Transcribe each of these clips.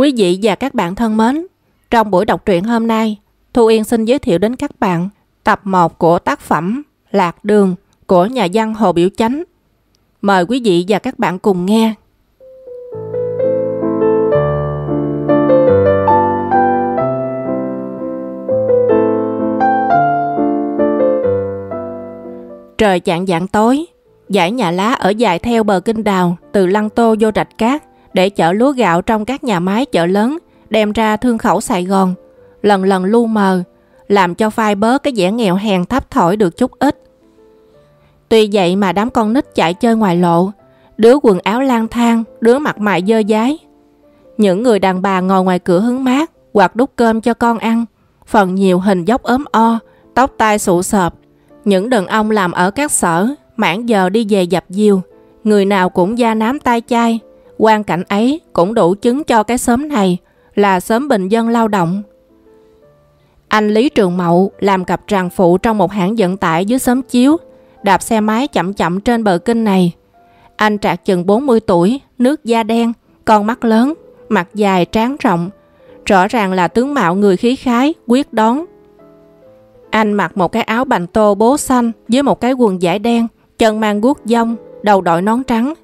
Quý vị và các bạn thân mến, trong buổi đọc truyện hôm nay, Thu Yên xin giới thiệu đến các bạn tập 1 của tác phẩm Lạc Đường của nhà văn Hồ Biểu Chánh. Mời quý vị và các bạn cùng nghe. Trời chạng dạng tối, dãy nhà lá ở dài theo bờ kinh đào từ Lăng Tô vô Rạch Cát để chở lúa gạo trong các nhà máy chợ lớn đem ra thương khẩu Sài Gòn, lần lần lu mờ, làm cho phai bớt cái vẻ nghèo hèn thấp thổi được chút ít. Tuy vậy mà đám con nít chạy chơi ngoài lộ, đứa quần áo lang thang, đứa mặt mày dơ dái. Những người đàn bà ngồi ngoài cửa hứng mát hoặc đút cơm cho con ăn, phần nhiều hình dốc ốm o, tóc tai sụ sợp. Những đàn ông làm ở các sở, mãn giờ đi về dập diều, người nào cũng da nám tay chai. Quan cảnh ấy cũng đủ chứng cho cái xóm này là xóm bình dân lao động. Anh Lý Trường Mậu làm cặp tràng phụ trong một hãng vận tải dưới xóm chiếu, đạp xe máy chậm chậm trên bờ kinh này. Anh trạc chừng 40 tuổi, nước da đen, con mắt lớn, mặt dài tráng rộng. Rõ ràng là tướng mạo người khí khái, quyết đoán. Anh mặc một cái áo bành tô bố xanh với một cái quần vải đen, chân mang guốc dông, đầu đội nón trắng.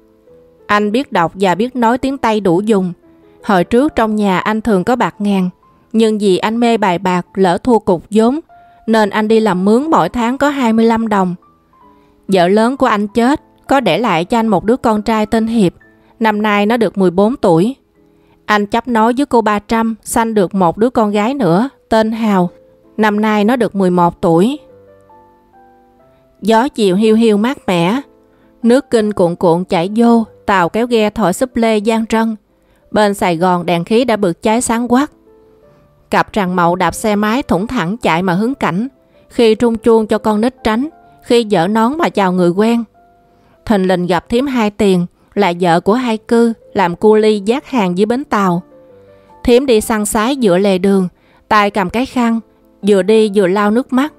Anh biết đọc và biết nói tiếng Tây đủ dùng. Hồi trước trong nhà anh thường có bạc ngàn, nhưng vì anh mê bài bạc lỡ thua cục vốn, nên anh đi làm mướn mỗi tháng có 25 đồng. Vợ lớn của anh chết, có để lại cho anh một đứa con trai tên Hiệp, năm nay nó được 14 tuổi. Anh chấp nói với cô 300 sanh được một đứa con gái nữa, tên Hào, năm nay nó được 11 tuổi. Gió chiều hiu hiu mát mẻ, nước kinh cuộn cuộn chảy vô, tàu kéo ghe thổi súp lê gian trân. Bên Sài Gòn đèn khí đã bực cháy sáng quát. Cặp tràng mậu đạp xe máy thủng thẳng chạy mà hướng cảnh, khi trung chuông cho con nít tránh, khi dở nón mà chào người quen. Thình lình gặp thím hai tiền, là vợ của hai cư, làm cu ly giác hàng dưới bến tàu. Thiếm đi săn sái giữa lề đường, tay cầm cái khăn, vừa đi vừa lau nước mắt.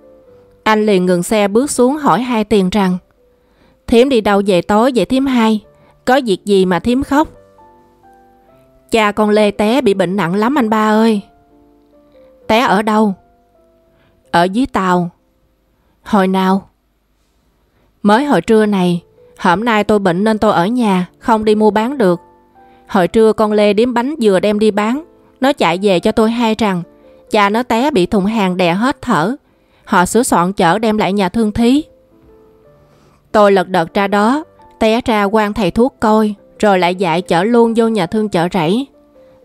Anh liền ngừng xe bước xuống hỏi hai tiền rằng Thiếm đi đâu về tối vậy thiếm hai? Có việc gì mà thím khóc? Cha con Lê té bị bệnh nặng lắm anh ba ơi. Té ở đâu? Ở dưới tàu. Hồi nào? Mới hồi trưa này, hôm nay tôi bệnh nên tôi ở nhà, không đi mua bán được. Hồi trưa con Lê điếm bánh vừa đem đi bán, nó chạy về cho tôi hay rằng cha nó té bị thùng hàng đè hết thở. Họ sửa soạn chở đem lại nhà thương thí. Tôi lật đật ra đó, té ra quan thầy thuốc coi, rồi lại dạy chở luôn vô nhà thương chợ rẫy.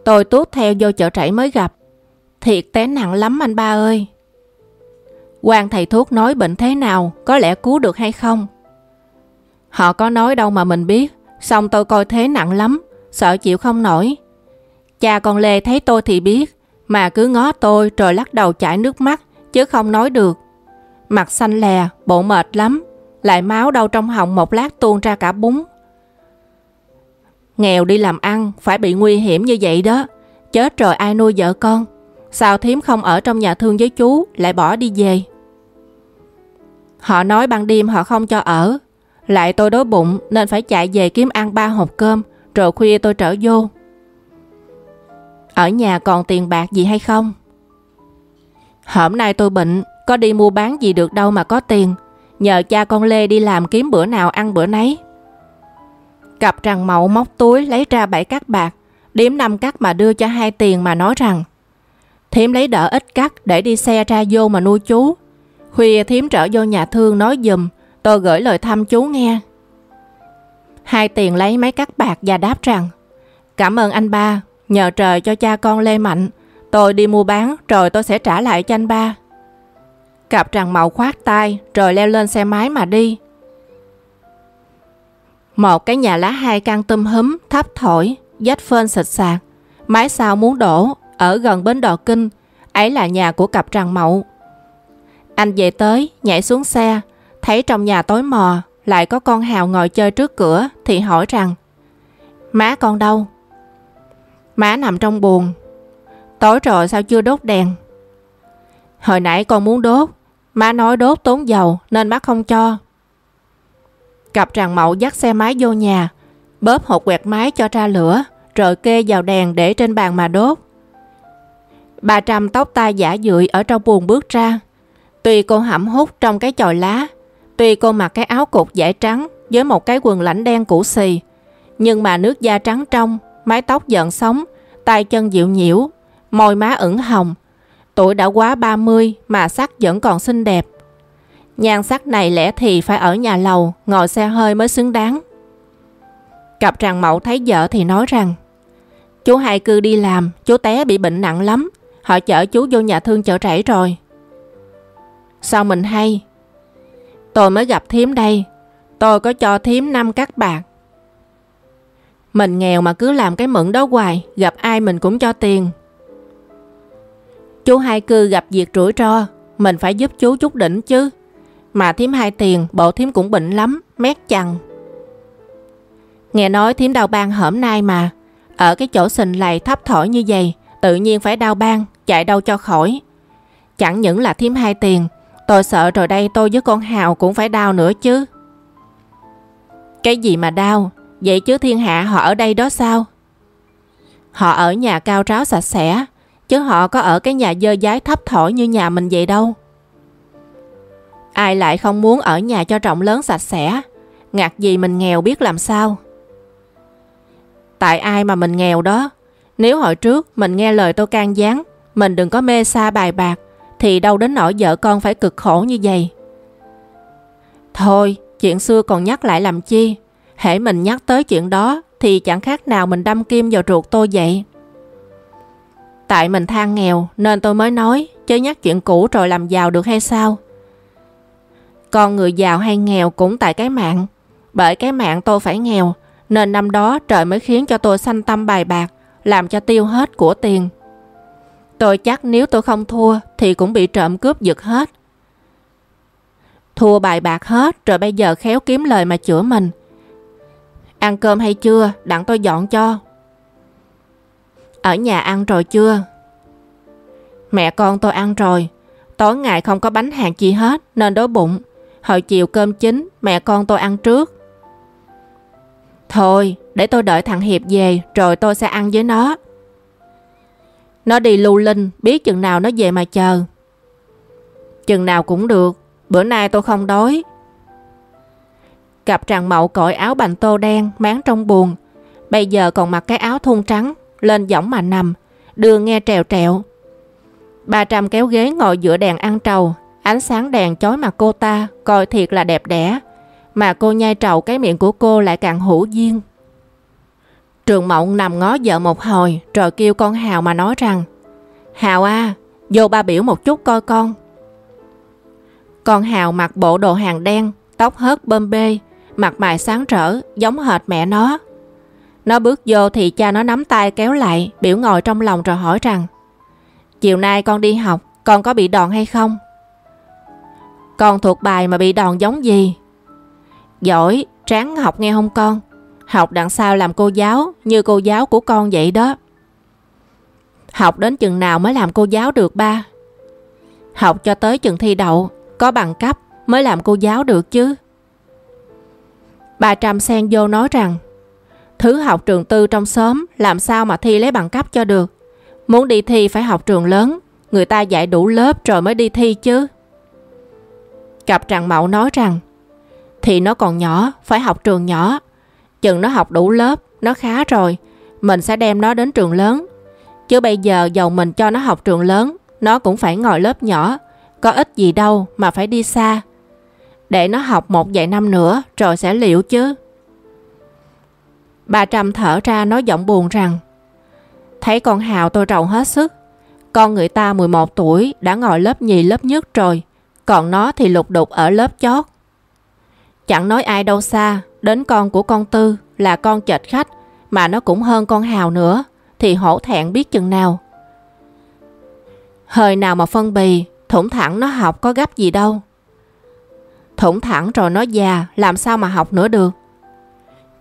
Tôi tuốt theo vô chợ rẫy mới gặp. Thiệt té nặng lắm anh ba ơi. quan thầy thuốc nói bệnh thế nào, có lẽ cứu được hay không? Họ có nói đâu mà mình biết, xong tôi coi thế nặng lắm, sợ chịu không nổi. Cha con Lê thấy tôi thì biết, mà cứ ngó tôi rồi lắc đầu chảy nước mắt, chứ không nói được. Mặt xanh lè, bộ mệt lắm, lại máu đâu trong họng một lát tuôn ra cả bún. Nghèo đi làm ăn, phải bị nguy hiểm như vậy đó. Chết rồi ai nuôi vợ con? Sao thím không ở trong nhà thương với chú, lại bỏ đi về? Họ nói ban đêm họ không cho ở. Lại tôi đói bụng nên phải chạy về kiếm ăn ba hộp cơm, rồi khuya tôi trở vô. Ở nhà còn tiền bạc gì hay không? Hôm nay tôi bệnh, có đi mua bán gì được đâu mà có tiền. Nhờ cha con Lê đi làm kiếm bữa nào ăn bữa nấy. Cặp trằng mậu móc túi lấy ra bảy cắt bạc, Điểm năm cắt mà đưa cho hai tiền mà nói rằng Thiếm lấy đỡ ít cắt để đi xe ra vô mà nuôi chú. Khuya thiếm trở vô nhà thương nói dùm, tôi gửi lời thăm chú nghe. Hai tiền lấy mấy cắt bạc và đáp rằng Cảm ơn anh ba, nhờ trời cho cha con Lê Mạnh, tôi đi mua bán rồi tôi sẽ trả lại cho anh ba. Cặp tràng màu khoát tay rồi leo lên xe máy mà đi. Một cái nhà lá hai căn tum húm, thấp thổi, dách phên xịt sạc. Máy sao muốn đổ, ở gần bến đò kinh, ấy là nhà của cặp tràng mậu. Anh về tới, nhảy xuống xe, thấy trong nhà tối mò, lại có con Hào ngồi chơi trước cửa, thì hỏi rằng Má con đâu? Má nằm trong buồn Tối rồi sao chưa đốt đèn? Hồi nãy con muốn đốt, má nói đốt tốn dầu nên má không cho. Cặp tràng mậu dắt xe máy vô nhà, bóp hộp quẹt máy cho ra lửa, rồi kê vào đèn để trên bàn mà đốt. Bà Trâm tóc tai giả dưỡi ở trong buồng bước ra. Tuy cô hẩm hút trong cái chòi lá, tuy cô mặc cái áo cột dải trắng với một cái quần lãnh đen cũ xì, nhưng mà nước da trắng trong, mái tóc giận sóng, tay chân dịu nhiễu, môi má ửng hồng. Tuổi đã quá 30 mà sắc vẫn còn xinh đẹp. Nhan sắc này lẽ thì phải ở nhà lầu, ngồi xe hơi mới xứng đáng. Cặp tràng mậu thấy vợ thì nói rằng Chú hai cư đi làm, chú té bị bệnh nặng lắm. Họ chở chú vô nhà thương chợ rẫy rồi. Sao mình hay? Tôi mới gặp thím đây. Tôi có cho thím năm cắt bạc. Mình nghèo mà cứ làm cái mượn đó hoài, gặp ai mình cũng cho tiền. Chú hai cư gặp việc rủi ro, mình phải giúp chú chút đỉnh chứ. Mà thím hai tiền, bộ thím cũng bệnh lắm, mét chằn. Nghe nói thím đau ban hổm nay mà, ở cái chỗ sình lầy thấp thổi như vậy, tự nhiên phải đau ban, chạy đâu cho khỏi. Chẳng những là thím hai tiền, tôi sợ rồi đây tôi với con Hào cũng phải đau nữa chứ. Cái gì mà đau, vậy chứ thiên hạ họ ở đây đó sao? Họ ở nhà cao ráo sạch sẽ, chứ họ có ở cái nhà dơ dái thấp thổi như nhà mình vậy đâu. Ai lại không muốn ở nhà cho rộng lớn sạch sẽ, ngạc gì mình nghèo biết làm sao. Tại ai mà mình nghèo đó, nếu hồi trước mình nghe lời tôi can gián, mình đừng có mê xa bài bạc, thì đâu đến nỗi vợ con phải cực khổ như vậy. Thôi, chuyện xưa còn nhắc lại làm chi? Hễ mình nhắc tới chuyện đó thì chẳng khác nào mình đâm kim vào ruột tôi vậy. Tại mình than nghèo nên tôi mới nói, chứ nhắc chuyện cũ rồi làm giàu được hay sao? Con người giàu hay nghèo cũng tại cái mạng. Bởi cái mạng tôi phải nghèo, nên năm đó trời mới khiến cho tôi sanh tâm bài bạc, làm cho tiêu hết của tiền. Tôi chắc nếu tôi không thua thì cũng bị trộm cướp giật hết. Thua bài bạc hết rồi bây giờ khéo kiếm lời mà chữa mình. Ăn cơm hay chưa? Đặng tôi dọn cho. Ở nhà ăn rồi chưa? Mẹ con tôi ăn rồi. Tối ngày không có bánh hàng chi hết nên đói bụng. Hồi chiều cơm chín mẹ con tôi ăn trước. Thôi, để tôi đợi thằng Hiệp về rồi tôi sẽ ăn với nó. Nó đi lưu linh, biết chừng nào nó về mà chờ. Chừng nào cũng được, bữa nay tôi không đói. Cặp tràng mậu cởi áo bành tô đen, máng trong buồn. Bây giờ còn mặc cái áo thun trắng, lên giỏng mà nằm, đưa nghe trèo trèo. Bà trầm kéo ghế ngồi giữa đèn ăn trầu, ánh sáng đèn chói mặt cô ta, coi thiệt là đẹp đẽ. Mà cô nhai trầu cái miệng của cô lại càng hữu duyên. Trường Mộng nằm ngó vợ một hồi rồi kêu con Hào mà nói rằng Hào à, vô ba biểu một chút coi con. Con Hào mặc bộ đồ hàng đen, tóc hớt bơm bê, mặt mày sáng rỡ, giống hệt mẹ nó. Nó bước vô thì cha nó nắm tay kéo lại, biểu ngồi trong lòng rồi hỏi rằng Chiều nay con đi học, con có bị đòn hay không? Con thuộc bài mà bị đòn giống gì? Giỏi, tráng học nghe không con? Học đằng sau làm cô giáo như cô giáo của con vậy đó. Học đến chừng nào mới làm cô giáo được ba? Học cho tới chừng thi đậu, có bằng cấp mới làm cô giáo được chứ. Bà Trầm sen vô nói rằng Thứ học trường tư trong xóm làm sao mà thi lấy bằng cấp cho được. Muốn đi thi phải học trường lớn, người ta dạy đủ lớp rồi mới đi thi chứ. Cặp Tràng Mậu nói rằng Thì nó còn nhỏ, phải học trường nhỏ. Chừng nó học đủ lớp, nó khá rồi, mình sẽ đem nó đến trường lớn. Chứ bây giờ dầu mình cho nó học trường lớn, nó cũng phải ngồi lớp nhỏ, có ích gì đâu mà phải đi xa. Để nó học một vài năm nữa rồi sẽ liệu chứ. Bà Trầm thở ra nói giọng buồn rằng Thấy con Hào tôi rầu hết sức. Con người ta 11 tuổi đã ngồi lớp nhì lớp nhất rồi, còn nó thì lục đục ở lớp chót. Chẳng nói ai đâu xa, đến con của con Tư là con chệch khách mà nó cũng hơn con Hào nữa thì hổ thẹn biết chừng nào. Hơi nào mà phân bì, thủng thẳng nó học có gấp gì đâu. Thủng thẳng rồi nó già, làm sao mà học nữa được.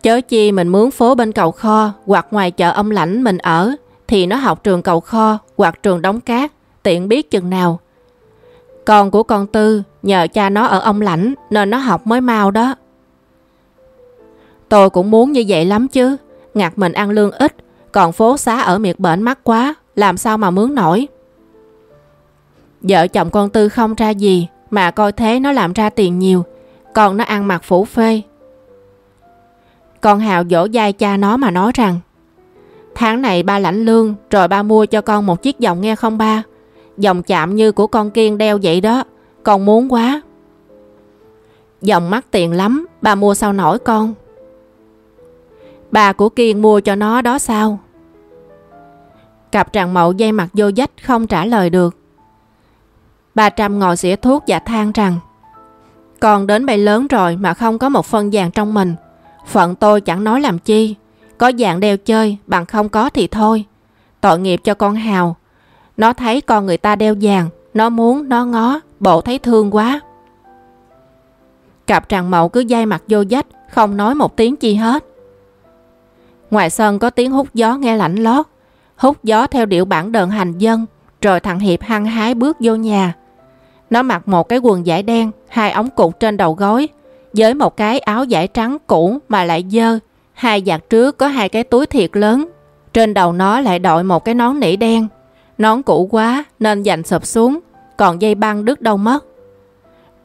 Chớ chi mình mướn phố bên cầu kho hoặc ngoài chợ ông lãnh mình ở thì nó học trường cầu kho hoặc trường đóng cát, tiện biết chừng nào. Con của con Tư nhờ cha nó ở ông lãnh nên nó học mới mau đó. Tôi cũng muốn như vậy lắm chứ. Ngặt mình ăn lương ít, Còn phố xá ở miệt bệnh mắc quá, làm sao mà mướn nổi. Vợ chồng con Tư không ra gì, mà coi thế nó làm ra tiền nhiều, còn nó ăn mặc phủ phê. Con Hào dỗ dai cha nó mà nói rằng Tháng này ba lãnh lương rồi ba mua cho con một chiếc vòng nghe không ba? Vòng chạm như của con Kiên đeo vậy đó, con muốn quá. Dòng mắc tiền lắm, ba mua sao nổi con. Bà của Kiên mua cho nó đó sao? Cặp tràng mậu dây mặt vô dách không trả lời được. Bà Trâm ngồi xỉa thuốc và than rằng Con đến bay lớn rồi mà không có một phân vàng trong mình. Phận tôi chẳng nói làm chi. Có dạng đeo chơi, bằng không có thì thôi. Tội nghiệp cho con Hào. Nó thấy con người ta đeo vàng, nó muốn, nó ngó, bộ thấy thương quá. Cặp tràng mậu cứ dây mặt vô dách, không nói một tiếng chi hết. Ngoài sân có tiếng hút gió nghe lạnh lót, hút gió theo điệu bản đờn hành dân, rồi thằng Hiệp hăng hái bước vô nhà. Nó mặc một cái quần giải đen, hai ống cụt trên đầu gối, với một cái áo vải trắng cũ mà lại dơ. Hai giặt trước có hai cái túi thiệt lớn, trên đầu nó lại đội một cái nón nỉ đen. Nón cũ quá nên dành sụp xuống, còn dây băng đứt đâu mất.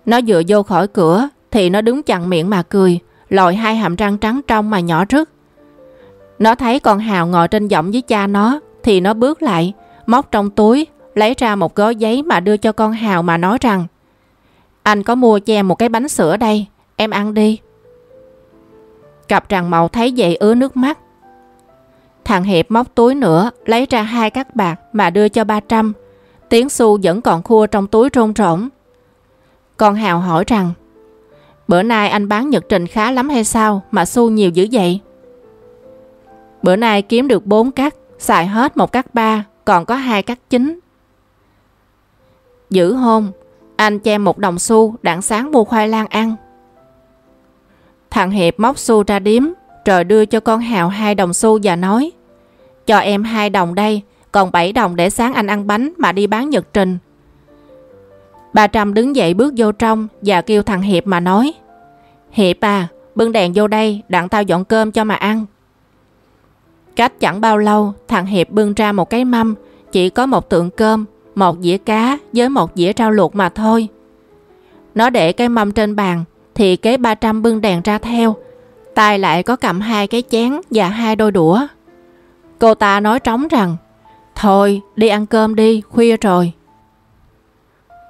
Nó vừa vô khỏi cửa thì nó đứng chặn miệng mà cười, lòi hai hàm răng trắng trong mà nhỏ rứt. Nó thấy con Hào ngồi trên giọng với cha nó thì nó bước lại, móc trong túi, lấy ra một gói giấy mà đưa cho con Hào mà nói rằng Anh có mua cho em một cái bánh sữa đây, em ăn đi. Cặp tràng màu thấy vậy ứa nước mắt. Thằng Hiệp móc túi nữa, lấy ra hai cắt bạc mà đưa cho 300. Tiếng xu vẫn còn khua trong túi rôn rỗng. Con Hào hỏi rằng Bữa nay anh bán nhật trình khá lắm hay sao mà xu nhiều dữ vậy? Bữa nay kiếm được 4 cắt, xài hết một cắt ba, còn có hai cắt chính. Giữ hôn, anh che một đồng xu đặng sáng mua khoai lang ăn. Thằng Hiệp móc xu ra điếm, rồi đưa cho con Hào hai đồng xu và nói Cho em hai đồng đây, còn 7 đồng để sáng anh ăn bánh mà đi bán nhật trình. Bà Trâm đứng dậy bước vô trong và kêu thằng Hiệp mà nói Hiệp à, bưng đèn vô đây, đặng tao dọn cơm cho mà ăn. Cách chẳng bao lâu, thằng Hiệp bưng ra một cái mâm, chỉ có một tượng cơm, một dĩa cá với một dĩa rau luộc mà thôi. Nó để cái mâm trên bàn, thì kế 300 bưng đèn ra theo. tay lại có cầm hai cái chén và hai đôi đũa. Cô ta nói trống rằng, Thôi, đi ăn cơm đi, khuya rồi.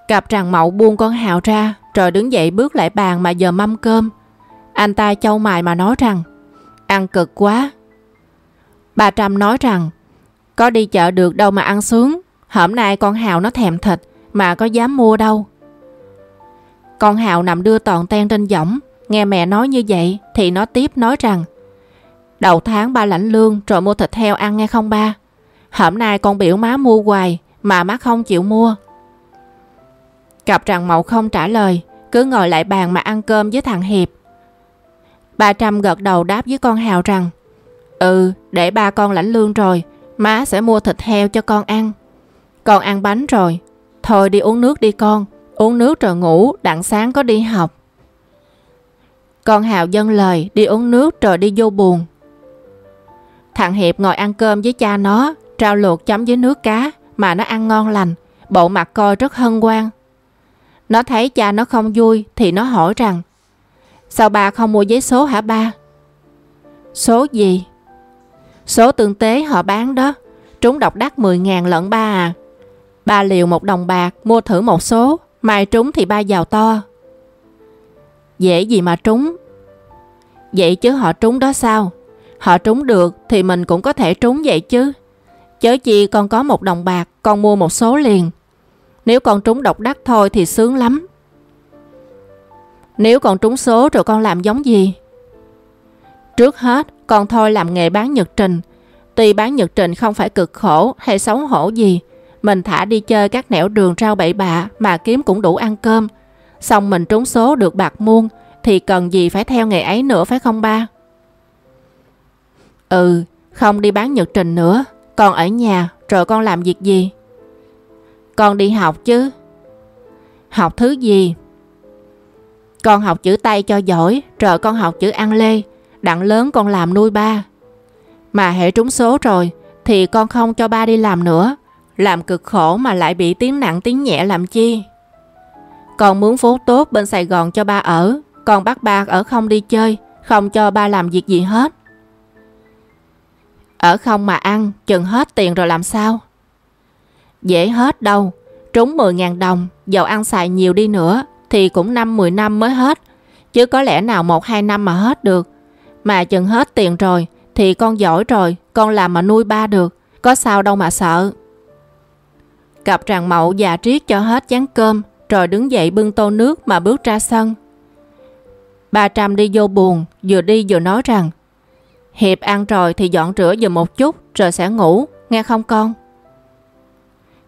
Cặp tràng mậu buông con hào ra, rồi đứng dậy bước lại bàn mà giờ mâm cơm. Anh ta châu mài mà nói rằng, ăn cực quá, Bà Trâm nói rằng có đi chợ được đâu mà ăn sướng. Hôm nay con Hào nó thèm thịt mà có dám mua đâu. Con Hào nằm đưa toàn ten trên giỏng, Nghe mẹ nói như vậy thì nó tiếp nói rằng Đầu tháng ba lãnh lương rồi mua thịt heo ăn nghe không ba? Hôm nay con biểu má mua hoài mà má không chịu mua. Cặp rằng mậu không trả lời cứ ngồi lại bàn mà ăn cơm với thằng Hiệp. ba Trâm gật đầu đáp với con Hào rằng Ừ, để ba con lãnh lương rồi, má sẽ mua thịt heo cho con ăn. Con ăn bánh rồi, thôi đi uống nước đi con, uống nước rồi ngủ, đặng sáng có đi học. Con Hào dân lời, đi uống nước rồi đi vô buồn. Thằng Hiệp ngồi ăn cơm với cha nó, trao luộc chấm với nước cá, mà nó ăn ngon lành, bộ mặt coi rất hân hoan. Nó thấy cha nó không vui thì nó hỏi rằng Sao bà không mua giấy số hả ba? Số gì? Số tương tế họ bán đó, trúng độc đắc 10.000 lận ba à. Ba liều một đồng bạc, mua thử một số, mai trúng thì ba giàu to. Dễ gì mà trúng. Vậy chứ họ trúng đó sao? Họ trúng được thì mình cũng có thể trúng vậy chứ. Chớ chi con có một đồng bạc, con mua một số liền. Nếu con trúng độc đắc thôi thì sướng lắm. Nếu con trúng số rồi con làm giống gì? Trước hết, con thôi làm nghề bán nhật trình. Tuy bán nhật trình không phải cực khổ hay xấu hổ gì, mình thả đi chơi các nẻo đường rau bậy bạ mà kiếm cũng đủ ăn cơm. Xong mình trúng số được bạc muôn thì cần gì phải theo nghề ấy nữa phải không ba? Ừ, không đi bán nhật trình nữa. Con ở nhà rồi con làm việc gì? Con đi học chứ. Học thứ gì? Con học chữ tay cho giỏi rồi con học chữ ăn lê Đặng lớn con làm nuôi ba. Mà hệ trúng số rồi thì con không cho ba đi làm nữa. Làm cực khổ mà lại bị tiếng nặng tiếng nhẹ làm chi. Còn muốn phố tốt bên Sài Gòn cho ba ở. còn bắt ba ở không đi chơi, không cho ba làm việc gì hết. Ở không mà ăn, chừng hết tiền rồi làm sao? Dễ hết đâu. Trúng 10.000 đồng, dầu ăn xài nhiều đi nữa thì cũng 5-10 năm mới hết. Chứ có lẽ nào 1-2 năm mà hết được. Mà chừng hết tiền rồi thì con giỏi rồi, con làm mà nuôi ba được. Có sao đâu mà sợ. Cặp tràng mậu già triết cho hết chén cơm rồi đứng dậy bưng tô nước mà bước ra sân. Ba Trăm đi vô buồn, vừa đi vừa nói rằng Hiệp ăn rồi thì dọn rửa giùm một chút rồi sẽ ngủ, nghe không con?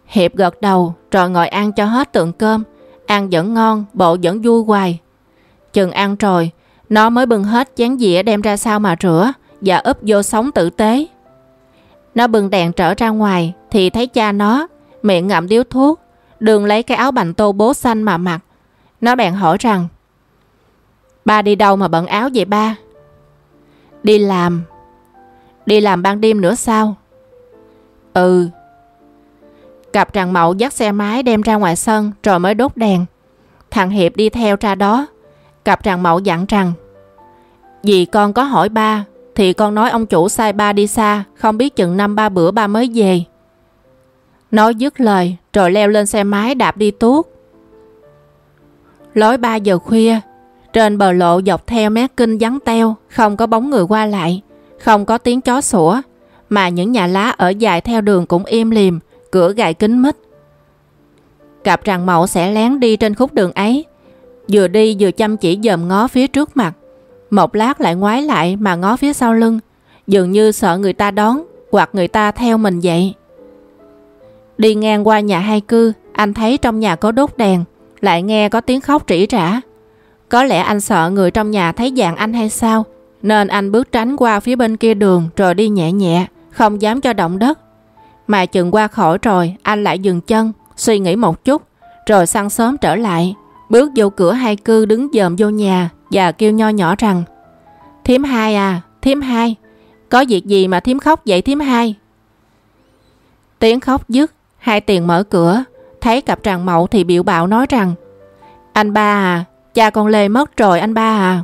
Hiệp gật đầu rồi ngồi ăn cho hết tượng cơm, ăn vẫn ngon, bộ vẫn vui hoài. Chừng ăn rồi, nó mới bưng hết chén dĩa đem ra sau mà rửa và úp vô sống tử tế. Nó bưng đèn trở ra ngoài thì thấy cha nó, miệng ngậm điếu thuốc, đường lấy cái áo bành tô bố xanh mà mặc. Nó bèn hỏi rằng Ba đi đâu mà bận áo vậy ba? Đi làm. Đi làm ban đêm nữa sao? Ừ. Cặp tràng mậu dắt xe máy đem ra ngoài sân rồi mới đốt đèn. Thằng Hiệp đi theo ra đó. Cặp tràng mậu dặn rằng Vì con có hỏi ba thì con nói ông chủ sai ba đi xa không biết chừng năm ba bữa ba mới về. Nói dứt lời rồi leo lên xe máy đạp đi tuốt. Lối 3 giờ khuya trên bờ lộ dọc theo mé kinh vắng teo, không có bóng người qua lại, không có tiếng chó sủa, mà những nhà lá ở dài theo đường cũng im lìm, cửa gài kính mít. Cặp rằng mậu sẽ lén đi trên khúc đường ấy, vừa đi vừa chăm chỉ dòm ngó phía trước mặt. Một lát lại ngoái lại mà ngó phía sau lưng, dường như sợ người ta đón hoặc người ta theo mình vậy. Đi ngang qua nhà hai cư, anh thấy trong nhà có đốt đèn, lại nghe có tiếng khóc trĩ rã. Có lẽ anh sợ người trong nhà thấy dạng anh hay sao, nên anh bước tránh qua phía bên kia đường rồi đi nhẹ nhẹ, không dám cho động đất. Mà chừng qua khỏi rồi, anh lại dừng chân, suy nghĩ một chút, rồi săn sớm trở lại, bước vô cửa hai cư đứng dòm vô nhà và kêu nho nhỏ rằng Thiếm hai à, thiếm hai, có việc gì mà thiếm khóc vậy thiếm hai? Tiếng khóc dứt, hai tiền mở cửa, thấy cặp tràng mậu thì biểu bạo nói rằng Anh ba à, Cha con Lê mất rồi anh ba à.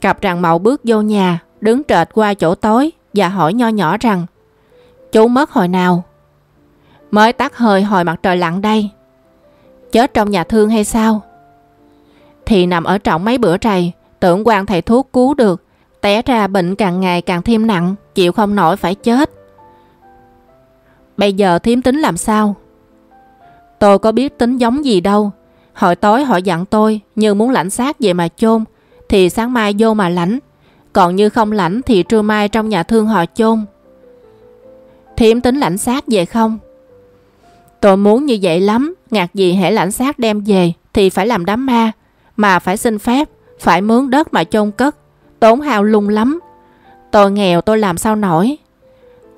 Cặp tràng mậu bước vô nhà, đứng trệt qua chỗ tối và hỏi nho nhỏ rằng Chú mất hồi nào? Mới tắt hơi hồi mặt trời lặn đây. Chết trong nhà thương hay sao? Thì nằm ở trọng mấy bữa trầy, tưởng quan thầy thuốc cứu được, té ra bệnh càng ngày càng thêm nặng, chịu không nổi phải chết. Bây giờ thiếm tính làm sao? Tôi có biết tính giống gì đâu, Hồi tối họ dặn tôi như muốn lãnh xác về mà chôn thì sáng mai vô mà lãnh. Còn như không lãnh thì trưa mai trong nhà thương họ chôn. Thiểm tính lãnh xác về không? Tôi muốn như vậy lắm, ngạc gì hãy lãnh xác đem về thì phải làm đám ma, mà phải xin phép, phải mướn đất mà chôn cất, tốn hao lung lắm. Tôi nghèo tôi làm sao nổi.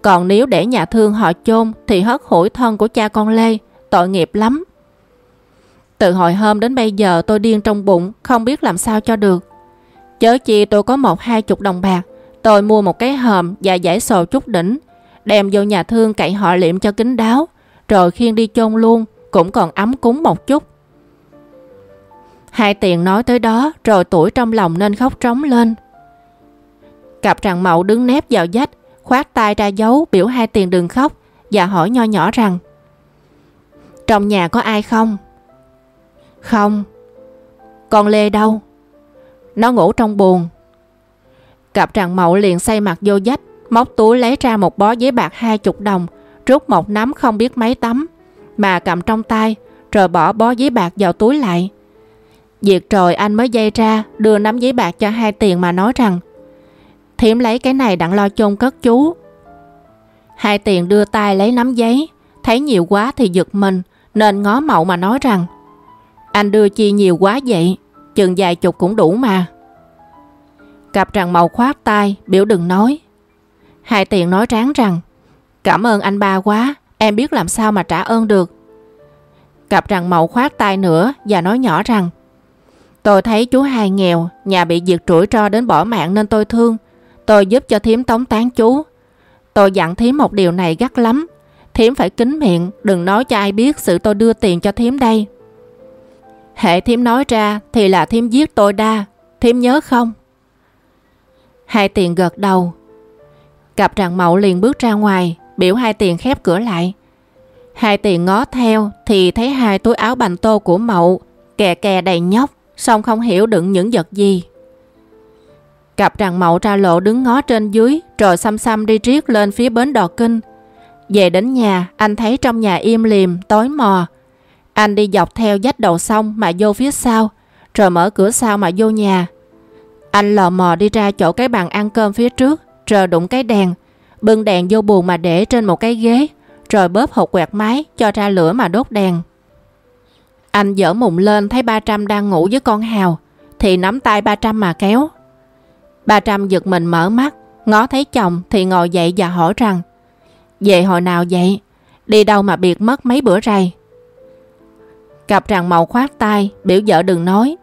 Còn nếu để nhà thương họ chôn thì hất hủi thân của cha con Lê, tội nghiệp lắm. Từ hồi hôm đến bây giờ tôi điên trong bụng, không biết làm sao cho được. Chớ chi tôi có một hai chục đồng bạc, tôi mua một cái hòm và giải sầu chút đỉnh, đem vô nhà thương cậy họ liệm cho kính đáo, rồi khiêng đi chôn luôn, cũng còn ấm cúng một chút. Hai tiền nói tới đó, rồi tuổi trong lòng nên khóc trống lên. Cặp tràng mậu đứng nép vào dách, khoát tay ra dấu biểu hai tiền đừng khóc và hỏi nho nhỏ rằng Trong nhà có ai không? Không. Con Lê đâu? Nó ngủ trong buồn Cặp tràng mậu liền say mặt vô dách, móc túi lấy ra một bó giấy bạc hai chục đồng, rút một nắm không biết mấy tấm, mà cầm trong tay, rồi bỏ bó giấy bạc vào túi lại. Việc rồi anh mới dây ra, đưa nắm giấy bạc cho hai tiền mà nói rằng Thiểm lấy cái này đặng lo chôn cất chú. Hai tiền đưa tay lấy nắm giấy, thấy nhiều quá thì giật mình, nên ngó mậu mà nói rằng anh đưa chi nhiều quá vậy, chừng vài chục cũng đủ mà. Cặp rằng mậu khoát tay, biểu đừng nói. Hai tiền nói ráng rằng, cảm ơn anh ba quá, em biết làm sao mà trả ơn được. Cặp rằng mậu khoát tay nữa và nói nhỏ rằng, tôi thấy chú hai nghèo, nhà bị diệt trũi tro đến bỏ mạng nên tôi thương. Tôi giúp cho thím tống tán chú. Tôi dặn thím một điều này gắt lắm. Thím phải kín miệng, đừng nói cho ai biết sự tôi đưa tiền cho thím đây. Hệ thím nói ra thì là thím giết tôi đa. Thím nhớ không? Hai tiền gật đầu. Cặp rằng mậu liền bước ra ngoài, biểu hai tiền khép cửa lại. Hai tiền ngó theo thì thấy hai túi áo bành tô của mậu kè kè đầy nhóc, song không hiểu đựng những vật gì. Cặp rằng mậu ra lộ đứng ngó trên dưới rồi xăm xăm đi riết lên phía bến đò kinh. Về đến nhà, anh thấy trong nhà im liềm, tối mò. Anh đi dọc theo dách đầu sông mà vô phía sau, rồi mở cửa sau mà vô nhà. Anh lò mò đi ra chỗ cái bàn ăn cơm phía trước, rồi đụng cái đèn, bưng đèn vô buồn mà để trên một cái ghế, rồi bóp hộp quẹt máy cho ra lửa mà đốt đèn. Anh dở mùng lên thấy ba Trăm đang ngủ với con Hào, thì nắm tay ba Trăm mà kéo. Ba Trăm giật mình mở mắt, ngó thấy chồng thì ngồi dậy và hỏi rằng Về hồi nào vậy? Đi đâu mà biệt mất mấy bữa rày? Cặp rằng màu khoát tay, biểu vợ đừng nói.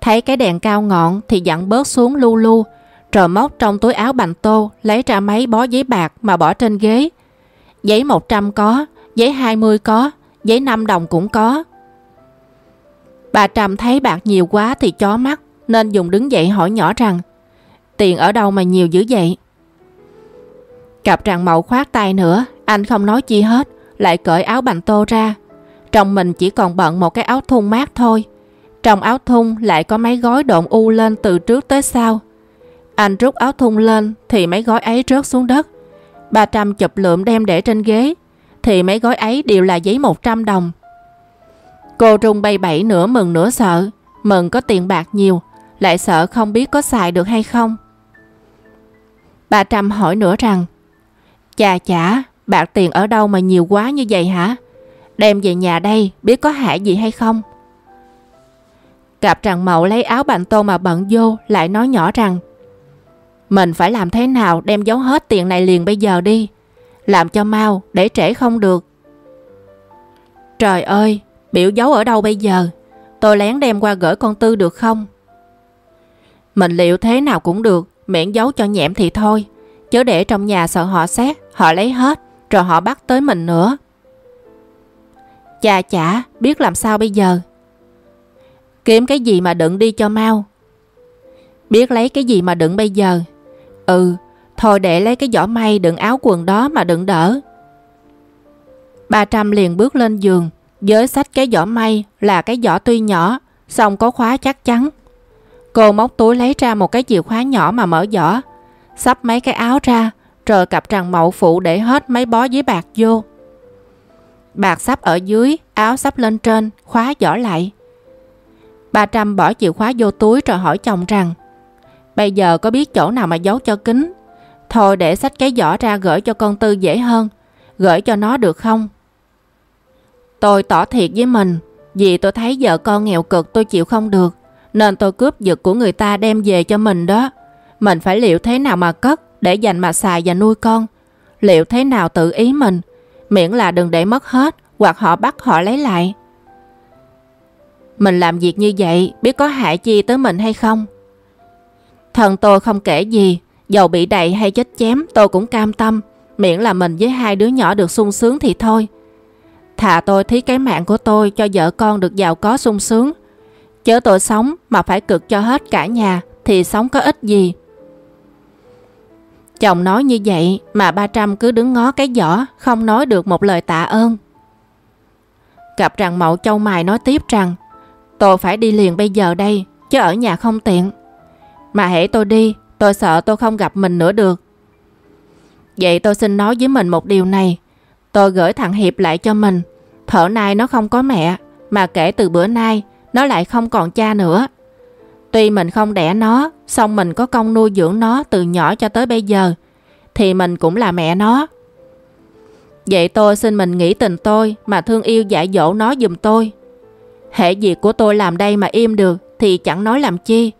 Thấy cái đèn cao ngọn thì dặn bớt xuống lu lu, rồi móc trong túi áo bành tô lấy ra mấy bó giấy bạc mà bỏ trên ghế. Giấy 100 có, giấy 20 có, giấy 5 đồng cũng có. Bà Trầm thấy bạc nhiều quá thì chó mắt nên dùng đứng dậy hỏi nhỏ rằng tiền ở đâu mà nhiều dữ vậy? Cặp tràng mậu khoát tay nữa, anh không nói chi hết, lại cởi áo bành tô ra. Trong mình chỉ còn bận một cái áo thun mát thôi. Trong áo thun lại có mấy gói độn u lên từ trước tới sau. Anh rút áo thun lên thì mấy gói ấy rớt xuống đất. Ba trăm chụp lượm đem để trên ghế thì mấy gói ấy đều là giấy 100 đồng. Cô Trung bay bẫy nửa mừng nửa sợ. Mừng có tiền bạc nhiều, lại sợ không biết có xài được hay không. Bà Trâm hỏi nữa rằng Chà chả, bạc tiền ở đâu mà nhiều quá như vậy hả? Đem về nhà đây biết có hại gì hay không? Cặp tràng mậu lấy áo bành tô mà bận vô lại nói nhỏ rằng Mình phải làm thế nào đem giấu hết tiền này liền bây giờ đi Làm cho mau để trễ không được Trời ơi, biểu giấu ở đâu bây giờ? Tôi lén đem qua gửi con Tư được không? Mình liệu thế nào cũng được Miễn giấu cho nhẹm thì thôi. Chứ để trong nhà sợ họ xét, Họ lấy hết, Rồi họ bắt tới mình nữa. Chà chả biết làm sao bây giờ. Kiếm cái gì mà đựng đi cho mau. Biết lấy cái gì mà đựng bây giờ. Ừ Thôi để lấy cái giỏ may đựng áo quần đó mà đựng đỡ. Ba Trăm liền bước lên giường, Với sách cái giỏ may là cái giỏ tuy nhỏ, Xong có khóa chắc chắn. Cô móc túi lấy ra một cái chìa khóa nhỏ mà mở giỏ Sắp mấy cái áo ra Rồi cặp tràng mậu phụ để hết mấy bó giấy bạc vô. Bạc sắp ở dưới, Áo sắp lên trên, Khóa giỏ lại. Bà Trăm bỏ chìa khóa vô túi rồi hỏi chồng rằng, Bây giờ có biết chỗ nào mà giấu cho kính Thôi để xách cái giỏ ra gửi cho con Tư dễ hơn, Gửi cho nó được không? Tôi tỏ thiệt với mình, Vì tôi thấy vợ con nghèo cực tôi chịu không được. Nên tôi cướp giật của người ta đem về cho mình đó. Mình phải liệu thế nào mà cất Để dành mà xài và nuôi con? Liệu thế nào tự ý mình? Miễn là đừng để mất hết, Hoặc họ bắt họ lấy lại. Mình làm việc như vậy, Biết có hại chi tới mình hay không? Thần tôi không kể gì, Dầu bị đậy hay chết chém, tôi cũng cam tâm. Miễn là mình với hai đứa nhỏ được sung sướng thì thôi. Thà tôi thí cái mạng của tôi cho vợ con được giàu có sung sướng Chớ tôi sống mà phải cực cho hết cả nhà, Thì sống có ích gì? Chồng nói như vậy mà ba Trăm cứ đứng ngó cái giỏ, Không nói được một lời tạ ơn. Cặp rằng mậu châu mài nói tiếp rằng, Tôi phải đi liền bây giờ đây, Chứ ở nhà không tiện. Mà hãy tôi đi, Tôi sợ tôi không gặp mình nữa được. Vậy tôi xin nói với mình một điều này, Tôi gửi thằng Hiệp lại cho mình, Thở nay nó không có mẹ, Mà kể từ bữa nay nó lại không còn cha nữa. Tuy mình không đẻ nó Xong mình có công nuôi dưỡng nó từ nhỏ cho tới bây giờ, Thì mình cũng là mẹ nó. Vậy tôi xin mình nghĩ tình tôi Mà thương yêu dạy dỗ nó giùm tôi. Hệ việc của tôi làm đây mà im được Thì chẳng nói làm chi.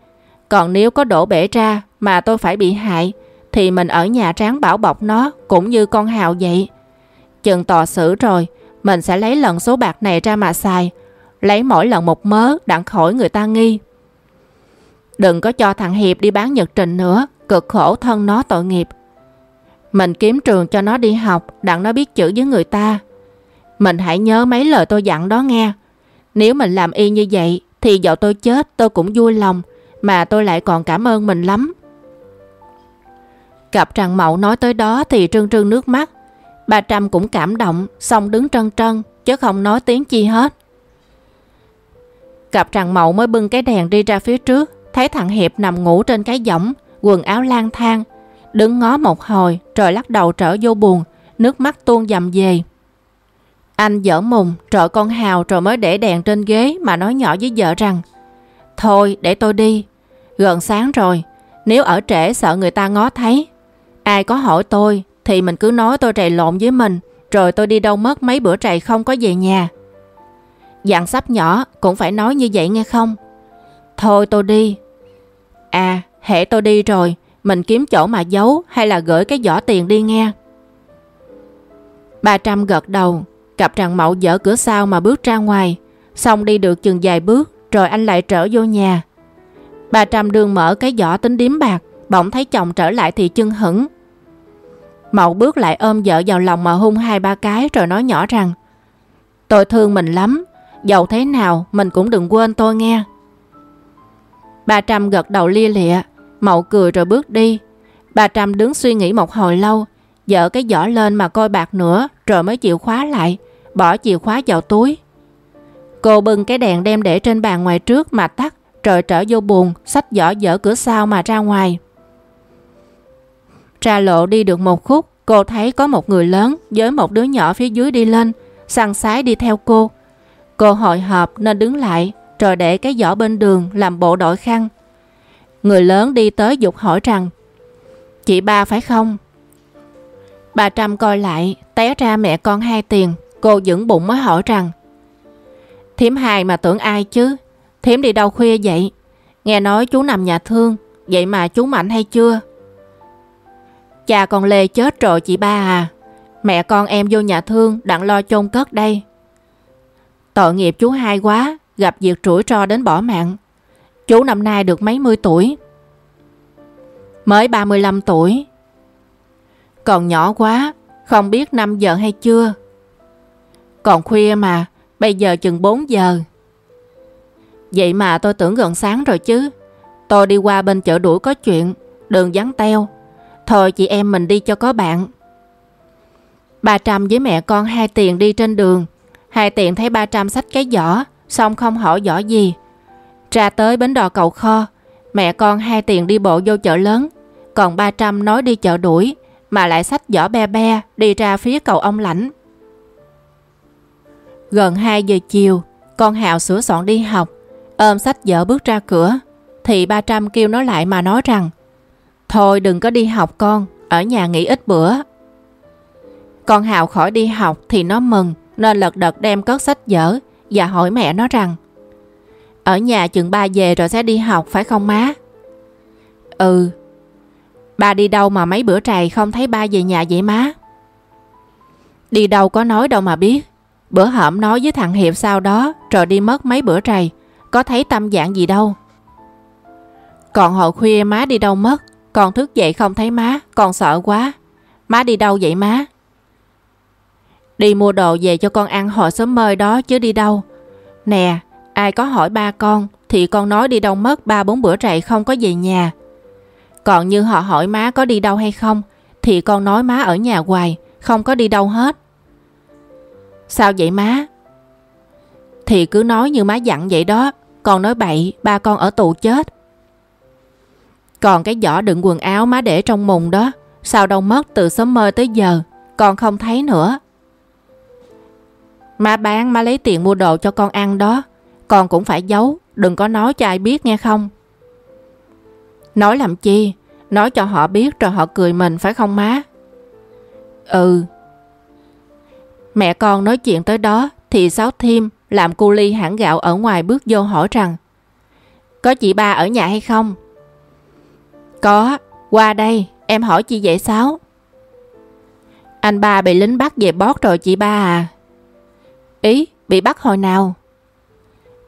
Còn nếu có đổ bể ra Mà tôi phải bị hại, Thì mình ở nhà tráng bảo bọc nó Cũng như con Hào vậy. Chừng tòa xử rồi, Mình sẽ lấy lần số bạc này ra mà xài Lấy mỗi lần một mớ Đặng khỏi người ta nghi Đừng có cho thằng Hiệp đi bán nhật trình nữa Cực khổ thân nó tội nghiệp. Mình kiếm trường cho nó đi học, đặng nó biết chữ với người ta. Mình hãy nhớ mấy lời tôi dặn đó nghe. Nếu mình làm y như vậy, thì dạo tôi chết tôi cũng vui lòng, mà tôi lại còn cảm ơn mình lắm. Cặp tràng mậu nói tới đó thì trưng trưng nước mắt. Bà Trâm cũng cảm động, xong đứng trân trân, chứ không nói tiếng chi hết. Cặp tràng mậu mới bưng cái đèn đi ra phía trước, thấy thằng Hiệp nằm ngủ trên cái võng, quần áo lang thang, đứng ngó một hồi rồi lắc đầu trở vô buồn, nước mắt tuôn dầm về. Anh dở mùng, trợ con Hào rồi mới để đèn trên ghế mà nói nhỏ với vợ rằng Thôi để tôi đi, gần sáng rồi, nếu ở trễ sợ người ta ngó thấy. Ai có hỏi tôi thì mình cứ nói tôi trầy lộn với mình rồi tôi đi đâu mất mấy bữa trầy không có về nhà. Dặn sắp nhỏ cũng phải nói như vậy nghe không? Thôi tôi đi. À, hệ tôi đi rồi, mình kiếm chỗ mà giấu hay là gửi cái giỏ tiền đi nghe. Bà Trâm gật đầu, cặp tràng mậu dở cửa sau mà bước ra ngoài, xong đi được chừng vài bước rồi anh lại trở vô nhà. Bà Trâm đường mở cái giỏ tính điếm bạc, bỗng thấy chồng trở lại thì chân hững. Mậu bước lại ôm vợ vào lòng mà hung hai ba cái rồi nói nhỏ rằng Tôi thương mình lắm, dầu thế nào mình cũng đừng quên tôi nghe. Bà Trâm gật đầu lia lịa, Mậu cười rồi bước đi. Bà Trâm đứng suy nghĩ một hồi lâu, dở cái giỏ lên mà coi bạc nữa rồi mới chịu khóa lại, bỏ chìa khóa vào túi. Cô bưng cái đèn đem để trên bàn ngoài trước mà tắt rồi trở vô buồn, xách giỏ dở cửa sau mà ra ngoài. Ra lộ đi được một khúc, cô thấy có một người lớn với một đứa nhỏ phía dưới đi lên, săn sái đi theo cô. Cô hồi hộp nên đứng lại, rồi để cái giỏ bên đường làm bộ đội khăn. Người lớn đi tới dục hỏi rằng Chị ba phải không? Bà Trâm coi lại, té ra mẹ con hai tiền. Cô dưỡng bụng mới hỏi rằng Thiếm hài mà tưởng ai chứ? Thiếm đi đâu khuya vậy? Nghe nói chú nằm nhà thương, vậy mà chú mạnh hay chưa? Cha con Lê chết rồi chị ba à. Mẹ con em vô nhà thương đặng lo chôn cất đây. Tội nghiệp chú hai quá, gặp việc rủi ro đến bỏ mạng. Chú năm nay được mấy mươi tuổi. Mới 35 tuổi. Còn nhỏ quá, không biết 5 giờ hay chưa. Còn khuya mà, bây giờ chừng 4 giờ. Vậy mà tôi tưởng gần sáng rồi chứ. Tôi đi qua bên chợ đuổi có chuyện, đường vắng teo. Thôi chị em mình đi cho có bạn. Bà Trâm với mẹ con hai tiền đi trên đường. Hai tiền thấy ba trăm sách cái giỏ, xong không hỏi giỏ gì. Ra tới bến đò cầu kho, mẹ con hai tiền đi bộ vô chợ lớn, còn ba trăm nói đi chợ đuổi, mà lại sách giỏ be be đi ra phía cầu ông lãnh. Gần 2 giờ chiều, con Hào sửa soạn đi học, ôm sách vở bước ra cửa, thì ba trăm kêu nó lại mà nói rằng Thôi đừng có đi học con, ở nhà nghỉ ít bữa. Con Hào khỏi đi học thì nó mừng, nên lật đật đem cất sách vở và hỏi mẹ nó rằng Ở nhà chừng ba về rồi sẽ đi học phải không má? Ừ. Ba đi đâu mà mấy bữa trày không thấy ba về nhà vậy má? Đi đâu có nói đâu mà biết. Bữa hổm nói với thằng Hiệp sau đó rồi đi mất mấy bữa trầy. Có thấy tâm dạng gì đâu. Còn hồi khuya má đi đâu mất. Con thức dậy không thấy má, con sợ quá. Má đi đâu vậy má? Đi mua đồ về cho con ăn hồi sớm mơi đó chứ đi đâu. Nè, ai có hỏi ba con thì con nói đi đâu mất ba bốn bữa trậy không có về nhà. Còn như họ hỏi má có đi đâu hay không thì con nói má ở nhà hoài, không có đi đâu hết. Sao vậy má? Thì cứ nói như má dặn vậy đó, con nói bậy, ba con ở tù chết. Còn cái giỏ đựng quần áo má để trong mùng đó, sao đâu mất từ sớm mơ tới giờ, con không thấy nữa. Má bán má lấy tiền mua đồ cho con ăn đó, con cũng phải giấu, đừng có nói cho ai biết nghe không. Nói làm chi, nói cho họ biết rồi họ cười mình phải không má? Ừ. Mẹ con nói chuyện tới đó thì Sáu Thiêm làm cu ly hãng gạo ở ngoài bước vô hỏi rằng Có chị ba ở nhà hay không? Có, qua đây, em hỏi chị vậy Sáu? Anh ba bị lính bắt về bót rồi chị ba à? Ý, bị bắt hồi nào?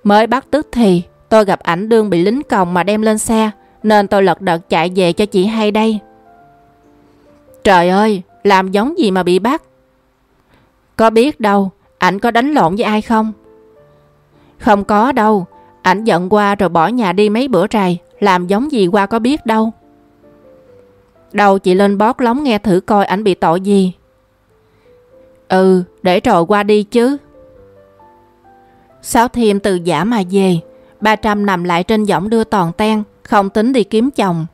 Mới bắt tức thì tôi gặp ảnh đương bị lính còng mà đem lên xe Nên tôi lật đật chạy về cho chị hay đây. Trời ơi, làm giống gì mà bị bắt? Có biết đâu, ảnh có đánh lộn với ai không? Không có đâu, ảnh giận qua rồi bỏ nhà đi mấy bữa rày, làm giống gì qua có biết đâu. Đâu chị lên bót lóng nghe thử coi ảnh bị tội gì. Ừ, để rồi qua đi chứ. Sáu Thiêm từ giả mà về, ba trăm nằm lại trên giỏng đưa toàn ten, không tính đi kiếm chồng.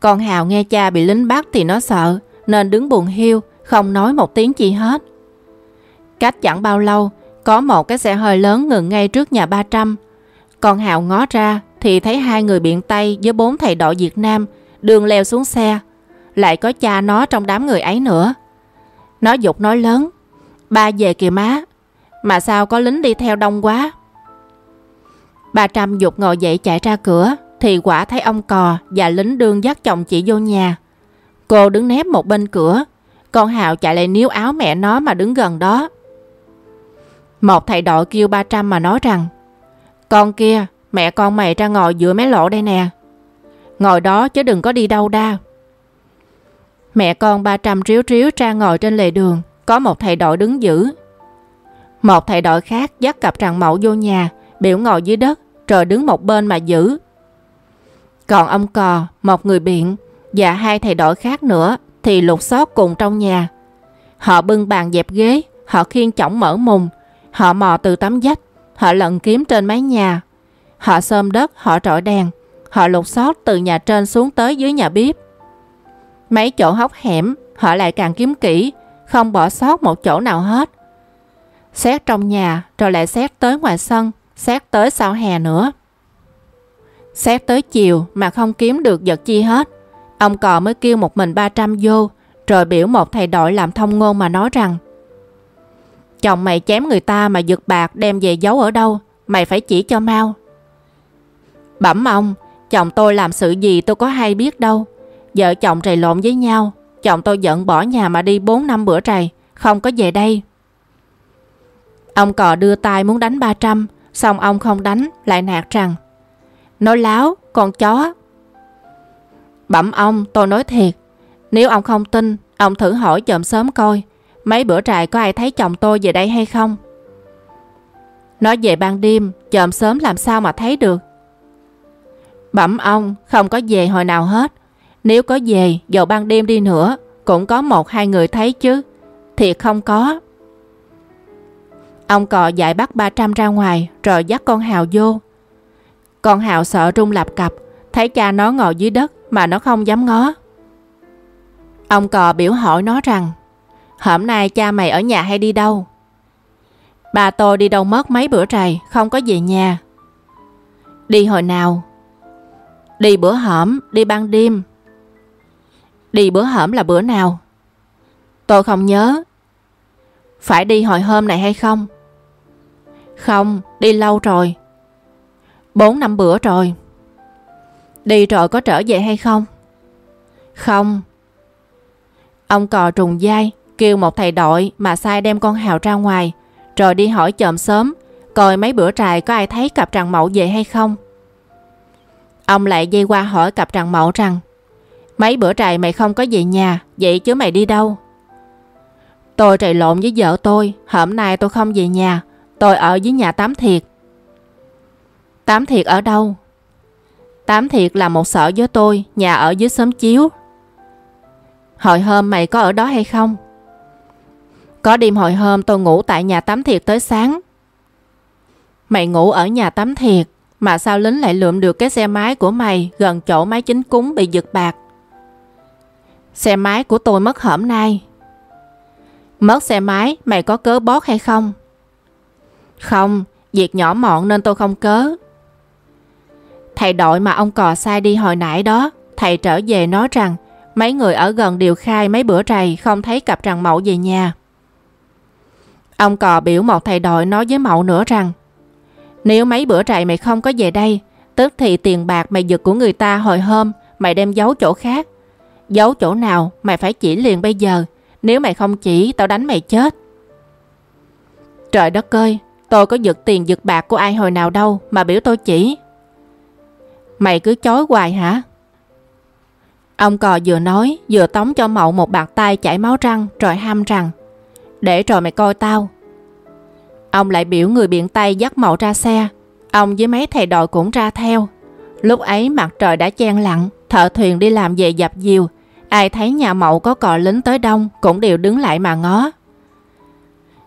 Còn Hào nghe cha bị lính bắt thì nó sợ, nên đứng buồn hiu, không nói một tiếng chi hết. Cách chẳng bao lâu, có một cái xe hơi lớn ngừng ngay trước nhà ba trăm. Còn Hào ngó ra thì thấy hai người biện Tây với bốn thầy đội Việt Nam đường leo xuống xe. Lại có cha nó trong đám người ấy nữa. Nó dục nói lớn. Ba về kìa má. Mà sao có lính đi theo đông quá? Bà Trâm dục ngồi dậy chạy ra cửa thì quả thấy ông cò và lính đương dắt chồng chị vô nhà. Cô đứng nép một bên cửa. Con Hào chạy lại níu áo mẹ nó mà đứng gần đó. Một thầy đội kêu ba trăm mà nói rằng Con kia, mẹ con mày ra ngồi giữa mấy lỗ đây nè. Ngồi đó chứ đừng có đi đâu đa. Mẹ con ba trăm ríu ríu ra ngồi trên lề đường, có một thầy đội đứng giữ. Một thầy đội khác dắt cặp tràng mẫu vô nhà, biểu ngồi dưới đất, rồi đứng một bên mà giữ. Còn ông cò, một người biện và hai thầy đội khác nữa thì lục xót cùng trong nhà. Họ bưng bàn dẹp ghế, họ khiên chổng mở mùng, họ mò từ tấm dách, họ lận kiếm trên mái nhà. Họ xơm đất, họ trọi đèn, họ lục xót từ nhà trên xuống tới dưới nhà bếp. Mấy chỗ hốc hẻm, họ lại càng kiếm kỹ, không bỏ sót một chỗ nào hết. Xét trong nhà, rồi lại xét tới ngoài sân, xét tới sau hè nữa. Xét tới chiều mà không kiếm được vật chi hết. Ông cò mới kêu một mình 300 vô, rồi biểu một thầy đội làm thông ngôn mà nói rằng Chồng mày chém người ta mà giật bạc đem về giấu ở đâu, mày phải chỉ cho mau. Bẩm ông, chồng tôi làm sự gì tôi có hay biết đâu. Vợ chồng trầy lộn với nhau, chồng tôi giận bỏ nhà mà đi 4 năm bữa trầy, không có về đây. Ông cò đưa tay muốn đánh 300, xong ông không đánh, lại nạt rằng Nói láo, con chó. Bẩm ông, tôi nói thiệt, nếu ông không tin, ông thử hỏi chậm sớm coi, mấy bữa trại có ai thấy chồng tôi về đây hay không? Nói về ban đêm, chậm sớm làm sao mà thấy được? Bẩm ông, không có về hồi nào hết. Nếu có về, dầu ban đêm đi nữa, cũng có một hai người thấy chứ. Thiệt không có. Ông cò dạy bắt 300 ra ngoài, rồi dắt con Hào vô. Con Hào sợ rung lập cặp thấy cha nó ngồi dưới đất mà nó không dám ngó. Ông cò biểu hỏi nó rằng, hôm nay cha mày ở nhà hay đi đâu? Bà tôi đi đâu mất mấy bữa trời không có về nhà. Đi hồi nào? Đi bữa hổm, đi ban đêm. Đi bữa hổm là bữa nào? Tôi không nhớ. Phải đi hồi hôm này hay không? Không, đi lâu rồi. Bốn năm bữa rồi. Đi rồi có trở về hay không? Không. Ông cò trùng dai kêu một thầy đội mà sai đem con Hào ra ngoài rồi đi hỏi chợm sớm coi mấy bữa trài có ai thấy cặp tràng mậu về hay không. Ông lại dây qua hỏi cặp tràng mậu rằng mấy bữa trài mày không có về nhà vậy chứ mày đi đâu? Tôi trầy lộn với vợ tôi hôm nay tôi không về nhà tôi ở dưới nhà Tám Thiệt. Tám Thiệt ở đâu? Tám Thiệt là một sở với tôi, nhà ở dưới xóm chiếu. Hồi hôm mày có ở đó hay không? Có đêm hồi hôm tôi ngủ tại nhà Tám Thiệt tới sáng. Mày ngủ ở nhà Tám Thiệt, mà sao lính lại lượm được cái xe máy của mày gần chỗ máy chính cúng bị giật bạc? Xe máy của tôi mất hổm nay. Mất xe máy, mày có cớ bót hay không? Không, việc nhỏ mọn nên tôi không cớ. Thầy đội mà ông cò sai đi hồi nãy đó, thầy trở về nói rằng mấy người ở gần đều khai mấy bữa trầy không thấy cặp tràng mậu về nhà. Ông cò biểu một thầy đội nói với mậu nữa rằng nếu mấy bữa trầy mày không có về đây, tức thì tiền bạc mày giật của người ta hồi hôm mày đem giấu chỗ khác. Giấu chỗ nào mày phải chỉ liền bây giờ, nếu mày không chỉ tao đánh mày chết. Trời đất ơi, tôi có giật tiền giật bạc của ai hồi nào đâu mà biểu tôi chỉ. Mày cứ chối hoài hả? Ông cò vừa nói vừa tống cho Mậu một bạc tay chảy máu răng rồi ham rằng Để rồi mày coi tao. Ông lại biểu người biện tay dắt Mậu ra xe. Ông với mấy thầy đội cũng ra theo. Lúc ấy mặt trời đã chen lặng, thợ thuyền đi làm về dập diều. Ai thấy nhà Mậu có cò lính tới đông cũng đều đứng lại mà ngó.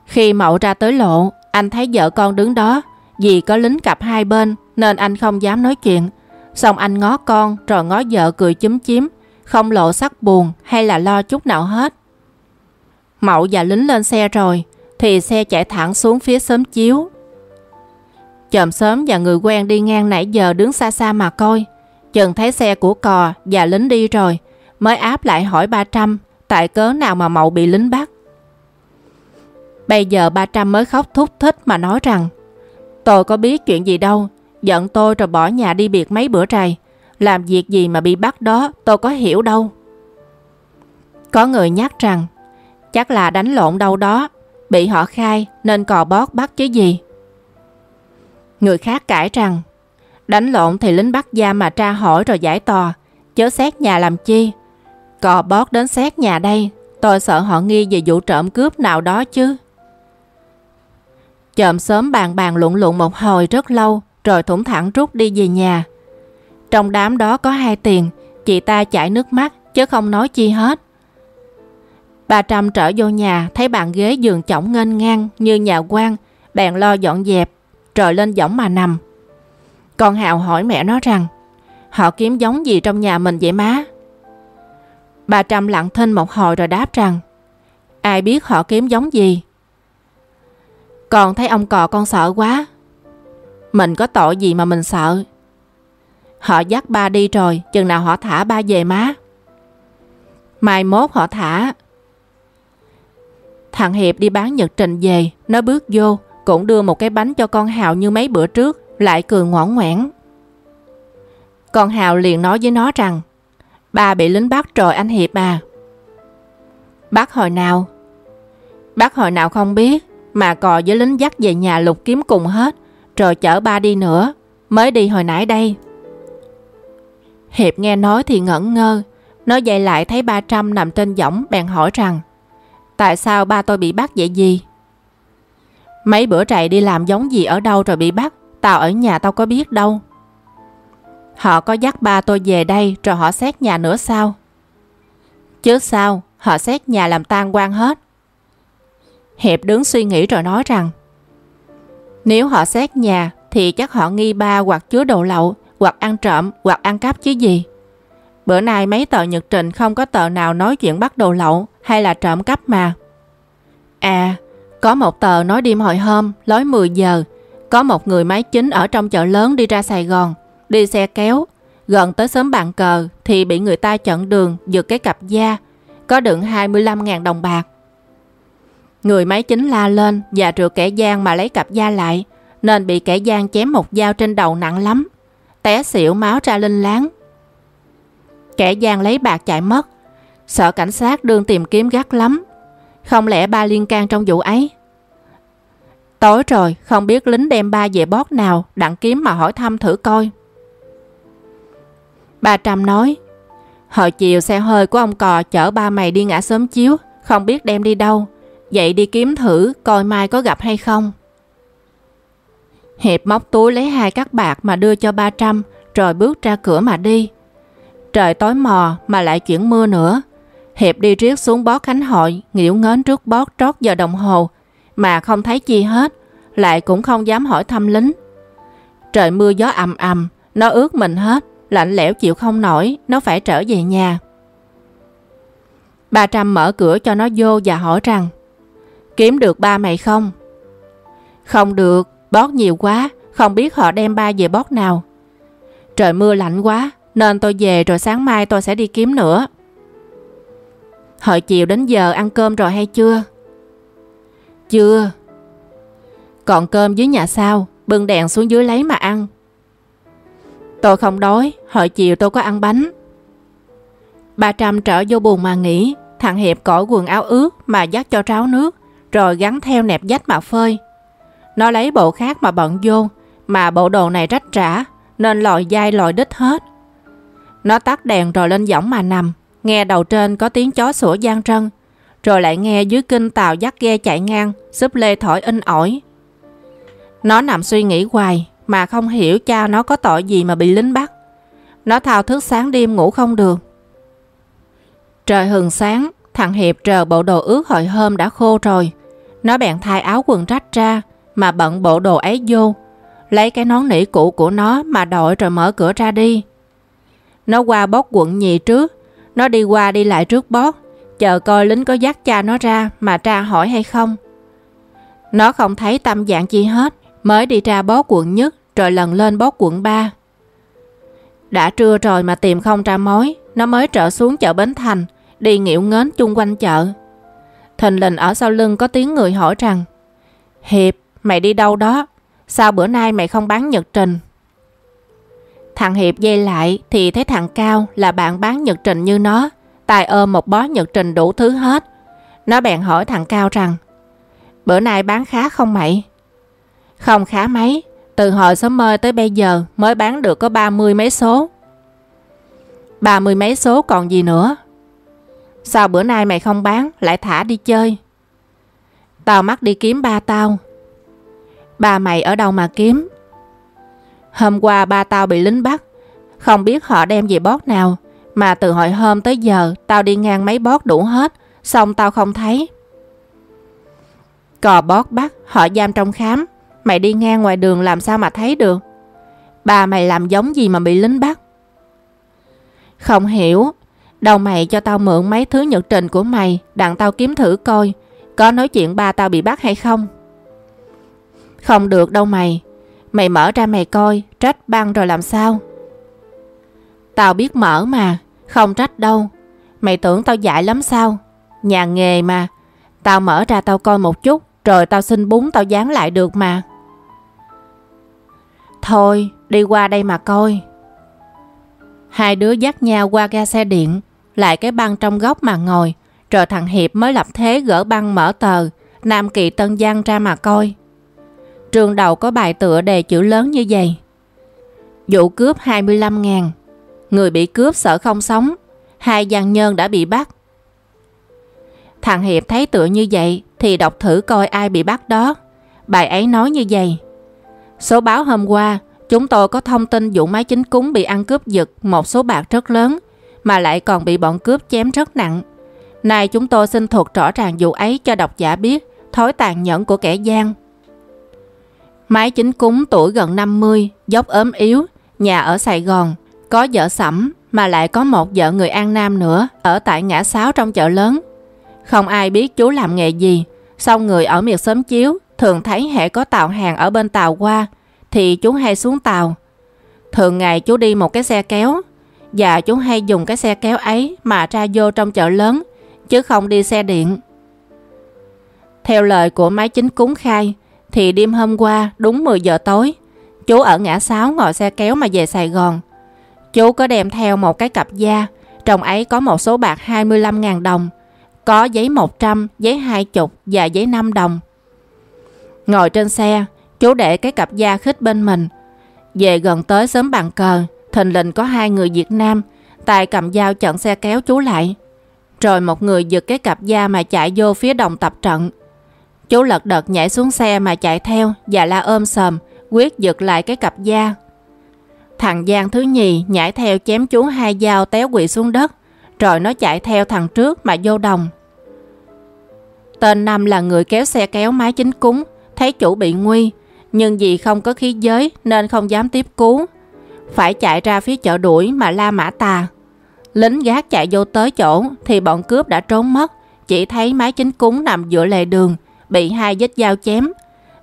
Khi Mậu ra tới lộ, anh thấy vợ con đứng đó. Vì có lính cặp hai bên nên anh không dám nói chuyện. Xong anh ngó con rồi ngó vợ cười chúm chím, không lộ sắc buồn hay là lo chút nào hết. Mậu và lính lên xe rồi, thì xe chạy thẳng xuống phía sớm chiếu. Chồm sớm và người quen đi ngang nãy giờ đứng xa xa mà coi. Chừng thấy xe của cò và lính đi rồi, mới áp lại hỏi 300 tại cớ nào mà Mậu bị lính bắt. Bây giờ 300 mới khóc thúc thích mà nói rằng Tôi có biết chuyện gì đâu, giận tôi rồi bỏ nhà đi biệt mấy bữa trời Làm việc gì mà bị bắt đó tôi có hiểu đâu. Có người nhắc rằng chắc là đánh lộn đâu đó, bị họ khai nên cò bót bắt chứ gì. Người khác cãi rằng đánh lộn thì lính bắt giam mà tra hỏi rồi giải tòa, chớ xét nhà làm chi. Cò bót đến xét nhà đây, tôi sợ họ nghi về vụ trộm cướp nào đó chứ chậm sớm bàn bàn luận luận một hồi rất lâu rồi thủng thẳng rút đi về nhà. Trong đám đó có hai tiền, chị ta chảy nước mắt chứ không nói chi hết. Bà Trâm trở vô nhà thấy bàn ghế giường chỏng nghênh ngang như nhà quan, bèn lo dọn dẹp, rồi lên võng mà nằm. Con Hào hỏi mẹ nó rằng, họ kiếm giống gì trong nhà mình vậy má? Bà Trâm lặng thinh một hồi rồi đáp rằng, ai biết họ kiếm giống gì? Con thấy ông cò con sợ quá. Mình có tội gì mà mình sợ? Họ dắt ba đi rồi, chừng nào họ thả ba về má. Mai mốt họ thả. Thằng Hiệp đi bán nhật trình về, nó bước vô, cũng đưa một cái bánh cho con Hào như mấy bữa trước, lại cười ngoãn ngoãn. Con Hào liền nói với nó rằng, ba bị lính bắt rồi anh Hiệp à. Bắt hồi nào? Bắt hồi nào không biết, mà cò với lính dắt về nhà lục kiếm cùng hết, rồi chở ba đi nữa, mới đi hồi nãy đây. Hiệp nghe nói thì ngẩn ngơ, nói dậy lại thấy ba trăm nằm trên võng bèn hỏi rằng Tại sao ba tôi bị bắt vậy gì? Mấy bữa trại đi làm giống gì ở đâu rồi bị bắt, tao ở nhà tao có biết đâu. Họ có dắt ba tôi về đây rồi họ xét nhà nữa sao? Chứ sao, họ xét nhà làm tan quan hết. Hiệp đứng suy nghĩ rồi nói rằng Nếu họ xét nhà thì chắc họ nghi ba hoặc chứa đồ lậu hoặc ăn trộm hoặc ăn cắp chứ gì. Bữa nay mấy tờ nhật trình không có tờ nào nói chuyện bắt đồ lậu hay là trộm cắp mà. À, có một tờ nói đêm hồi hôm, lối 10 giờ, có một người máy chính ở trong chợ lớn đi ra Sài Gòn, đi xe kéo, gần tới sớm bàn cờ thì bị người ta chặn đường giật cái cặp da, có đựng 25.000 đồng bạc. Người máy chính la lên và trượt kẻ gian mà lấy cặp da lại, nên bị kẻ gian chém một dao trên đầu nặng lắm té xỉu máu ra linh láng. Kẻ gian lấy bạc chạy mất, sợ cảnh sát đương tìm kiếm gắt lắm. Không lẽ ba liên can trong vụ ấy? Tối rồi, không biết lính đem ba về bót nào, đặng kiếm mà hỏi thăm thử coi. Ba Trăm nói, hồi chiều xe hơi của ông cò chở ba mày đi ngã sớm chiếu, không biết đem đi đâu. Vậy đi kiếm thử coi mai có gặp hay không. Hiệp móc túi lấy hai cắt bạc mà đưa cho 300 rồi bước ra cửa mà đi. Trời tối mò mà lại chuyển mưa nữa. Hiệp đi riết xuống bó khánh hội, nghỉu ngến trước bót trót giờ đồng hồ mà không thấy chi hết, lại cũng không dám hỏi thăm lính. Trời mưa gió ầm ầm, nó ướt mình hết, lạnh lẽo chịu không nổi, nó phải trở về nhà. 300 mở cửa cho nó vô và hỏi rằng Kiếm được ba mày không? Không được, Bót nhiều quá, không biết họ đem ba về bót nào. Trời mưa lạnh quá, nên tôi về rồi sáng mai tôi sẽ đi kiếm nữa. Hồi chiều đến giờ ăn cơm rồi hay chưa? Chưa. Còn cơm dưới nhà sao? Bưng đèn xuống dưới lấy mà ăn. Tôi không đói, hồi chiều tôi có ăn bánh. Ba Trăm trở vô buồn mà nghỉ, thằng Hiệp cởi quần áo ướt mà dắt cho tráo nước, rồi gắn theo nẹp dách mà phơi. Nó lấy bộ khác mà bận vô, mà bộ đồ này rách rã, nên lòi dai lòi đít hết. Nó tắt đèn rồi lên võng mà nằm, nghe đầu trên có tiếng chó sủa gian trân, rồi lại nghe dưới kinh tàu dắt ghe chạy ngang, súp lê thổi in ỏi. Nó nằm suy nghĩ hoài, mà không hiểu cha nó có tội gì mà bị lính bắt. Nó thao thức sáng đêm ngủ không được. Trời hừng sáng, thằng Hiệp trờ bộ đồ ướt hồi hôm đã khô rồi. Nó bèn thay áo quần rách ra, mà bận bộ đồ ấy vô. Lấy cái nón nỉ cũ của nó mà đội rồi mở cửa ra đi. Nó qua bót quận nhì trước. Nó đi qua đi lại trước bót. Chờ coi lính có dắt cha nó ra mà tra hỏi hay không. Nó không thấy tâm dạng chi hết. Mới đi ra bót quận nhất rồi lần lên bót quận 3. Đã trưa rồi mà tìm không ra mối. Nó mới trở xuống chợ Bến Thành, đi nghịu ngến chung quanh chợ. Thình lình ở sau lưng có tiếng người hỏi rằng Hiệp, mày đi đâu đó? Sao bữa nay mày không bán nhật trình? Thằng Hiệp dây lại thì thấy thằng Cao là bạn bán nhật trình như nó, tài ôm một bó nhật trình đủ thứ hết. Nó bèn hỏi thằng Cao rằng Bữa nay bán khá không mày? Không khá mấy, từ hồi sớm mơ tới bây giờ mới bán được có ba mươi mấy số. Ba mươi mấy số còn gì nữa? Sao bữa nay mày không bán, Lại thả đi chơi? Tao mắc đi kiếm ba tao. Ba mày ở đâu mà kiếm? Hôm qua ba tao bị lính bắt. Không biết họ đem về bót nào, Mà từ hồi hôm tới giờ Tao đi ngang mấy bót đủ hết, Xong tao không thấy. Cò bót bắt, Họ giam trong khám. Mày đi ngang ngoài đường làm sao mà thấy được? Ba mày làm giống gì mà bị lính bắt? Không hiểu đầu mày cho tao mượn mấy thứ nhật trình của mày đặng tao kiếm thử coi có nói chuyện ba tao bị bắt hay không. Không được đâu mày. Mày mở ra mày coi trách băng rồi làm sao. Tao biết mở mà, không trách đâu. Mày tưởng tao dại lắm sao? Nhà nghề mà. Tao mở ra tao coi một chút rồi tao xin bún tao dán lại được mà. Thôi, đi qua đây mà coi. Hai đứa dắt nhau qua ga xe điện lại cái băng trong góc mà ngồi, rồi thằng Hiệp mới lập thế gỡ băng mở tờ, Nam Kỳ Tân Giang ra mà coi. Trường đầu có bài tựa đề chữ lớn như vậy. Vụ cướp 25 ngàn, người bị cướp sợ không sống, hai giang nhân đã bị bắt. Thằng Hiệp thấy tựa như vậy thì đọc thử coi ai bị bắt đó. Bài ấy nói như vậy. Số báo hôm qua, chúng tôi có thông tin vụ máy chính cúng bị ăn cướp giật một số bạc rất lớn mà lại còn bị bọn cướp chém rất nặng. Nay chúng tôi xin thuật rõ ràng vụ ấy cho độc giả biết thói tàn nhẫn của kẻ gian. Máy chính cúng tuổi gần 50, dốc ốm yếu, nhà ở Sài Gòn, có vợ sẩm mà lại có một vợ người An Nam nữa ở tại ngã sáu trong chợ lớn. Không ai biết chú làm nghề gì, Song người ở miệt sớm chiếu thường thấy hệ có tàu hàng ở bên tàu qua thì chú hay xuống tàu. Thường ngày chú đi một cái xe kéo và chúng hay dùng cái xe kéo ấy mà ra vô trong chợ lớn, chứ không đi xe điện. Theo lời của máy chính cúng khai, thì đêm hôm qua đúng 10 giờ tối, chú ở ngã sáu ngồi xe kéo mà về Sài Gòn. Chú có đem theo một cái cặp da, trong ấy có một số bạc 25.000 đồng, có giấy 100, giấy 20 và giấy 5 đồng. Ngồi trên xe, chú để cái cặp da khít bên mình. Về gần tới sớm bàn cờ, thình lình có hai người Việt Nam, tài cầm dao chặn xe kéo chú lại. Rồi một người giật cái cặp da mà chạy vô phía đồng tập trận. Chú lật đật nhảy xuống xe mà chạy theo và la ôm sầm, quyết giật lại cái cặp da. Thằng Giang thứ nhì nhảy theo chém chú hai dao téo quỵ xuống đất, rồi nó chạy theo thằng trước mà vô đồng. Tên Năm là người kéo xe kéo máy chính cúng, thấy chủ bị nguy, nhưng vì không có khí giới nên không dám tiếp cứu, phải chạy ra phía chợ đuổi mà la mã tà. Lính gác chạy vô tới chỗ thì bọn cướp đã trốn mất, chỉ thấy máy chính cúng nằm giữa lề đường, bị hai vết dao chém.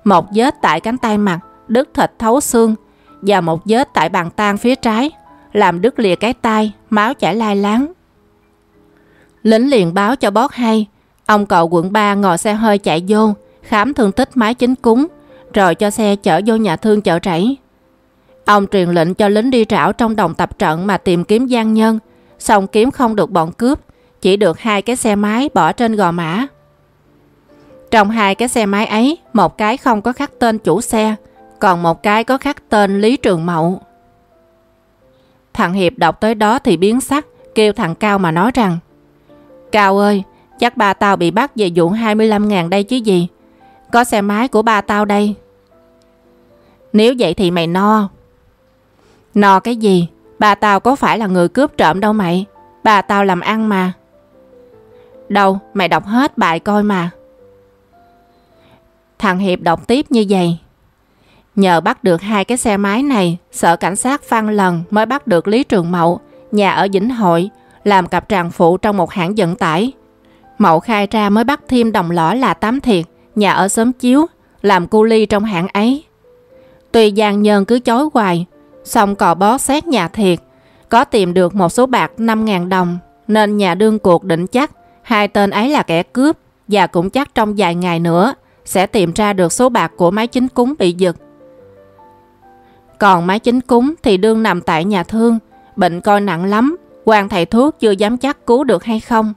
Một vết tại cánh tay mặt, đứt thịt thấu xương, và một vết tại bàn tang phía trái, làm đứt lìa cái tay, máu chảy lai láng. Lính liền báo cho bót hay, ông cậu quận 3 ngồi xe hơi chạy vô, khám thương tích máy chính cúng, rồi cho xe chở vô nhà thương chợ rẫy Ông truyền lệnh cho lính đi rảo trong đồng tập trận mà tìm kiếm gian nhân, xong kiếm không được bọn cướp, chỉ được hai cái xe máy bỏ trên gò mã. Trong hai cái xe máy ấy, một cái không có khắc tên chủ xe, còn một cái có khắc tên Lý Trường Mậu. Thằng Hiệp đọc tới đó thì biến sắc, kêu thằng Cao mà nói rằng Cao ơi, chắc ba tao bị bắt về vụ 25 ngàn đây chứ gì. Có xe máy của ba tao đây. Nếu vậy thì mày no. No cái gì? bà tao có phải là người cướp trộm đâu mày. bà tao làm ăn mà. Đâu, mày đọc hết bài coi mà. Thằng Hiệp đọc tiếp như vậy. Nhờ bắt được hai cái xe máy này, sở cảnh sát Phan Lần mới bắt được Lý Trường Mậu, nhà ở Vĩnh Hội, làm cặp tràng phụ trong một hãng vận tải. Mậu khai ra mới bắt thêm đồng lõa là Tám Thiệt, nhà ở xóm Chiếu, làm cu ly trong hãng ấy. Tuy Giang Nhân cứ chối hoài, xong cò bó xét nhà Thiệt, có tìm được một số bạc 5.000 đồng, nên nhà đương cuộc định chắc hai tên ấy là kẻ cướp và cũng chắc trong vài ngày nữa sẽ tìm ra được số bạc của máy chính cúng bị giật. Còn máy chính cúng thì đương nằm tại nhà thương, bệnh coi nặng lắm, quan thầy thuốc chưa dám chắc cứu được hay không.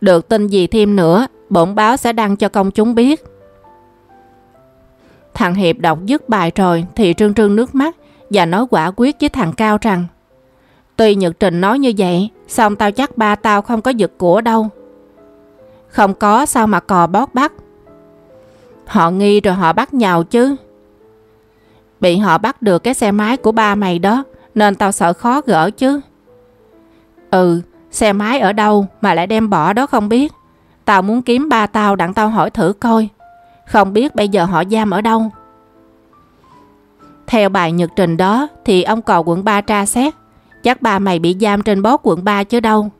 Được tin gì thêm nữa, bổn báo sẽ đăng cho công chúng biết. Thằng Hiệp đọc dứt bài rồi thì trương trương nước mắt và nói quả quyết với thằng Cao rằng Tuy Nhật Trình nói như vậy, xong tao chắc ba tao không có giật của đâu. Không có sao mà cò bót bắt. Họ nghi rồi họ bắt nhào chứ. Bị họ bắt được cái xe máy của ba mày đó, nên tao sợ khó gỡ chứ. Ừ, xe máy ở đâu mà lại đem bỏ đó không biết. Tao muốn kiếm ba tao đặng tao hỏi thử coi. Không biết bây giờ họ giam ở đâu. Theo bài nhật trình đó thì ông cò quận 3 tra xét. Chắc ba mày bị giam trên bót quận 3 chứ đâu.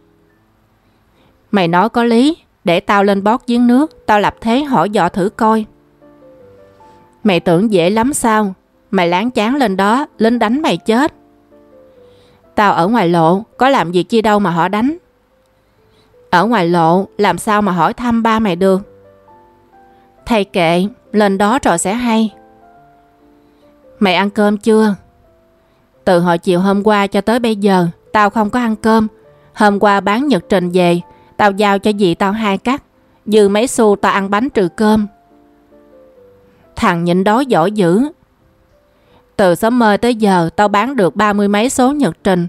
Mày nói có lý, để tao lên bót giếng nước, tao lập thế hỏi dò thử coi. Mày tưởng dễ lắm sao? Mày láng chán lên đó, lính đánh mày chết. Tao ở ngoài lộ, có làm gì chi đâu mà họ đánh. Ở ngoài lộ, làm sao mà hỏi thăm ba mày được? Thầy kệ, lên đó rồi sẽ hay. Mày ăn cơm chưa? Từ hồi chiều hôm qua cho tới bây giờ, tao không có ăn cơm. Hôm qua bán nhật trình về, tao giao cho dì tao hai cắt. Dư mấy xu tao ăn bánh trừ cơm. Thằng nhịn đói giỏi dữ. Từ sớm mơ tới giờ tao bán được ba mươi mấy số nhật trình.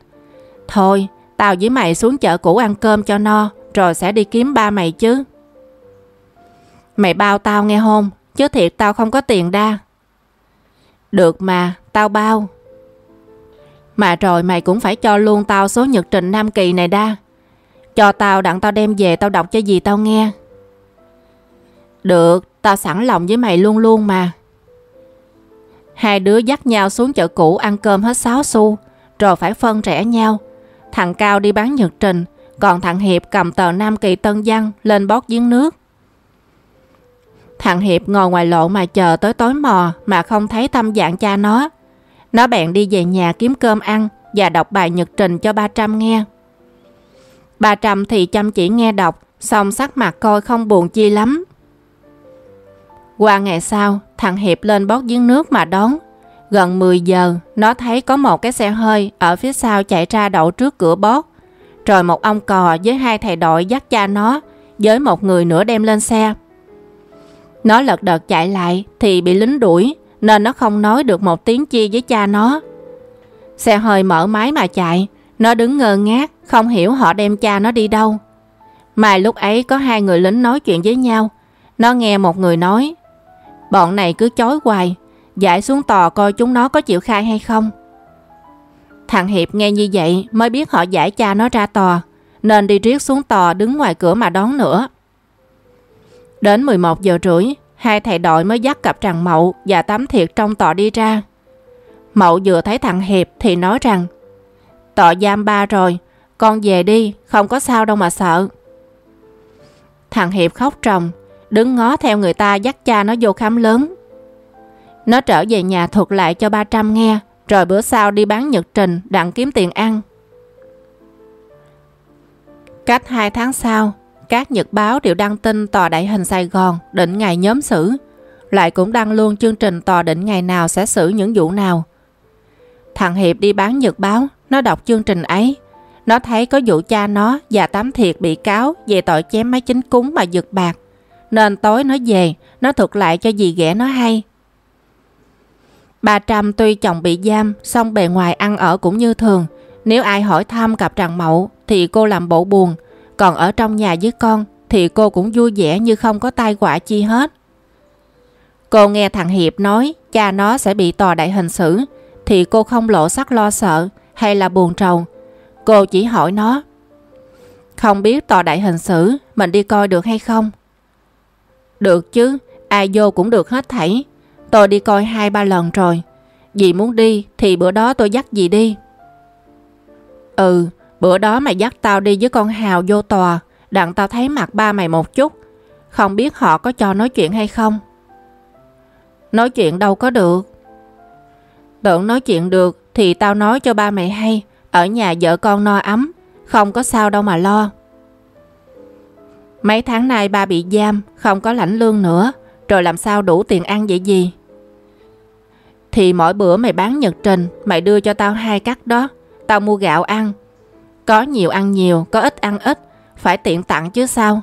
Thôi, tao với mày xuống chợ cũ ăn cơm cho no, rồi sẽ đi kiếm ba mày chứ. Mày bao tao nghe hôn, chứ thiệt tao không có tiền đa. Được mà, tao bao. Mà rồi mày cũng phải cho luôn tao số nhật trình Nam Kỳ này đa. Cho tao đặng tao đem về tao đọc cho gì tao nghe. Được, tao sẵn lòng với mày luôn luôn mà. Hai đứa dắt nhau xuống chợ cũ ăn cơm hết 6 xu, rồi phải phân rẽ nhau. Thằng Cao đi bán nhật trình, còn thằng Hiệp cầm tờ Nam Kỳ Tân Văn lên bót giếng nước. Thằng Hiệp ngồi ngoài lộ mà chờ tới tối mò mà không thấy tâm dạng cha nó. Nó bèn đi về nhà kiếm cơm ăn và đọc bài nhật trình cho ba trăm nghe. Ba trăm thì chăm chỉ nghe đọc, xong sắc mặt coi không buồn chi lắm. Qua ngày sau, thằng Hiệp lên bót giếng nước mà đón. Gần 10 giờ, nó thấy có một cái xe hơi ở phía sau chạy ra đậu trước cửa bót. Rồi một ông cò với hai thầy đội dắt cha nó, với một người nữa đem lên xe. Nó lật đật chạy lại thì bị lính đuổi, nên nó không nói được một tiếng chi với cha nó. Xe hơi mở máy mà chạy, nó đứng ngơ ngác, không hiểu họ đem cha nó đi đâu. Mà lúc ấy có hai người lính nói chuyện với nhau. Nó nghe một người nói, bọn này cứ chối hoài, giải xuống tò coi chúng nó có chịu khai hay không. Thằng Hiệp nghe như vậy mới biết họ giải cha nó ra tòa, nên đi riết xuống tòa đứng ngoài cửa mà đón nữa. Đến 11 giờ rưỡi, hai thầy đội mới dắt cặp tràng Mậu và Tắm Thiệt trong tòa đi ra. Mậu vừa thấy thằng Hiệp thì nói rằng Tòa giam ba rồi, con về đi, không có sao đâu mà sợ. Thằng Hiệp khóc trồng, đứng ngó theo người ta dắt cha nó vô khám lớn. Nó trở về nhà thuật lại cho 300 nghe, rồi bữa sau đi bán nhật trình đặng kiếm tiền ăn. Cách 2 tháng sau, các nhật báo đều đăng tin tòa đại hình Sài Gòn định ngày nhóm xử, lại cũng đăng luôn chương trình tòa định ngày nào sẽ xử những vụ nào. Thằng Hiệp đi bán nhật báo, nó đọc chương trình ấy. Nó thấy có vụ cha nó và Tám Thiệt bị cáo về tội chém máy chính cúng mà giật bạc. Nên tối nó về, nó thuật lại cho dì ghẻ nó hay. Bà Trâm tuy chồng bị giam, song bề ngoài ăn ở cũng như thường. Nếu ai hỏi thăm cặp tràng mậu thì cô làm bộ buồn, còn ở trong nhà với con thì cô cũng vui vẻ như không có tai họa chi hết. Cô nghe thằng Hiệp nói cha nó sẽ bị tòa đại hình xử thì cô không lộ sắc lo sợ hay là buồn trầu. Cô chỉ hỏi nó Không biết tòa đại hình xử mình đi coi được hay không? Được chứ, ai vô cũng được hết thảy. Tôi đi coi hai ba lần rồi. Dì muốn đi thì bữa đó tôi dắt dì đi. Ừ, bữa đó mày dắt tao đi với con Hào vô tòa, đặng tao thấy mặt ba mày một chút. Không biết họ có cho nói chuyện hay không? Nói chuyện đâu có được. Tưởng nói chuyện được thì tao nói cho ba mày hay, ở nhà vợ con no ấm, không có sao đâu mà lo. Mấy tháng nay ba bị giam, không có lãnh lương nữa, rồi làm sao đủ tiền ăn vậy gì? Thì mỗi bữa mày bán nhật trình, mày đưa cho tao hai cắt đó, tao mua gạo ăn. Có nhiều ăn nhiều, có ít ăn ít, phải tiện tặng chứ sao.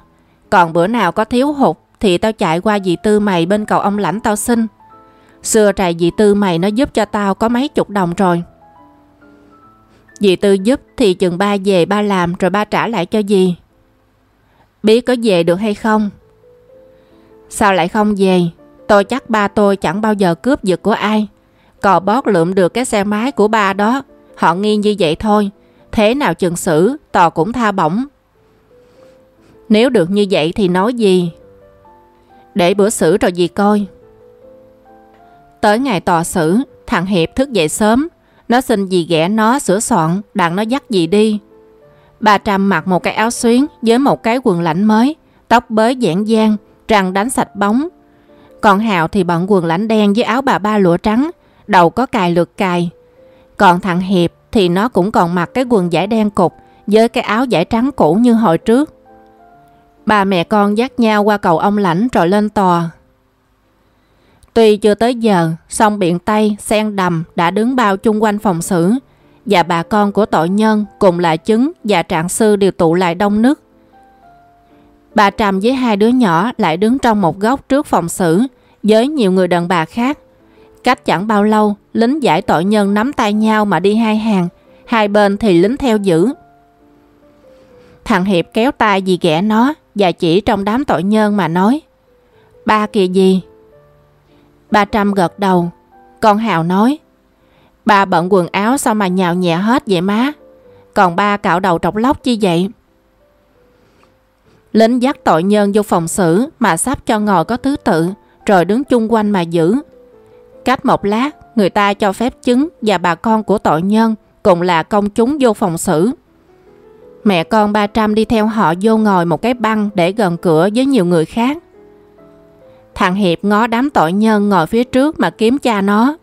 Còn bữa nào có thiếu hụt thì tao chạy qua dì Tư mày bên cầu ông lãnh tao xin. Xưa trài dì Tư mày nó giúp cho tao có mấy chục đồng rồi. Dì Tư giúp thì chừng ba về ba làm rồi ba trả lại cho dì. Biết có về được hay không? Sao lại không về? Tôi chắc ba tôi chẳng bao giờ cướp giật của ai. Cò bót lượm được cái xe máy của ba đó. Họ nghi như vậy thôi. Thế nào chừng xử, tò cũng tha bổng. Nếu được như vậy thì nói gì? Để bữa xử rồi gì coi. Tới ngày tòa xử, thằng Hiệp thức dậy sớm. Nó xin dì ghẻ nó sửa soạn, đặng nó dắt dì đi. Bà Trâm mặc một cái áo xuyến với một cái quần lãnh mới, tóc bới giãn giang răng đánh sạch bóng. Còn Hào thì bận quần lãnh đen với áo bà ba lụa trắng, đầu có cài lượt cài. Còn thằng Hiệp thì nó cũng còn mặc cái quần giải đen cục với cái áo giải trắng cũ như hồi trước. Ba mẹ con dắt nhau qua cầu ông lãnh rồi lên tòa. Tuy chưa tới giờ, song biển Tây, sen đầm đã đứng bao chung quanh phòng xử và bà con của tội nhân cùng là chứng và trạng sư đều tụ lại đông nước. Bà Trầm với hai đứa nhỏ lại đứng trong một góc trước phòng xử với nhiều người đàn bà khác. Cách chẳng bao lâu, lính giải tội nhân nắm tay nhau mà đi hai hàng, hai bên thì lính theo giữ. Thằng Hiệp kéo tay dì ghẻ nó và chỉ trong đám tội nhân mà nói Ba kìa gì? Ba Trâm gật đầu. Con Hào nói Ba bận quần áo sao mà nhào nhẹ hết vậy má? Còn ba cạo đầu trọc lóc chi vậy? Lính dắt tội nhân vô phòng xử mà sắp cho ngồi có thứ tự rồi đứng chung quanh mà giữ. Cách một lát, người ta cho phép chứng và bà con của tội nhân cùng là công chúng vô phòng xử. Mẹ con ba trăm đi theo họ vô ngồi một cái băng để gần cửa với nhiều người khác. Thằng Hiệp ngó đám tội nhân ngồi phía trước mà kiếm cha nó.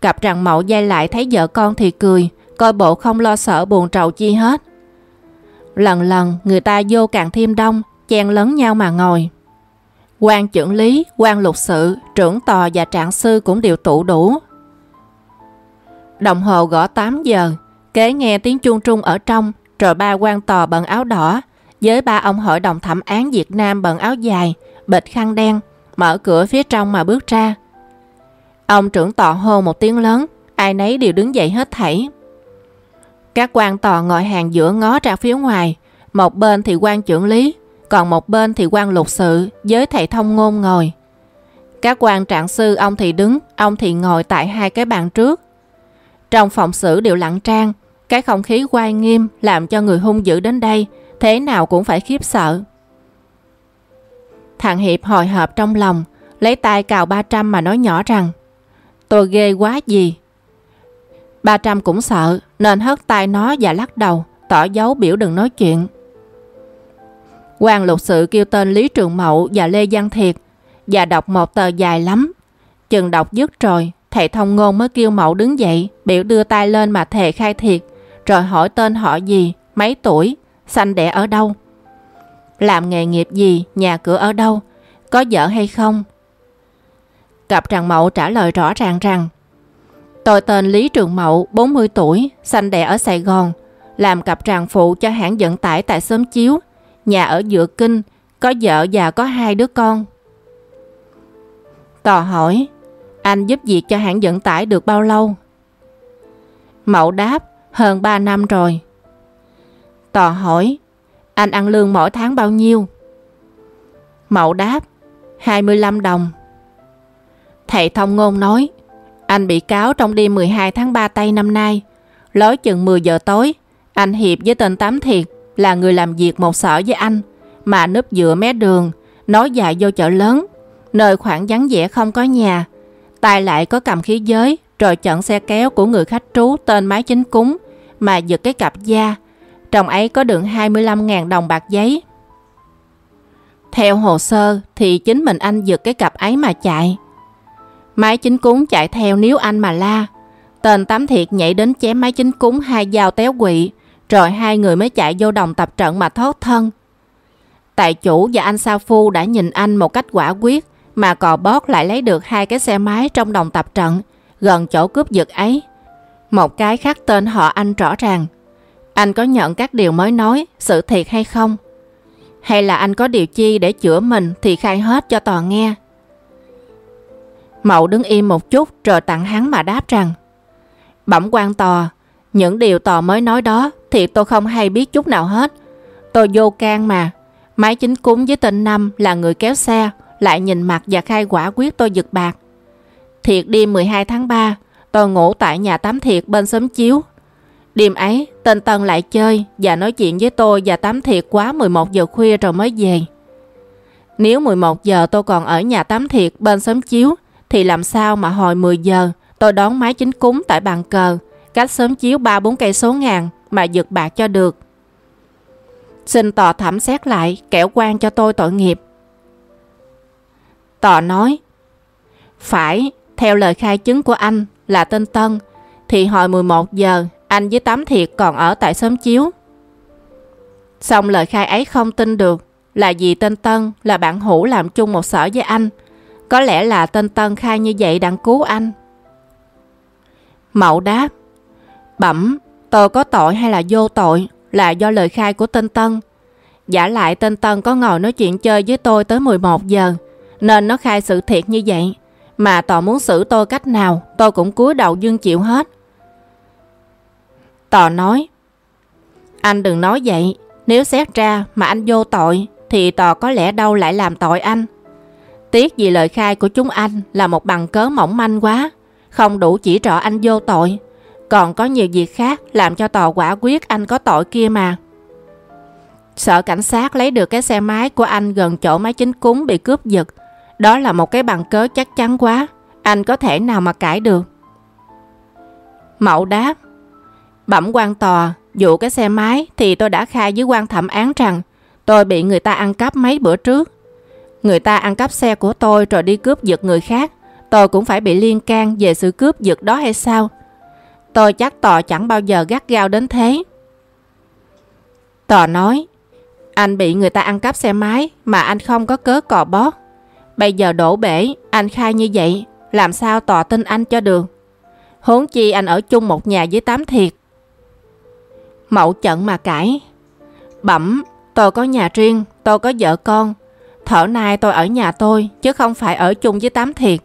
Gặp rằng mậu dây lại thấy vợ con thì cười, coi bộ không lo sợ buồn trầu chi hết. Lần lần người ta vô càng thêm đông, chen lấn nhau mà ngồi quan trưởng lý, quan lục sự, trưởng tòa và trạng sư cũng đều tụ đủ. Đồng hồ gõ 8 giờ, kế nghe tiếng chuông trung ở trong, rồi ba quan tòa bận áo đỏ, với ba ông hội đồng thẩm án Việt Nam bận áo dài, bịch khăn đen, mở cửa phía trong mà bước ra. Ông trưởng tòa hô một tiếng lớn, ai nấy đều đứng dậy hết thảy. Các quan tòa ngồi hàng giữa ngó ra phía ngoài, một bên thì quan trưởng lý, còn một bên thì quan lục sự với thầy thông ngôn ngồi. Các quan trạng sư ông thì đứng, ông thì ngồi tại hai cái bàn trước. Trong phòng xử đều lặng trang, cái không khí quay nghiêm làm cho người hung dữ đến đây, thế nào cũng phải khiếp sợ. Thằng Hiệp hồi hộp trong lòng, lấy tay cào 300 mà nói nhỏ rằng Tôi ghê quá gì. Ba Trăm cũng sợ nên hất tay nó và lắc đầu, tỏ dấu biểu đừng nói chuyện quan lục sự kêu tên Lý Trường Mậu và Lê Giang Thiệt. Và đọc một tờ dài lắm. Chừng đọc dứt rồi, thầy thông ngôn mới kêu Mậu đứng dậy, biểu đưa tay lên mà thề khai thiệt, rồi hỏi tên họ gì, mấy tuổi, sanh đẻ ở đâu. Làm nghề nghiệp gì, nhà cửa ở đâu, có vợ hay không, Cặp Tràng Mậu trả lời rõ ràng rằng Tôi tên Lý Trường Mậu, 40 tuổi, sanh đẻ ở Sài Gòn, làm cặp tràng phụ cho hãng vận tải tại xóm Chiếu, nhà ở Dựa Kinh, có vợ và có hai đứa con. Tò hỏi, Anh giúp việc cho hãng vận tải được bao lâu? Mậu đáp, hơn 3 năm rồi. Tò hỏi, anh ăn lương mỗi tháng bao nhiêu? Mậu đáp, 25 đồng. Thầy thông ngôn nói, anh bị cáo trong đêm 12 tháng 3 Tây năm nay. Lối chừng 10 giờ tối, anh Hiệp với tên Tám Thiệt là người làm việc một sở với anh, mà núp dựa mé đường, nói dài vô chợ lớn, nơi khoảng vắng vẻ không có nhà. Tài lại có cầm khí giới, rồi chặn xe kéo của người khách trú tên Mái Chính Cúng, mà giật cái cặp da. Trong ấy có đựng 25.000 đồng bạc giấy. Theo hồ sơ thì chính mình anh giật cái cặp ấy mà chạy. Mái chính cúng chạy theo nếu anh mà la. Tên tám thiệt nhảy đến chém mái chính cúng hai dao téo quỵ, rồi hai người mới chạy vô đồng tập trận mà thoát thân. Tài chủ và anh Sa Phu đã nhìn anh một cách quả quyết mà cò bót lại lấy được hai cái xe máy trong đồng tập trận gần chỗ cướp giật ấy. Một cái khác tên họ anh rõ ràng. Anh có nhận các điều mới nói, sự thiệt hay không? Hay là anh có điều chi để chữa mình thì khai hết cho tòa nghe? Mậu đứng im một chút rồi tặng hắn mà đáp rằng Bẩm quan tòa, những điều tòa mới nói đó thì tôi không hay biết chút nào hết. Tôi vô can mà. Máy chính cúng với tên Năm là người kéo xe, lại nhìn mặt và khai quả quyết tôi giật bạc. Thiệt đêm 12 tháng 3, tôi ngủ tại nhà tắm thiệt bên xóm chiếu. Đêm ấy, tên Tân lại chơi và nói chuyện với tôi và tắm thiệt quá 11 giờ khuya rồi mới về. Nếu 11 giờ tôi còn ở nhà tắm thiệt bên xóm chiếu, thì làm sao mà hồi 10 giờ tôi đón máy chính cúng tại bàn cờ, cách sớm chiếu 3-4 cây số ngàn mà giật bạc cho được. Xin tòa thẩm xét lại, kẻo quan cho tôi tội nghiệp. Tòa nói, phải, theo lời khai chứng của anh là tên Tân, thì hồi 11 giờ anh với Tám Thiệt còn ở tại sớm chiếu. Xong lời khai ấy không tin được là vì tên Tân là bạn hữu làm chung một sở với anh. Có lẽ là tên Tân khai như vậy đang cứu anh. Mậu đáp, bẩm, tôi có tội hay là vô tội là do lời khai của tên Tân. Giả lại tên Tân có ngồi nói chuyện chơi với tôi tới 11 giờ, nên nó khai sự thiệt như vậy. Mà tòa muốn xử tôi cách nào, tôi cũng cúi đầu dương chịu hết. Tòa nói, anh đừng nói vậy, nếu xét ra mà anh vô tội, thì tòa có lẽ đâu lại làm tội anh. Tiếc vì lời khai của chúng anh là một bằng cớ mỏng manh quá, không đủ chỉ rõ anh vô tội. Còn có nhiều việc khác làm cho tòa quả quyết anh có tội kia mà. Sợ cảnh sát lấy được cái xe máy của anh gần chỗ máy chính cúng bị cướp giật. Đó là một cái bằng cớ chắc chắn quá. Anh có thể nào mà cãi được. Mậu đáp. Bẩm quan tòa, vụ cái xe máy thì tôi đã khai với quan thẩm án rằng tôi bị người ta ăn cắp mấy bữa trước. Người ta ăn cắp xe của tôi rồi đi cướp giật người khác. Tôi cũng phải bị liên can về sự cướp giật đó hay sao? Tôi chắc tòa chẳng bao giờ gắt gao đến thế. Tòa nói, anh bị người ta ăn cắp xe máy mà anh không có cớ cò bót. Bây giờ đổ bể, anh khai như vậy, làm sao tòa tin anh cho được? Huống chi anh ở chung một nhà với tám thiệt. Mậu trận mà cãi. Bẩm, tôi có nhà riêng, tôi có vợ con. Thở nay tôi ở nhà tôi, chứ không phải ở chung với tám thiệt.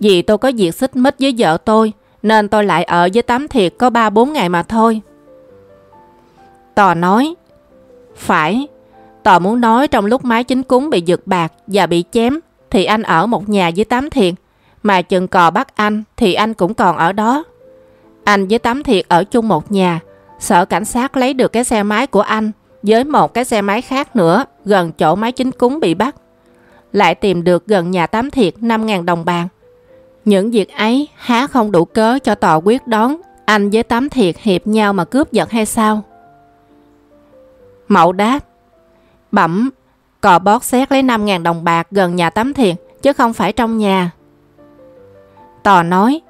Vì tôi có việc xích mích với vợ tôi, nên tôi lại ở với tám thiệt có 3-4 ngày mà thôi. Tòa nói, phải, Tòa muốn nói trong lúc máy chính cúng bị giật bạc và bị chém thì anh ở một nhà với tám thiệt, mà chừng cò bắt anh thì anh cũng còn ở đó. Anh với tám thiệt ở chung một nhà, sợ cảnh sát lấy được cái xe máy của anh với một cái xe máy khác nữa gần chỗ máy chính cúng bị bắt. Lại tìm được gần nhà tám thiệt 5.000 đồng bạc. Những việc ấy há không đủ cớ cho tòa quyết đón anh với tám thiệt hiệp nhau mà cướp giật hay sao? Mậu đáp Bẩm, cò bót xét lấy 5.000 đồng bạc gần nhà tắm thiệt, chứ không phải trong nhà. Tò nói,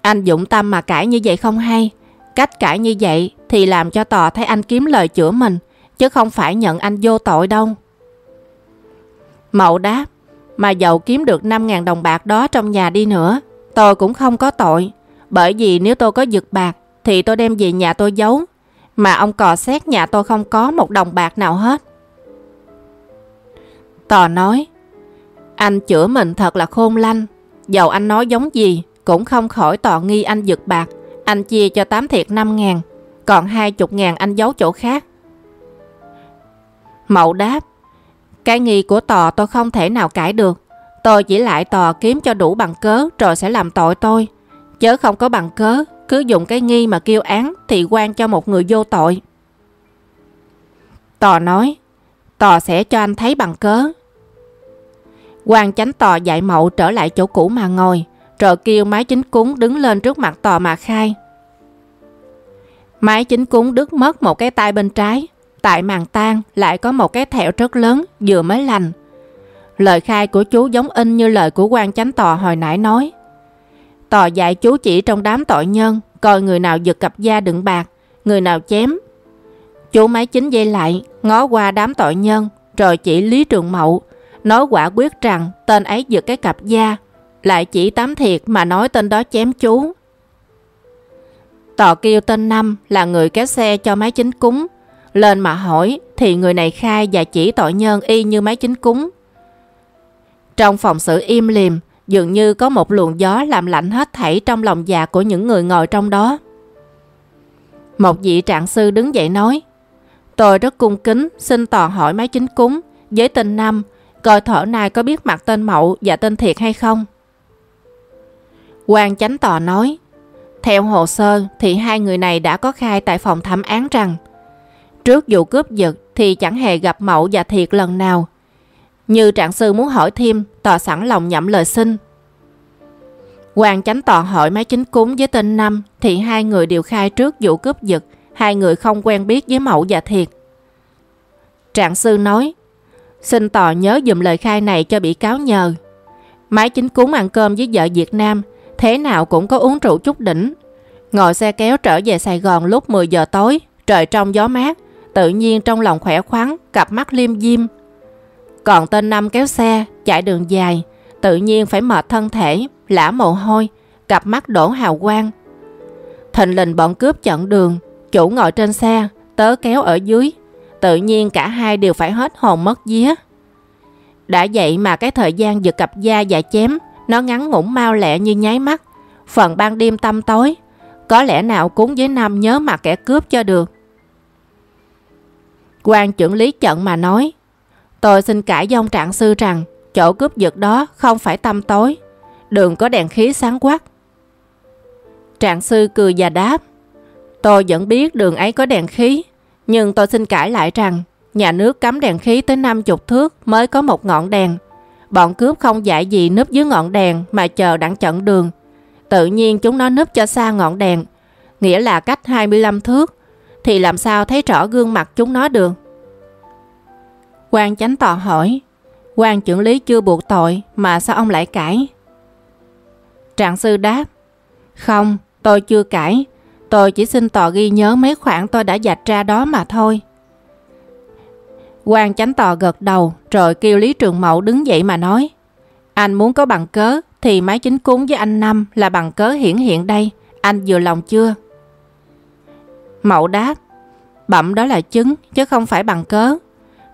anh dụng tâm mà cãi như vậy không hay. Cách cãi như vậy thì làm cho Tò thấy anh kiếm lời chữa mình, chứ không phải nhận anh vô tội đâu. Mậu đáp, mà dầu kiếm được 5.000 đồng bạc đó trong nhà đi nữa, tôi cũng không có tội. Bởi vì nếu tôi có giật bạc, thì tôi đem về nhà tôi giấu. Mà ông cò xét nhà tôi không có một đồng bạc nào hết. Tò nói, anh chữa mình thật là khôn lanh. Dầu anh nói giống gì, cũng không khỏi tò nghi anh giật bạc. Anh chia cho tám thiệt 5 ngàn, còn hai chục ngàn anh giấu chỗ khác. Mậu đáp, cái nghi của tò tôi không thể nào cãi được. Tôi chỉ lại tò kiếm cho đủ bằng cớ rồi sẽ làm tội tôi. Chớ không có bằng cớ, cứ dùng cái nghi mà kêu án thì quan cho một người vô tội. Tò nói, Tò sẽ cho anh thấy bằng cớ. quan chánh tò dạy mậu trở lại chỗ cũ mà ngồi, rồi kêu máy chính cúng đứng lên trước mặt tò mà khai. Máy chính cúng đứt mất một cái tay bên trái, tại màn tan lại có một cái thẹo rất lớn vừa mới lành. Lời khai của chú giống in như lời của quan chánh tòa hồi nãy nói. Tòa dạy chú chỉ trong đám tội nhân, coi người nào giật cặp da đựng bạc, người nào chém. Chú máy chính dây lại, ngó qua đám tội nhân, rồi chỉ Lý Trường Mậu, nói quả quyết rằng tên ấy giật cái cặp da, lại chỉ tám thiệt mà nói tên đó chém chú. Tòa kêu tên Năm là người kéo xe cho máy chính cúng, lên mà hỏi thì người này khai và chỉ tội nhân y như máy chính cúng. Trong phòng xử im lìm, dường như có một luồng gió làm lạnh hết thảy trong lòng dạ của những người ngồi trong đó. Một vị trạng sư đứng dậy nói, Tôi rất cung kính, xin tòa hỏi máy chính cúng, với tên Năm, coi thở này có biết mặt tên Mậu và tên Thiệt hay không? quan chánh tòa nói, theo hồ sơ thì hai người này đã có khai tại phòng thẩm án rằng trước vụ cướp giật thì chẳng hề gặp Mậu và Thiệt lần nào. Như trạng sư muốn hỏi thêm, tòa sẵn lòng nhậm lời xin. Hoàng chánh tòa hỏi máy chính cúng với tên Năm thì hai người đều khai trước vụ cướp giật, hai người không quen biết với Mậu và Thiệt. Trạng sư nói, xin tòa nhớ dùm lời khai này cho bị cáo nhờ. Máy chính cúng ăn cơm với vợ Việt Nam, thế nào cũng có uống rượu chút đỉnh. Ngồi xe kéo trở về Sài Gòn lúc 10 giờ tối, trời trong gió mát, tự nhiên trong lòng khỏe khoắn, cặp mắt liêm diêm. Còn tên Năm kéo xe, chạy đường dài, tự nhiên phải mệt thân thể, lã mồ hôi, cặp mắt đổ hào quang. Thình lình bọn cướp chặn đường, chủ ngồi trên xe, tớ kéo ở dưới, tự nhiên cả hai đều phải hết hồn mất vía. Đã vậy mà cái thời gian giật cặp da và chém, nó ngắn ngủn mau lẹ như nháy mắt, phần ban đêm tăm tối, có lẽ nào cúng với Năm nhớ mặt kẻ cướp cho được quan trưởng lý chận mà nói Tôi xin cãi với ông trạng sư rằng chỗ cướp giật đó không phải tăm tối, đường có đèn khí sáng quắc. Trạng sư cười và đáp Tôi vẫn biết đường ấy có đèn khí, nhưng tôi xin cãi lại rằng nhà nước cấm đèn khí tới 50 thước mới có một ngọn đèn. Bọn cướp không giải gì núp dưới ngọn đèn mà chờ đặng chặn đường. Tự nhiên chúng nó núp cho xa ngọn đèn, nghĩa là cách 25 thước, thì làm sao thấy rõ gương mặt chúng nó được. quan chánh tòa hỏi, quan trưởng lý chưa buộc tội mà sao ông lại cãi? Trạng sư đáp, không, tôi chưa cãi, tôi chỉ xin tòa ghi nhớ mấy khoản tôi đã dạch ra đó mà thôi. quan chánh tòa gật đầu rồi kêu Lý Trường Mậu đứng dậy mà nói, anh muốn có bằng cớ thì máy chính cúng với anh Năm là bằng cớ hiển hiện đây, anh vừa lòng chưa? Mậu đáp, bẩm đó là chứng chứ không phải bằng cớ.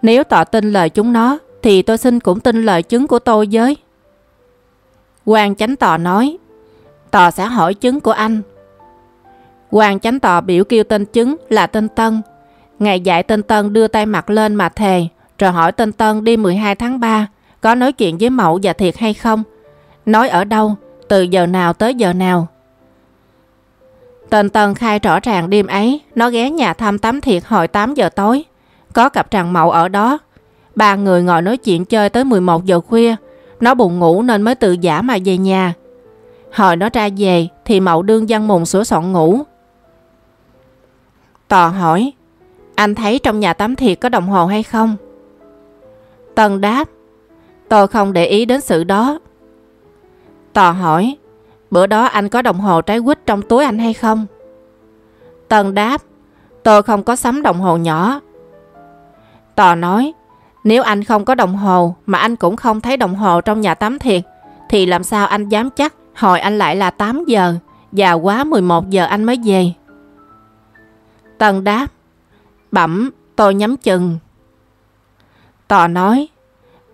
Nếu tỏ tin lời chúng nó thì tôi xin cũng tin lời chứng của tôi với. quan chánh tòa nói, tòa sẽ hỏi chứng của anh. quan chánh tòa biểu kêu tên chứng là tên Tân. Ngày dạy tên Tân đưa tay mặt lên mà thề, rồi hỏi tên Tân đi 12 tháng 3 có nói chuyện với Mậu và Thiệt hay không? Nói ở đâu, từ giờ nào tới giờ nào? Tên Tân khai rõ ràng đêm ấy, nó ghé nhà thăm tắm thiệt hồi 8 giờ tối. Có cặp tràng mậu ở đó. Ba người ngồi nói chuyện chơi tới 11 giờ khuya. Nó buồn ngủ nên mới tự giả mà về nhà. Hồi nó ra về thì mậu đương văn mùng sửa soạn ngủ. Tò hỏi, anh thấy trong nhà tắm thiệt có đồng hồ hay không? Tân đáp, tôi không để ý đến sự đó. Tò hỏi, Bữa đó anh có đồng hồ trái quýt trong túi anh hay không? Tân đáp, tôi không có sắm đồng hồ nhỏ. Tò nói, nếu anh không có đồng hồ mà anh cũng không thấy đồng hồ trong nhà tắm thiệt, thì làm sao anh dám chắc hồi anh lại là 8 giờ và quá 11 giờ anh mới về? Tân đáp, bẩm, tôi nhắm chừng. Tò nói,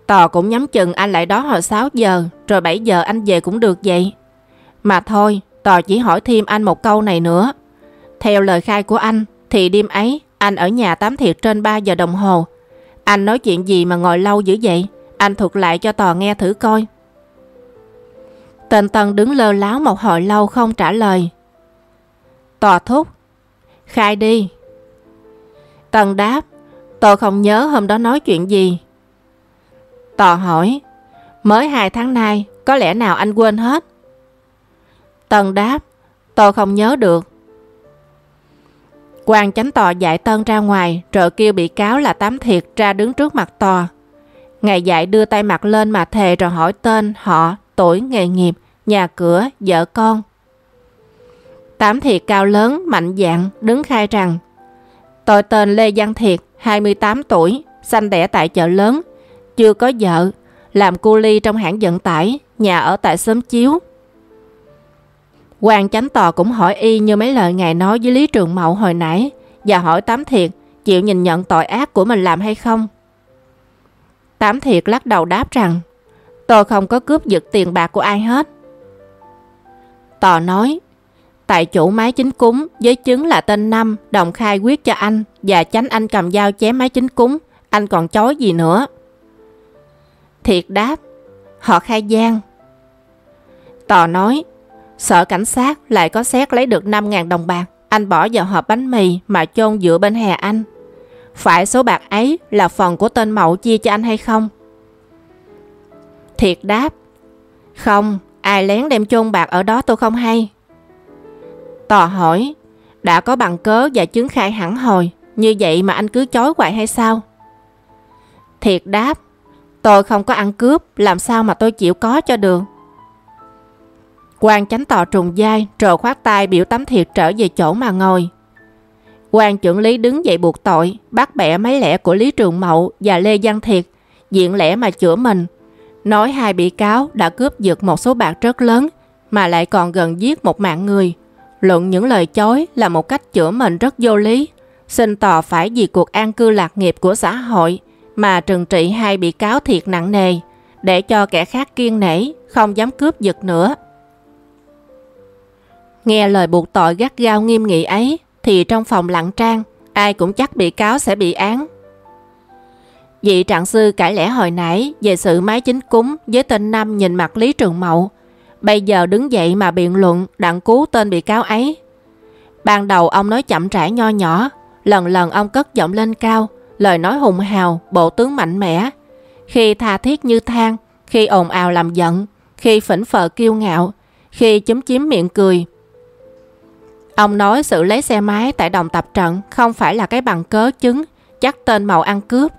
Tò cũng nhắm chừng anh lại đó hồi 6 giờ, rồi 7 giờ anh về cũng được vậy. Mà thôi, tòa chỉ hỏi thêm anh một câu này nữa. Theo lời khai của anh, thì đêm ấy anh ở nhà tám thiệt trên 3 giờ đồng hồ. Anh nói chuyện gì mà ngồi lâu dữ vậy? Anh thuật lại cho tòa nghe thử coi. Tên Tân đứng lơ láo một hồi lâu không trả lời. Tòa thúc. Khai đi. Tân đáp. Tôi không nhớ hôm đó nói chuyện gì. Tòa hỏi. Mới hai tháng nay, có lẽ nào anh quên hết? Tân đáp. Tôi không nhớ được. quan chánh tòa dạy Tân ra ngoài, rồi kêu bị cáo là Tám Thiệt ra đứng trước mặt tòa. Ngày dạy đưa tay mặt lên mà thề rồi hỏi tên, họ, tuổi, nghề nghiệp, nhà cửa, vợ con. Tám Thiệt cao lớn, mạnh dạng, đứng khai rằng Tôi tên Lê Văn Thiệt, 28 tuổi, sanh đẻ tại chợ lớn, chưa có vợ, làm cu ly trong hãng vận tải, nhà ở tại xóm chiếu quan chánh tòa cũng hỏi y như mấy lời ngài nói với Lý Trường Mậu hồi nãy, và hỏi Tám Thiệt, chịu nhìn nhận tội ác của mình làm hay không. Tám Thiệt lắc đầu đáp rằng, tôi không có cướp giật tiền bạc của ai hết. Tòa nói, Tại chủ máy chính cúng với chứng là tên Năm, đồng khai quyết cho anh, và tránh anh cầm dao chém máy chính cúng. Anh còn chối gì nữa? Thiệt đáp, Họ khai gian Tò nói Sợ cảnh sát lại có xét lấy được 5.000 đồng bạc Anh bỏ vào hộp bánh mì mà chôn dựa bên hè anh Phải số bạc ấy là phần của tên Mậu chia cho anh hay không? Thiệt đáp Không, ai lén đem chôn bạc ở đó tôi không hay Tò hỏi, đã có bằng cớ và chứng khai hẳn hồi, như vậy mà anh cứ chối hoài hay sao? Thiệt đáp, tôi không có ăn cướp, làm sao mà tôi chịu có cho được? Quan chánh tòa trùng dai, rồi khoát tay biểu tấm thiệt trở về chỗ mà ngồi. quan trưởng lý đứng dậy buộc tội, bắt bẻ mấy lẽ của Lý Trường Mậu và Lê Văn Thiệt, diện lẽ mà chữa mình. Nói hai bị cáo đã cướp giật một số bạc rất lớn, mà lại còn gần giết một mạng người. Luận những lời chối là một cách chữa mình rất vô lý. Xin tòa phải vì cuộc an cư lạc nghiệp của xã hội mà trừng trị hai bị cáo thiệt nặng nề để cho kẻ khác kiên nể, không dám cướp giật nữa. Nghe lời buộc tội gắt gao nghiêm nghị ấy thì trong phòng lặng trang ai cũng chắc bị cáo sẽ bị án. Vị trạng sư cãi lẽ hồi nãy về sự máy chính cúng với tên Năm nhìn mặt Lý Trường Mậu Bây giờ đứng dậy mà biện luận đặng cứu tên bị cáo ấy. Ban đầu ông nói chậm rãi nho nhỏ, lần lần ông cất giọng lên cao, lời nói hùng hào, bộ tướng mạnh mẽ. Khi tha thiết như than, khi ồn ào làm giận, khi phỉnh phờ kiêu ngạo, khi chấm chiếm miệng cười. Ông nói sự lấy xe máy tại đồng tập trận không phải là cái bằng cớ chứng, chắc tên màu ăn cướp.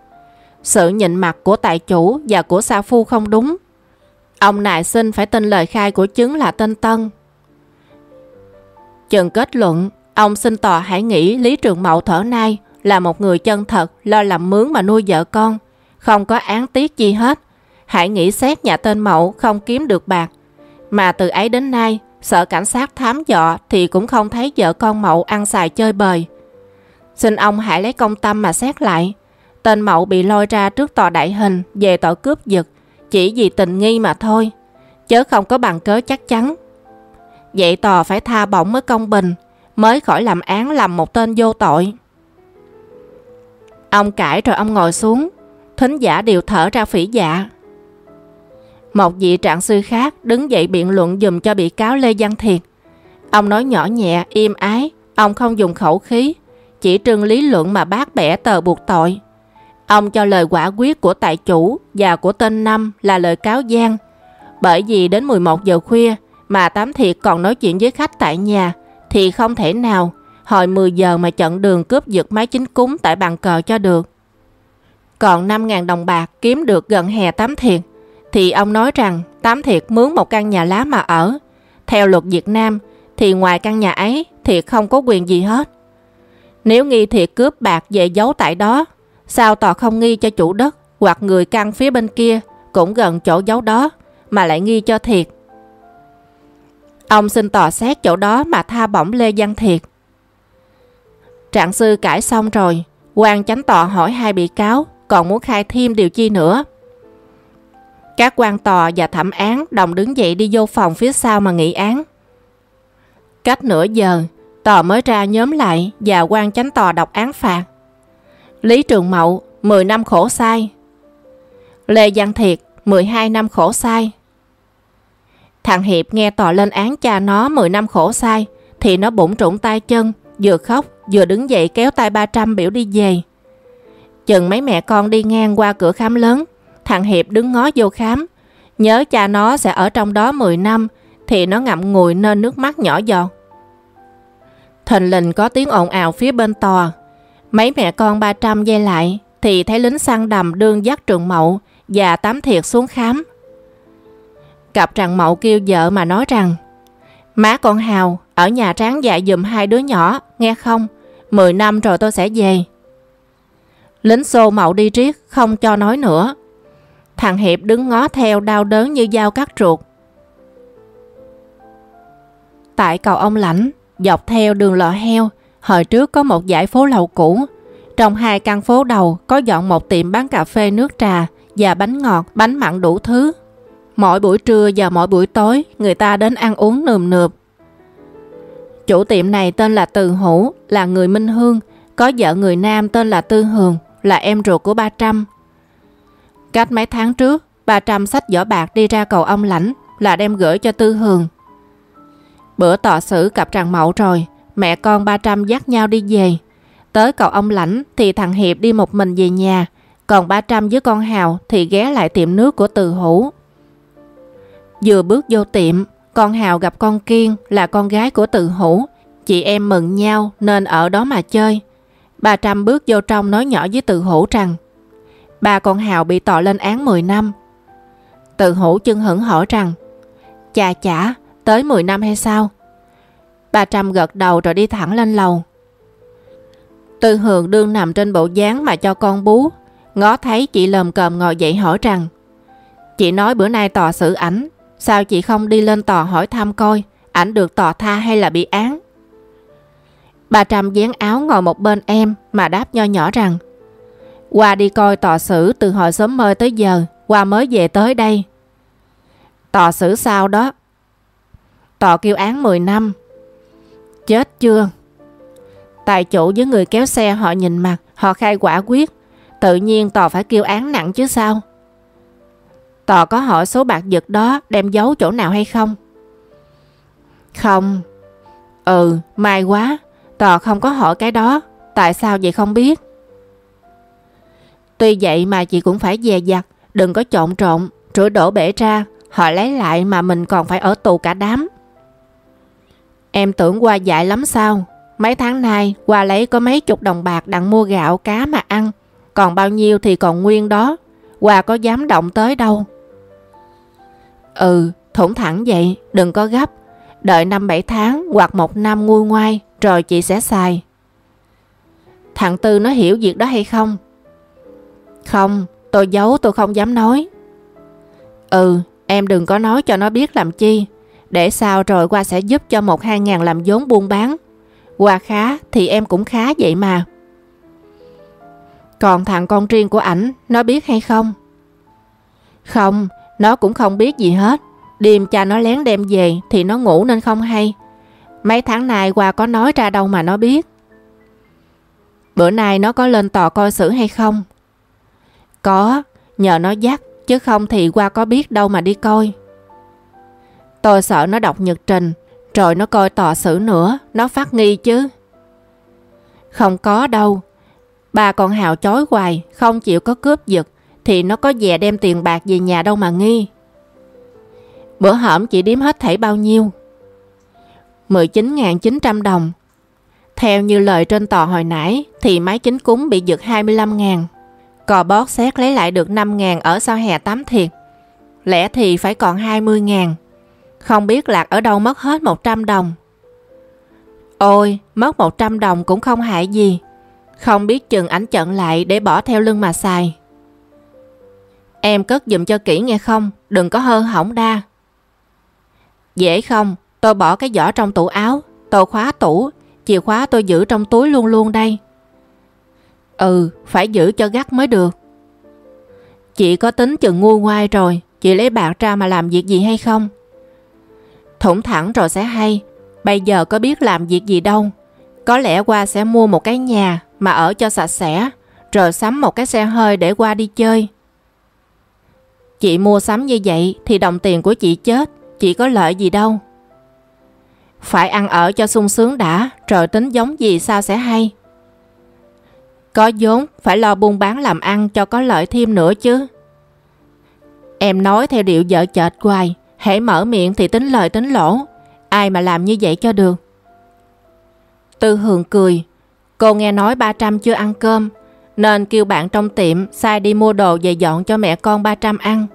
Sự nhịn mặt của tài chủ và của sa phu không đúng, Ông nại xin phải tin lời khai của chứng là tên Tân. Chừng kết luận, ông xin tòa hãy nghĩ Lý Trường Mậu thở nay là một người chân thật, lo làm mướn mà nuôi vợ con, không có án tiết gì hết. Hãy nghĩ xét nhà tên Mậu không kiếm được bạc. Mà từ ấy đến nay, sợ cảnh sát thám dọ thì cũng không thấy vợ con Mậu ăn xài chơi bời. Xin ông hãy lấy công tâm mà xét lại. Tên Mậu bị lôi ra trước tòa đại hình về tội cướp giật chỉ vì tình nghi mà thôi, chớ không có bằng cớ chắc chắn. Vậy tòa phải tha bổng mới công bình, mới khỏi làm án làm một tên vô tội. Ông cãi rồi ông ngồi xuống, thính giả đều thở ra phỉ dạ. Một vị trạng sư khác đứng dậy biện luận dùm cho bị cáo Lê Văn Thiệt. Ông nói nhỏ nhẹ, im ái, ông không dùng khẩu khí, chỉ trưng lý luận mà bác bẻ tờ buộc tội. Ông cho lời quả quyết của tài chủ và của tên Năm là lời cáo gian. Bởi vì đến 11 giờ khuya mà Tám Thiệt còn nói chuyện với khách tại nhà thì không thể nào hồi 10 giờ mà chặn đường cướp giật máy chính cúng tại bàn cờ cho được. Còn 5.000 đồng bạc kiếm được gần hè Tám Thiệt thì ông nói rằng Tám Thiệt mướn một căn nhà lá mà ở. Theo luật Việt Nam thì ngoài căn nhà ấy Thiệt không có quyền gì hết. Nếu nghi Thiệt cướp bạc về giấu tại đó Sao tòa không nghi cho chủ đất hoặc người căn phía bên kia cũng gần chỗ giấu đó mà lại nghi cho thiệt? Ông xin tòa xét chỗ đó mà tha bổng Lê Văn Thiệt. Trạng sư cãi xong rồi, quan chánh tòa hỏi hai bị cáo còn muốn khai thêm điều chi nữa. Các quan tòa và thẩm án đồng đứng dậy đi vô phòng phía sau mà nghị án. Cách nửa giờ, tòa mới ra nhóm lại và quan chánh tòa đọc án phạt. Lý Trường Mậu, 10 năm khổ sai. Lê Văn Thiệt, 12 năm khổ sai. Thằng Hiệp nghe tòa lên án cha nó 10 năm khổ sai, thì nó bụng trụng tay chân, vừa khóc vừa đứng dậy kéo tay 300 biểu đi về. Chừng mấy mẹ con đi ngang qua cửa khám lớn, thằng Hiệp đứng ngó vô khám. Nhớ cha nó sẽ ở trong đó 10 năm, thì nó ngậm ngùi nên nước mắt nhỏ giọt. Thình lình có tiếng ồn ào phía bên tòa. Mấy mẹ con 300 dây lại, thì thấy lính săn đầm đương dắt trường mậu và tám thiệt xuống khám. Cặp trần mậu kêu vợ mà nói rằng Má con Hào ở nhà tráng dạy dùm hai đứa nhỏ, nghe không? Mười năm rồi tôi sẽ về. Lính xô mậu đi riết, không cho nói nữa. Thằng Hiệp đứng ngó theo đau đớn như dao cắt ruột. Tại cầu ông Lãnh, dọc theo đường lò heo, hồi trước có một dãy phố lầu cũ. Trong hai căn phố đầu có dọn một tiệm bán cà phê nước trà và bánh ngọt, bánh mặn đủ thứ. Mỗi buổi trưa và mỗi buổi tối, người ta đến ăn uống nườm nượp. Chủ tiệm này tên là Từ Hữu, là người Minh Hương, có vợ người Nam tên là Tư Hường, là em ruột của ba Trăm. Cách mấy tháng trước, bà Trăm sách giỏ bạc đi ra cầu ông lãnh là đem gửi cho Tư Hường. Bữa tọa xử cặp tràng mậu rồi, mẹ con ba Trăm dắt nhau đi về. Tới cầu ông lãnh thì thằng Hiệp đi một mình về nhà, còn ba Trăm với con Hào thì ghé lại tiệm nước của Từ Hữu. Vừa bước vô tiệm, con Hào gặp con Kiên là con gái của Từ Hữu. Chị em mừng nhau nên ở đó mà chơi. Bà Trâm bước vô trong nói nhỏ với Từ Hữu rằng ba con Hào bị tòa lên án 10 năm. Từ Hữu chân hững hỏi rằng Chà chả, tới 10 năm hay sao? Bà Trâm gật đầu rồi đi thẳng lên lầu. Tư Hường đương nằm trên bộ dáng mà cho con bú. Ngó thấy chị lầm cờm ngồi dậy hỏi rằng Chị nói bữa nay tòa xử ảnh Sao chị không đi lên tòa hỏi thăm coi ảnh được tòa tha hay là bị án? Bà Trâm dán áo ngồi một bên em mà đáp nho nhỏ rằng qua đi coi tòa xử từ hồi sớm mơ tới giờ, qua mới về tới đây. Tòa xử sao đó? Tòa kêu án 10 năm. Chết chưa? Tài chủ với người kéo xe họ nhìn mặt, họ khai quả quyết. Tự nhiên tòa phải kêu án nặng chứ sao? Tòa có hỏi số bạc giật đó đem giấu chỗ nào hay không? Không. Ừ, may quá. Tòa không có hỏi cái đó. Tại sao vậy không biết? Tuy vậy mà chị cũng phải dè dặt, đừng có trộn trộn, rửa đổ bể ra, họ lấy lại mà mình còn phải ở tù cả đám. Em tưởng qua dại lắm sao? Mấy tháng nay qua lấy có mấy chục đồng bạc đặng mua gạo cá mà ăn, còn bao nhiêu thì còn nguyên đó, qua có dám động tới đâu. Ừ, thủng thẳng vậy, đừng có gấp. Đợi năm bảy tháng hoặc một năm nguôi ngoai rồi chị sẽ xài. Thằng Tư nó hiểu việc đó hay không? Không, tôi giấu tôi không dám nói. Ừ, em đừng có nói cho nó biết làm chi. Để sao rồi qua sẽ giúp cho một hai ngàn làm vốn buôn bán. Qua khá thì em cũng khá vậy mà. Còn thằng con riêng của ảnh, nó biết hay không? Không, nó cũng không biết gì hết. Đêm cha nó lén đem về thì nó ngủ nên không hay. Mấy tháng nay qua có nói ra đâu mà nó biết. Bữa nay nó có lên tòa coi xử hay không? Có, nhờ nó dắt, chứ không thì qua có biết đâu mà đi coi. Tôi sợ nó đọc nhật trình, rồi nó coi tòa xử nữa, nó phát nghi chứ. Không có đâu. Bà còn hào chối hoài, không chịu có cướp giật, thì nó có về đem tiền bạc về nhà đâu mà nghi. Bữa hổm chị điếm hết thảy bao nhiêu? 19.900 đồng. Theo như lời trên tòa hồi nãy thì máy chính cúng bị giật 25.000. Cò bót xét lấy lại được 5.000 ở sau hè tắm thiệt. Lẽ thì phải còn 20.000. Không biết Lạc ở đâu mất hết 100 đồng. Ôi, mất 100 đồng cũng không hại gì. Không biết chừng ảnh chận lại để bỏ theo lưng mà xài. Em cất dùm cho kỹ nghe không, đừng có hơ hỏng đa. Dễ không, tôi bỏ cái giỏ trong tủ áo, tôi khóa tủ, chìa khóa tôi giữ trong túi luôn luôn đây. Ừ, phải giữ cho gắt mới được. Chị có tính chừng ngu ngoai rồi, chị lấy bạc ra mà làm việc gì hay không? Thủng thẳng rồi sẽ hay, Bây giờ có biết làm việc gì đâu. Có lẽ qua sẽ mua một cái nhà mà ở cho sạch sẽ, rồi sắm một cái xe hơi để qua đi chơi. Chị mua sắm như vậy thì đồng tiền của chị chết, chị có lợi gì đâu. Phải ăn ở cho sung sướng đã, rồi tính giống gì sao sẽ hay. Có vốn, phải lo buôn bán làm ăn cho có lợi thêm nữa chứ. Em nói theo điệu vợ chợt hoài, hãy mở miệng thì tính lời tính lỗ. Ai mà làm như vậy cho được. Tư Hường cười. Cô nghe nói 300 chưa ăn cơm, nên kêu bạn trong tiệm sai đi mua đồ về dọn cho mẹ con 300 ăn.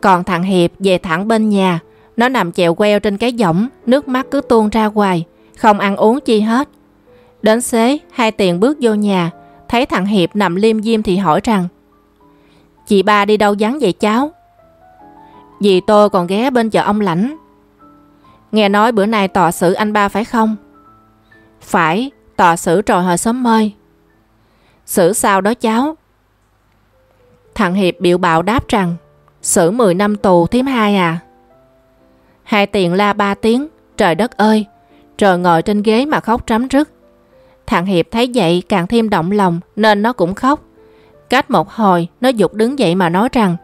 Còn thằng Hiệp về thẳng bên nhà, nó nằm chèo queo trên cái giỏng nước mắt cứ tuôn ra hoài, không ăn uống chi hết. Đến xế, hai tiền bước vô nhà, thấy thằng Hiệp nằm liêm diêm thì hỏi rằng Chị ba đi đâu vắng vậy cháu? Dì tôi còn ghé bên chợ ông lãnh. Nghe nói bữa nay tòa xử anh ba phải không? Phải, tòa xử trò hồi sớm mơi. Xử sao đó cháu? Thằng Hiệp biểu bạo đáp rằng xử 10 năm tù thím hai à. Hai tiền la ba tiếng, trời đất ơi, trời ngồi trên ghế mà khóc trắm rứt. Thằng Hiệp thấy vậy càng thêm động lòng nên nó cũng khóc. Cách một hồi, nó dục đứng dậy mà nói rằng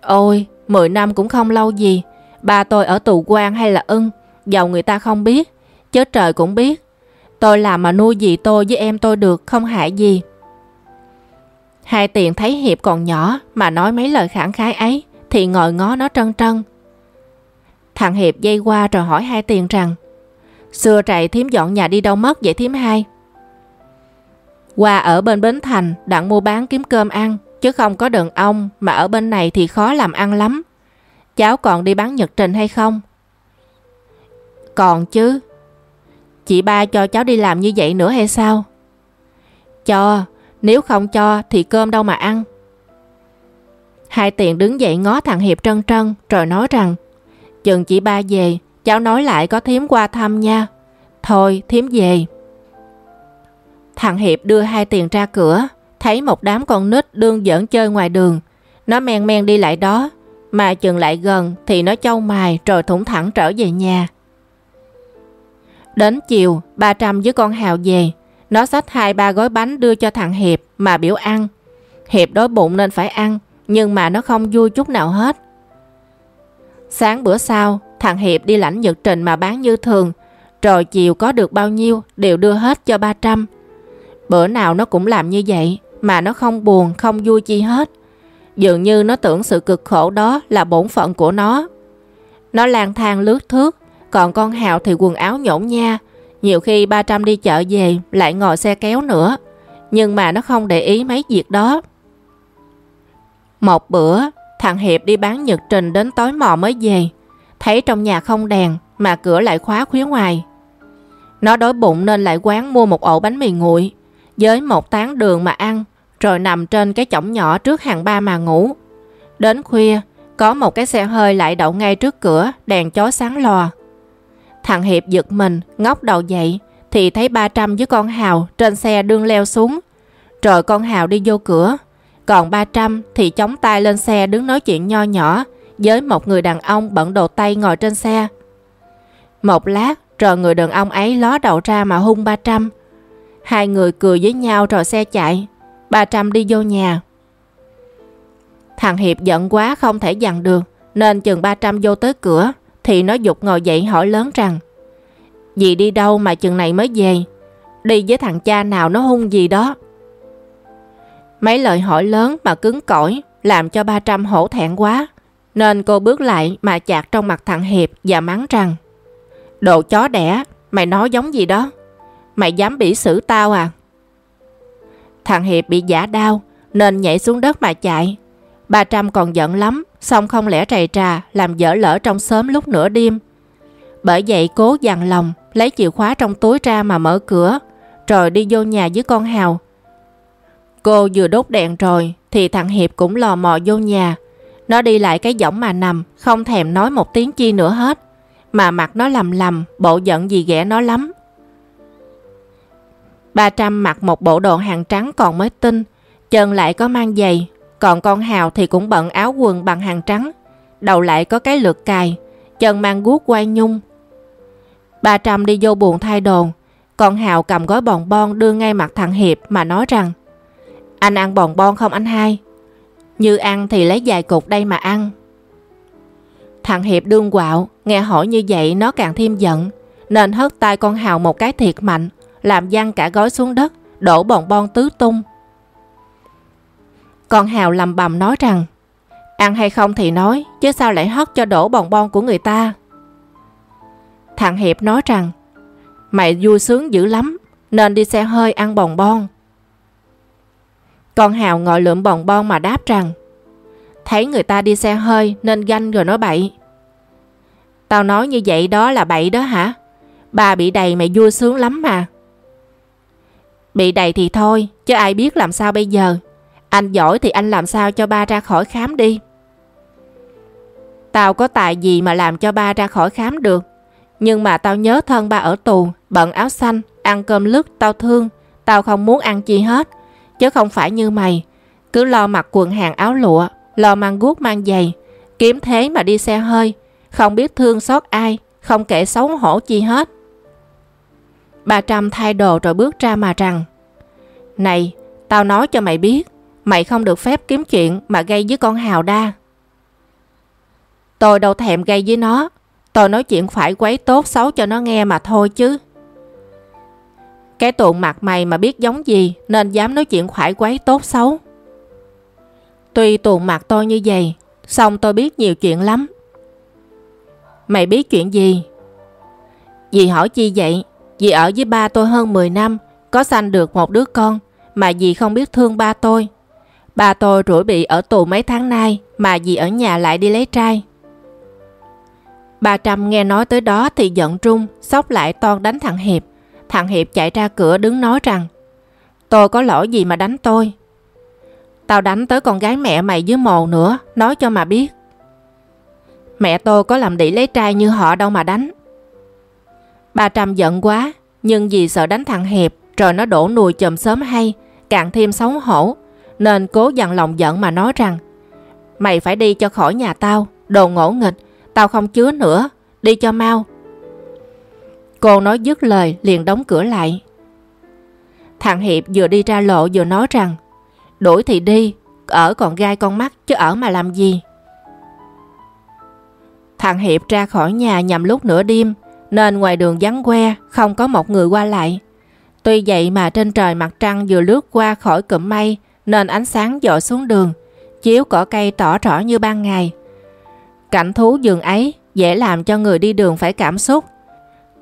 Ôi, 10 năm cũng không lâu gì, ba tôi ở tù quan hay là ưng, giàu người ta không biết, chết trời cũng biết. Tôi làm mà nuôi gì tôi với em tôi được, không hại gì. Hai tiền thấy Hiệp còn nhỏ mà nói mấy lời khẳng khái ấy thì ngồi ngó nó trân trân. Thằng Hiệp dây qua rồi hỏi hai tiền rằng Xưa trại thím dọn nhà đi đâu mất vậy thím hai? Qua ở bên Bến Thành đặng mua bán kiếm cơm ăn chứ không có đàn ông mà ở bên này thì khó làm ăn lắm. Cháu còn đi bán nhật trình hay không? Còn chứ. Chị ba cho cháu đi làm như vậy nữa hay sao? Cho, nếu không cho thì cơm đâu mà ăn. Hai tiền đứng dậy ngó thằng Hiệp trân trân rồi nói rằng Chừng chị ba về, cháu nói lại có thím qua thăm nha. Thôi, thím về. Thằng Hiệp đưa hai tiền ra cửa, thấy một đám con nít đương giỡn chơi ngoài đường. Nó men men đi lại đó, mà chừng lại gần thì nó châu mài rồi thủng thẳng trở về nhà. Đến chiều, ba trăm với con Hào về. Nó xách hai ba gói bánh đưa cho thằng Hiệp mà biểu ăn. Hiệp đói bụng nên phải ăn, nhưng mà nó không vui chút nào hết. Sáng bữa sau, thằng Hiệp đi lãnh nhật trình mà bán như thường, rồi chiều có được bao nhiêu đều đưa hết cho 300. Bữa nào nó cũng làm như vậy, mà nó không buồn, không vui chi hết. Dường như nó tưởng sự cực khổ đó là bổn phận của nó. Nó lang thang lướt thước, còn con Hào thì quần áo nhổn nha. Nhiều khi 300 đi chợ về lại ngồi xe kéo nữa. Nhưng mà nó không để ý mấy việc đó. Một bữa, thằng Hiệp đi bán nhật trình đến tối mò mới về. Thấy trong nhà không đèn mà cửa lại khóa khuya ngoài. Nó đói bụng nên lại quán mua một ổ bánh mì nguội với một tán đường mà ăn rồi nằm trên cái chõng nhỏ trước hàng ba mà ngủ. Đến khuya, có một cái xe hơi lại đậu ngay trước cửa, đèn chói sáng lò. Thằng Hiệp giật mình, ngóc đầu dậy, thì thấy ba trăm với con Hào trên xe đương leo xuống. Rồi con Hào đi vô cửa, còn ba trăm thì chống tay lên xe đứng nói chuyện nho nhỏ với một người đàn ông bận đồ tay ngồi trên xe. Một lát, rồi người đàn ông ấy ló đầu ra mà hung ba trăm. Hai người cười với nhau rồi xe chạy. Ba trăm đi vô nhà. Thằng Hiệp giận quá không thể dằn được, nên chừng ba trăm vô tới cửa, thì nó dục ngồi dậy hỏi lớn rằng Dì đi đâu mà chừng này mới về? Đi với thằng cha nào nó hung gì đó? Mấy lời hỏi lớn mà cứng cỏi làm cho ba trăm hổ thẹn quá. Nên cô bước lại mà chạc trong mặt thằng Hiệp và mắng rằng Đồ chó đẻ, mày nói giống gì đó? Mày dám bị xử tao à? Thằng Hiệp bị giả đau nên nhảy xuống đất mà chạy. Ba Trâm còn giận lắm, xong không lẽ trầy trà làm dở lỡ trong sớm lúc nửa đêm. Bởi vậy cố dằn lòng, lấy chìa khóa trong túi ra mà mở cửa, rồi đi vô nhà với con Hào. Cô vừa đốt đèn rồi thì thằng Hiệp cũng lò mò vô nhà. Nó đi lại cái võng mà nằm, không thèm nói một tiếng chi nữa hết. Mà mặt nó lầm lầm, bộ giận gì ghẻ nó lắm. Ba Trăm mặc một bộ đồ hàng trắng còn mới tinh, chân lại có mang giày, còn con Hào thì cũng bận áo quần bằng hàng trắng, đầu lại có cái lược cài, chân mang guốc quay nhung. Ba Trăm đi vô buồn thay đồ. Còn Hào cầm gói bòn bon đưa ngay mặt thằng Hiệp mà nói rằng Anh ăn bòn bon không anh hai? Như ăn thì lấy vài cục đây mà ăn. Thằng Hiệp đương quạo, nghe hỏi như vậy nó càng thêm giận, nên hất tay con Hào một cái thiệt mạnh, làm văng cả gói xuống đất, đổ bòn bon tứ tung. Còn Hào lầm bầm nói rằng, ăn hay không thì nói, chứ sao lại hất cho đổ bòn bon của người ta. Thằng Hiệp nói rằng, mày vui sướng dữ lắm, nên đi xe hơi ăn bòn bon. Con Hào ngồi lượm bòn bon mà đáp rằng, thấy người ta đi xe hơi nên ganh rồi nói bậy. Tao nói như vậy đó là bậy đó hả? Bà bị đầy mày vui sướng lắm mà. Bị đầy thì thôi, chứ ai biết làm sao bây giờ. Anh giỏi thì anh làm sao cho ba ra khỏi khám đi. Tao có tài gì mà làm cho ba ra khỏi khám được. Nhưng mà tao nhớ thân ba ở tù, bận áo xanh, ăn cơm lứt, tao thương. Tao không muốn ăn chi hết. Chứ không phải như mày. Cứ lo mặc quần hàng áo lụa, lo mang guốc mang giày. Kiếm thế mà đi xe hơi. Không biết thương xót ai, không kể xấu hổ chi hết. Bà Trâm thay đồ rồi bước ra mà rằng Này, tao nói cho mày biết Mày không được phép kiếm chuyện mà gây với con Hào đa. Tôi đâu thèm gây với nó. Tôi nói chuyện phải quấy tốt xấu cho nó nghe mà thôi chứ. Cái tuộn mặt mày mà biết giống gì nên dám nói chuyện phải quấy tốt xấu. Tuy tuộn mặt tôi như vậy, xong tôi biết nhiều chuyện lắm. Mày biết chuyện gì? Dì hỏi chi vậy? Dì ở với ba tôi hơn 10 năm, có sanh được một đứa con, mà dì không biết thương ba tôi. Ba tôi rủi bị ở tù mấy tháng nay, mà dì ở nhà lại đi lấy trai. Bà Trâm nghe nói tới đó thì giận trung, sóc lại toan đánh thằng Hiệp. Thằng Hiệp chạy ra cửa đứng nói rằng Tôi có lỗi gì mà đánh tôi? Tao đánh tới con gái mẹ mày dưới mồ nữa, nói cho mà biết. Mẹ tôi có làm đĩ lấy trai như họ đâu mà đánh. Bà Trâm giận quá, nhưng vì sợ đánh thằng Hiệp rồi nó đổ nùi chùm sớm hay, càng thêm xấu hổ, nên cố dằn lòng giận mà nói rằng Mày phải đi cho khỏi nhà tao, đồ ngỗ nghịch, tao không chứa nữa, đi cho mau. Cô nói dứt lời liền đóng cửa lại. Thằng Hiệp vừa đi ra lộ vừa nói rằng Đuổi thì đi, ở còn gai con mắt chứ ở mà làm gì. Thằng Hiệp ra khỏi nhà nhằm lúc nửa đêm nên ngoài đường vắng que, không có một người qua lại. Tuy vậy mà trên trời mặt trăng vừa lướt qua khỏi cụm mây nên ánh sáng dội xuống đường, chiếu cỏ cây tỏ rõ như ban ngày. Cảnh thú giường ấy dễ làm cho người đi đường phải cảm xúc.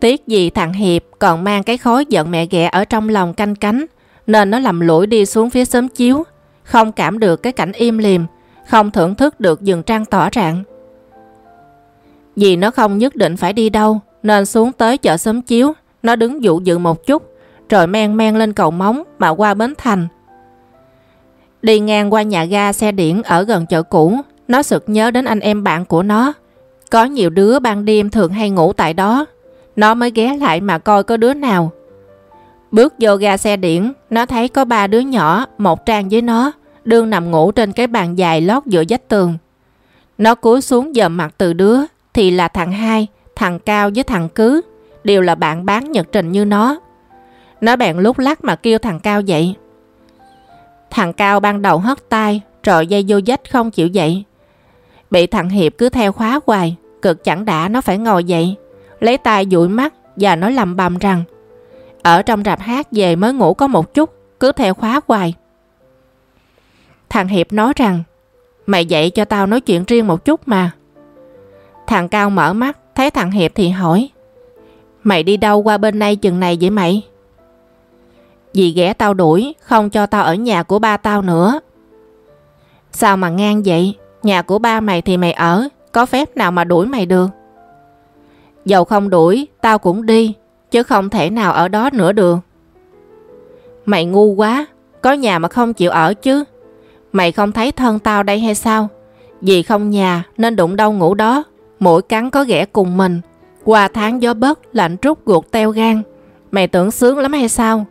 Tiếc gì thằng Hiệp còn mang cái khối giận mẹ ghẹ ở trong lòng canh cánh nên nó lầm lũi đi xuống phía sớm chiếu, không cảm được cái cảnh im lìm, không thưởng thức được giường trăng tỏ rạng. Vì nó không nhất định phải đi đâu nên xuống tới chợ sớm chiếu, nó đứng dụ dự một chút, rồi men men lên cầu móng mà qua Bến Thành. Đi ngang qua nhà ga xe điện ở gần chợ cũ, nó sực nhớ đến anh em bạn của nó. Có nhiều đứa ban đêm thường hay ngủ tại đó. Nó mới ghé lại mà coi có đứa nào. Bước vô ga xe điện, nó thấy có ba đứa nhỏ, một trang với nó, đương nằm ngủ trên cái bàn dài lót giữa vách tường. Nó cúi xuống dòm mặt từ đứa, thì là thằng hai, thằng Cao với thằng Cứ, đều là bạn bán nhật trình như nó. Nó bèn lúc lắc mà kêu thằng Cao dậy. Thằng Cao ban đầu hất tay, rồi dây vô dách không chịu dậy. Bị thằng Hiệp cứ theo khóa hoài, cực chẳng đã nó phải ngồi dậy, lấy tay dụi mắt và nói lầm bầm rằng ở trong rạp hát về mới ngủ có một chút, cứ theo khóa hoài. Thằng Hiệp nói rằng mày dậy cho tao nói chuyện riêng một chút mà. Thằng Cao mở mắt, thấy thằng Hiệp thì hỏi Mày đi đâu qua bên này chừng này vậy mày? Dì ghẻ tao đuổi, không cho tao ở nhà của ba tao nữa. Sao mà ngang vậy? Nhà của ba mày thì mày ở, có phép nào mà đuổi mày được? Dầu không đuổi, tao cũng đi, chứ không thể nào ở đó nữa được. Mày ngu quá, có nhà mà không chịu ở chứ. Mày không thấy thân tao đây hay sao? Vì không nhà nên đụng đâu ngủ đó, mỗi cắn có ghẻ cùng mình. Qua tháng gió bớt, lạnh rút ruột teo gan. Mày tưởng sướng lắm hay sao?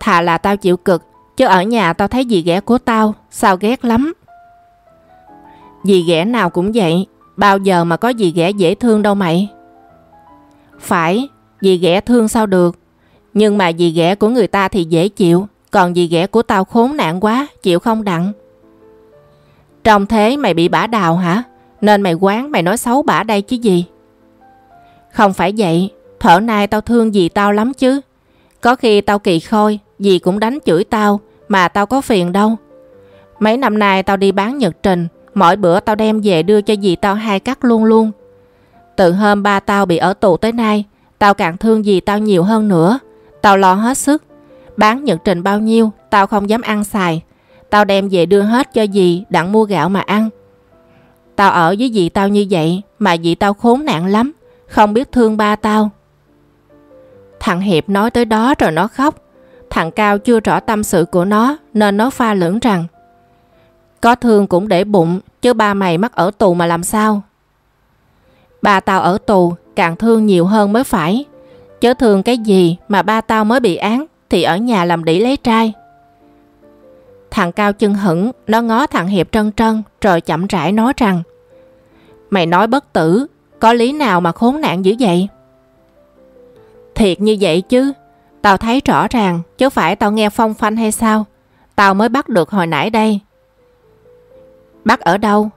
Thà là tao chịu cực, chứ ở nhà tao thấy dì ghẻ của tao, sao ghét lắm. Dì ghẻ nào cũng vậy, bao giờ mà có dì ghẻ dễ thương đâu mày. Phải, dì ghẻ thương sao được. Nhưng mà dì ghẻ của người ta thì dễ chịu, còn dì ghẻ của tao khốn nạn quá, chịu không đặng. Trong thế mày bị bả đào hả? Nên mày quán mày nói xấu bả đây chứ gì? Không phải vậy, thở nay tao thương dì tao lắm chứ. Có khi tao kỳ khôi, dì cũng đánh chửi tao, mà tao có phiền đâu. Mấy năm nay tao đi bán nhật trình, mỗi bữa tao đem về đưa cho dì tao hai cắt luôn luôn. Từ hôm ba tao bị ở tù tới nay, tao càng thương dì tao nhiều hơn nữa. Tao lo hết sức. Bán nhật trình bao nhiêu, tao không dám ăn xài. Tao đem về đưa hết cho dì đặng mua gạo mà ăn. Tao ở với dì tao như vậy mà dì tao khốn nạn lắm, không biết thương ba tao. Thằng Hiệp nói tới đó rồi nó khóc. Thằng Cao chưa rõ tâm sự của nó nên nó pha lưỡng rằng Có thương cũng để bụng chứ ba mày mắc ở tù mà làm sao? Ba tao ở tù càng thương nhiều hơn mới phải. Chớ thương cái gì mà ba tao mới bị án thì ở nhà làm đĩ lấy trai. Thằng Cao chân hững, nó ngó thằng Hiệp trân trân rồi chậm rãi nói rằng Mày nói bất tử, có lý nào mà khốn nạn dữ vậy? Thiệt như vậy chứ, tao thấy rõ ràng chứ phải tao nghe phong phanh hay sao? Tao mới bắt được hồi nãy đây. Bắt ở đâu?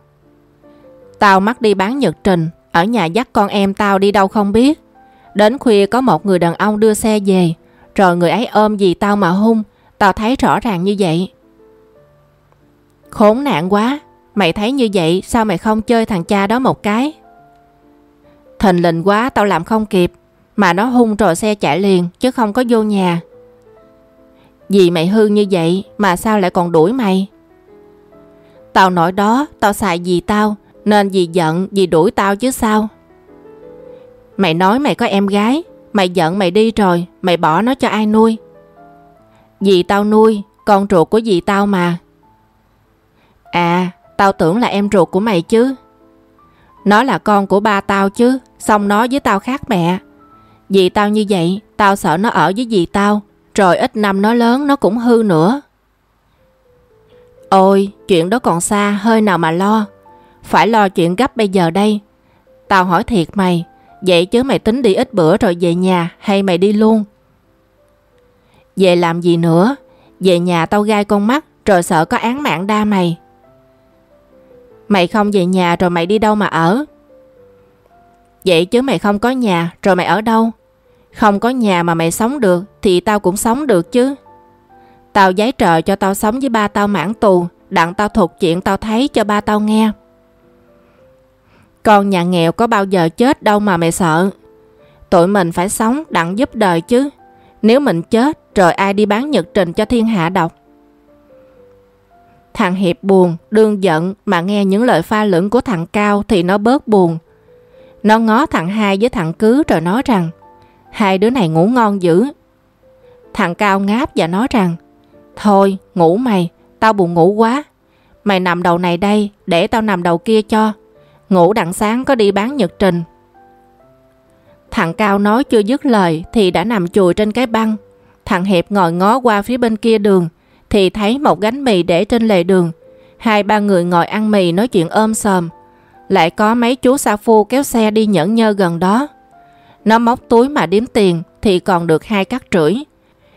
Tao mắc đi bán nhật trình, ở nhà dắt con em tao đi đâu không biết. Đến khuya có một người đàn ông đưa xe về, rồi người ấy ôm gì tao mà hung, tao thấy rõ ràng như vậy. Khốn nạn quá, mày thấy như vậy sao mày không chơi thằng cha đó một cái? Thình lình quá tao làm không kịp, mà nó hung rồi xe chạy liền chứ không có vô nhà. Vì mày hư như vậy mà sao lại còn đuổi mày? Tao nói đó, tao xài gì tao, nên vì giận, vì đuổi tao chứ sao? Mày nói mày có em gái, mày giận mày đi rồi, mày bỏ nó cho ai nuôi? Dì tao nuôi, con ruột của dì tao mà. À, tao tưởng là em ruột của mày chứ. Nó là con của ba tao chứ, xong nó với tao khác mẹ. Dì tao như vậy, tao sợ nó ở với dì tao, rồi ít năm nó lớn nó cũng hư nữa. Ôi, chuyện đó còn xa, hơi nào mà lo. Phải lo chuyện gấp bây giờ đây. Tao hỏi thiệt mày, vậy chứ mày tính đi ít bữa rồi về nhà hay mày đi luôn? Về làm gì nữa? Về nhà tao gai con mắt rồi sợ có án mạng đa mày. Mày không về nhà rồi mày đi đâu mà ở? Vậy chứ mày không có nhà rồi mày ở đâu? Không có nhà mà mày sống được thì tao cũng sống được chứ. Tao giấy trợ cho tao sống với ba tao mãn tù, đặng tao thuật chuyện tao thấy cho ba tao nghe. Con nhà nghèo có bao giờ chết đâu mà mày sợ. Tụi mình phải sống đặng giúp đời chứ. Nếu mình chết rồi ai đi bán nhật trình cho thiên hạ đọc. Thằng Hiệp buồn, đương giận mà nghe những lời pha lửng của thằng Cao thì nó bớt buồn. Nó ngó thằng hai với thằng Cứ rồi nói rằng hai đứa này ngủ ngon dữ. Thằng Cao ngáp và nói rằng Thôi ngủ mày, tao buồn ngủ quá. Mày nằm đầu này đây, để tao nằm đầu kia cho. Ngủ đặng sáng có đi bán nhật trình. Thằng Cao nói chưa dứt lời thì đã nằm chùi trên cái băng. Thằng Hiệp ngồi ngó qua phía bên kia đường thì thấy một gánh mì để trên lề đường. Hai ba người ngồi ăn mì nói chuyện ôm sòm. Lại có mấy chú sa phu kéo xe đi nhẫn nhơ gần đó. Nó móc túi mà đếm tiền thì còn được hai cắt rưỡi.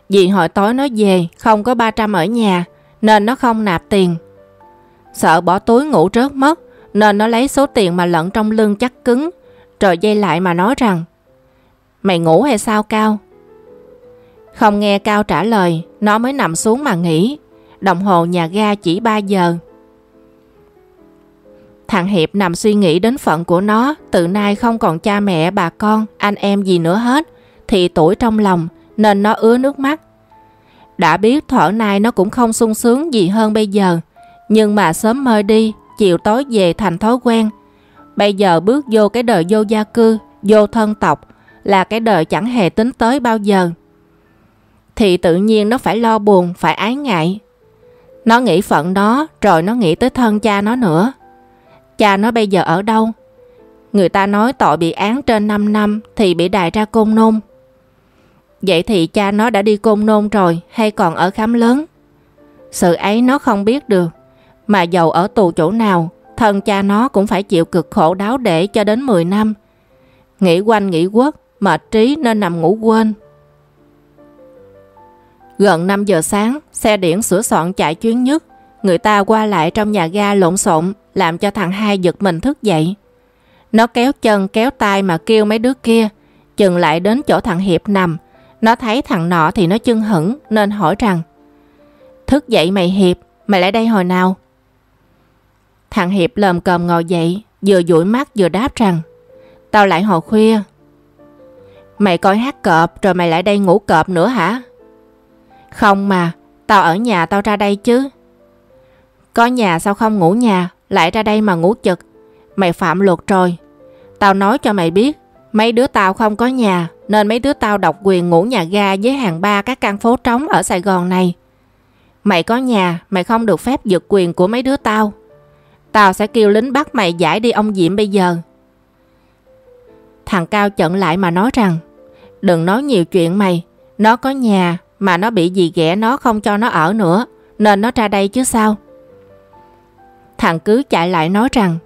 Vì hồi tối nó về, không có 300 ở nhà, nên nó không nạp tiền. Sợ bỏ túi ngủ rớt mất, nên nó lấy số tiền mà lẫn trong lưng chắc cứng, rồi dây lại mà nói rằng, Mày ngủ hay sao, Cao? Không nghe Cao trả lời nó mới nằm xuống mà nghỉ. Đồng hồ nhà ga chỉ 3 giờ. Thằng Hiệp nằm suy nghĩ đến phận của nó, từ nay không còn cha mẹ, bà con, anh em gì nữa hết, thì tuổi trong lòng nên nó ứa nước mắt. Đã biết thở nay nó cũng không sung sướng gì hơn bây giờ, nhưng mà sớm mơ đi, chiều tối về thành thói quen. Bây giờ bước vô cái đời vô gia cư, vô thân tộc là cái đời chẳng hề tính tới bao giờ. Thì tự nhiên nó phải lo buồn, phải ái ngại. Nó nghĩ phận đó, rồi nó nghĩ tới thân cha nó nữa. Cha nó bây giờ ở đâu? Người ta nói tội bị án trên 5 năm thì bị đài ra côn nôn. Vậy thì cha nó đã đi côn nôn rồi hay còn ở khám lớn? Sự ấy nó không biết được. Mà dầu ở tù chỗ nào, thân cha nó cũng phải chịu cực khổ đáo để cho đến 10 năm. Nghĩ quanh nghĩ quất, mệt trí nên nằm ngủ quên. Gần 5 giờ sáng, xe điển sửa soạn chạy chuyến nhất. Người ta qua lại trong nhà ga lộn xộn, làm cho thằng hai giật mình thức dậy. Nó kéo chân kéo tay mà kêu mấy đứa kia, chừng lại đến chỗ thằng Hiệp nằm. Nó thấy thằng nọ thì nó chưng hững nên hỏi rằng Thức dậy mày Hiệp, mày lại đây hồi nào? Thằng Hiệp lờm cờm ngồi dậy, vừa dụi mắt vừa đáp rằng Tao lại hồi khuya. Mày coi hát cọp rồi mày lại đây ngủ cọp nữa hả? Không mà, tao ở nhà tao ra đây chứ. Có nhà sao không ngủ nhà, lại ra đây mà ngủ chực. Mày phạm luật rồi. Tao nói cho mày biết, mấy đứa tao không có nhà, nên mấy đứa tao độc quyền ngủ nhà ga với hàng ba các căn phố trống ở Sài Gòn này. Mày có nhà, mày không được phép giật quyền của mấy đứa tao. Tao sẽ kêu lính bắt mày giải đi ông Diệm bây giờ. Thằng Cao chận lại mà nói rằng, đừng nói nhiều chuyện mày, nó có nhà, mà nó bị gì ghẻ nó không cho nó ở nữa Nên nó ra đây chứ sao? Thằng cứ chạy lại nói rằng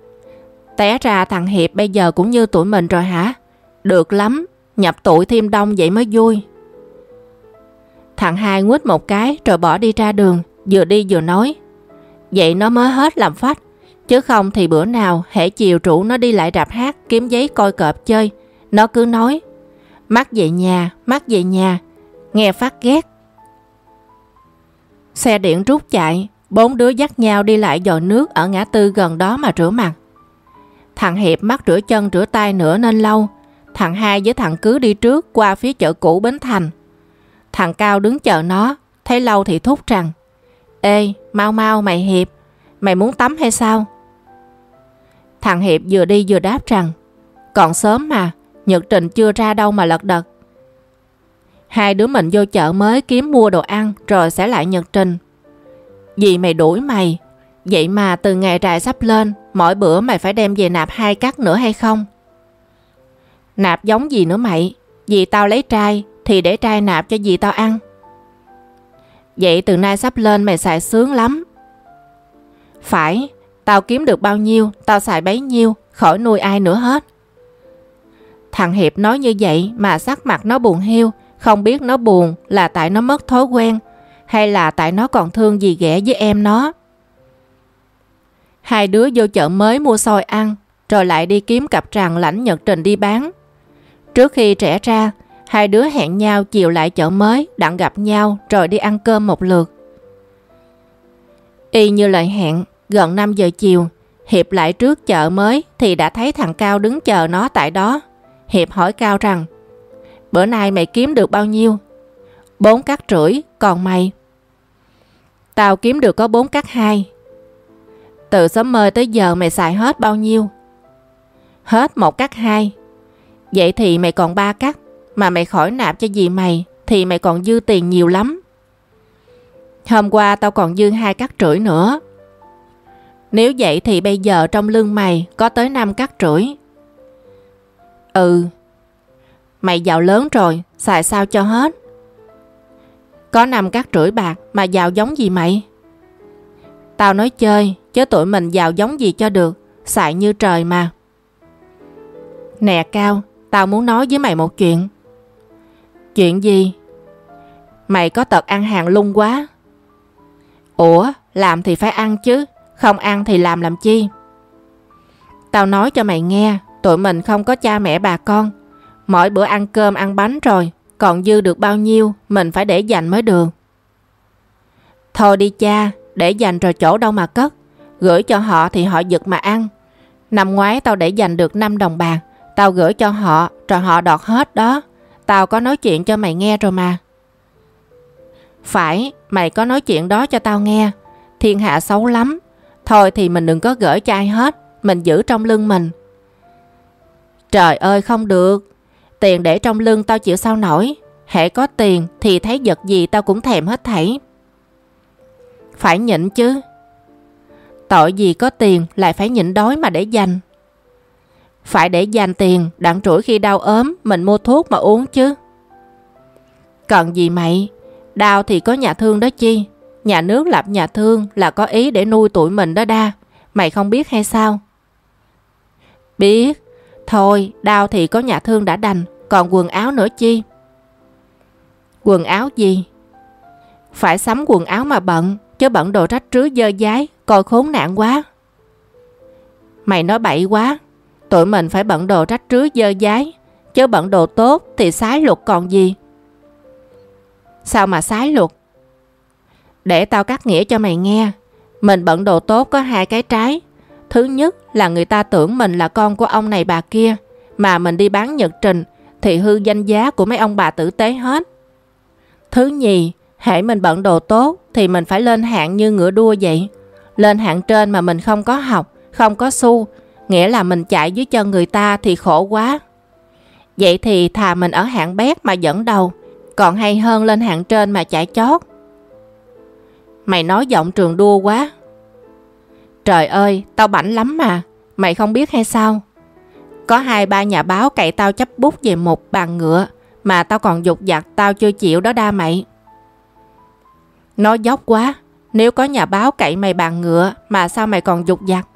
Té ra thằng Hiệp bây giờ cũng như tuổi mình rồi hả? Được lắm Nhập tuổi thêm đông vậy mới vui. Thằng hai nguyết một cái rồi bỏ đi ra đường Vừa đi vừa nói Vậy nó mới hết làm phách Chứ không thì bữa nào hễ chiều rủ nó đi lại rạp hát kiếm giấy coi cọp chơi. Nó cứ nói Mắc về nhà, mắc về nhà nghe phát ghét. Xe điện rút chạy, bốn đứa dắt nhau đi lại dò nước ở ngã tư gần đó mà rửa mặt. Thằng Hiệp mắc rửa chân rửa tay nữa nên lâu, thằng hai với thằng cứ đi trước qua phía chợ cũ Bến Thành. Thằng Cao đứng chờ nó, thấy lâu thì thúc rằng Ê, mau mau mày Hiệp, mày muốn tắm hay sao? Thằng Hiệp vừa đi vừa đáp rằng Còn sớm mà, Nhật Trình chưa ra đâu mà lật đật. Hai đứa mình vô chợ mới kiếm mua đồ ăn rồi sẽ lại nhật trình. Vì mày đuổi mày, vậy mà từ ngày trại sắp lên, mỗi bữa mày phải đem về nạp hai cắt nữa hay không? Nạp giống gì nữa mày? Vì tao lấy trai thì để trai nạp cho dì tao ăn. Vậy từ nay sắp lên mày xài sướng lắm. Phải, tao kiếm được bao nhiêu, tao xài bấy nhiêu, khỏi nuôi ai nữa hết. Thằng Hiệp nói như vậy mà sắc mặt nó buồn hiu, không biết nó buồn là tại nó mất thói quen hay là tại nó còn thương gì ghẻ với em nó. Hai đứa vô chợ mới mua xôi ăn rồi lại đi kiếm cặp tràng lãnh nhật trình đi bán. Trước khi trẻ ra, hai đứa hẹn nhau chiều lại chợ mới đặng gặp nhau rồi đi ăn cơm một lượt. Y như lời hẹn, gần 5 giờ chiều, Hiệp lại trước chợ mới thì đã thấy thằng Cao đứng chờ nó tại đó. Hiệp hỏi Cao rằng Bữa nay mày kiếm được bao nhiêu? Bốn cắt rưỡi, còn mày? Tao kiếm được có bốn cắt hai. Từ sớm mơ tới giờ mày xài hết bao nhiêu? Hết một cắt hai. Vậy thì mày còn ba cắt, mà mày khỏi nạp cho gì mày, thì mày còn dư tiền nhiều lắm. Hôm qua tao còn dư hai cắt rưỡi nữa. Nếu vậy thì bây giờ trong lưng mày có tới 5 cắt rưỡi. Ừ, Mày giàu lớn rồi, xài sao cho hết. Có năm cắt rưỡi bạc mà giàu giống gì mày? Tao nói chơi, chứ tụi mình giàu giống gì cho được, xài như trời mà. Nè Cao, tao muốn nói với mày một chuyện. Chuyện gì? Mày có tật ăn hàng lung quá. Ủa, làm thì phải ăn chứ, không ăn thì làm làm chi? Tao nói cho mày nghe, tụi mình không có cha mẹ bà con, Mỗi bữa ăn cơm ăn bánh rồi, còn dư được bao nhiêu mình phải để dành mới được. Thôi đi cha, để dành rồi chỗ đâu mà cất. Gửi cho họ thì họ giật mà ăn. Năm ngoái tao để dành được 5 đồng bạc. Tao gửi cho họ, rồi họ đọt hết đó. Tao có nói chuyện cho mày nghe rồi mà. Phải, mày có nói chuyện đó cho tao nghe. Thiên hạ xấu lắm. Thôi thì mình đừng có gửi cho ai hết. Mình giữ trong lưng mình. Trời ơi không được. Tiền để trong lưng tao chịu sao nổi. Hệ có tiền thì thấy vật gì tao cũng thèm hết thảy. Phải nhịn chứ. Tội gì có tiền lại phải nhịn đói mà để dành. Phải để dành tiền đặng trỗi khi đau ốm mình mua thuốc mà uống chứ. cần gì mày? Đau thì có nhà thương đó chi. Nhà nước lập nhà thương là có ý để nuôi tụi mình đó đa. Mày không biết hay sao? Biết. Thôi, đau thì có nhà thương đã đành còn quần áo nữa chi? Quần áo gì? Phải sắm quần áo mà bận, chứ bận đồ rách rưới dơ dái, coi khốn nạn quá. Mày nói bậy quá, tụi mình phải bận đồ rách rưới dơ dái, chứ bận đồ tốt thì sái luật còn gì. Sao mà sái luật? Để tao cắt nghĩa cho mày nghe, mình bận đồ tốt có hai cái trái. Thứ nhất là người ta tưởng mình là con của ông này bà kia, mà mình đi bán nhật trình thì hư danh giá của mấy ông bà tử tế hết. Thứ nhì, hãy mình bận đồ tốt thì mình phải lên hạng như ngựa đua vậy. Lên hạng trên mà mình không có học, không có xu, nghĩa là mình chạy dưới chân người ta thì khổ quá. Vậy thì thà mình ở hạng bét mà dẫn đầu, còn hay hơn lên hạng trên mà chạy chót. Mày nói giọng trường đua quá. Trời ơi, tao bảnh lắm mà, mày không biết hay sao? Có hai ba nhà báo cậy tao chấp bút về một bàn ngựa, mà tao còn dục giặt tao chưa chịu đó đa mày. Nói dốc quá, nếu có nhà báo cậy mày bàn ngựa mà sao mày còn dục giặt?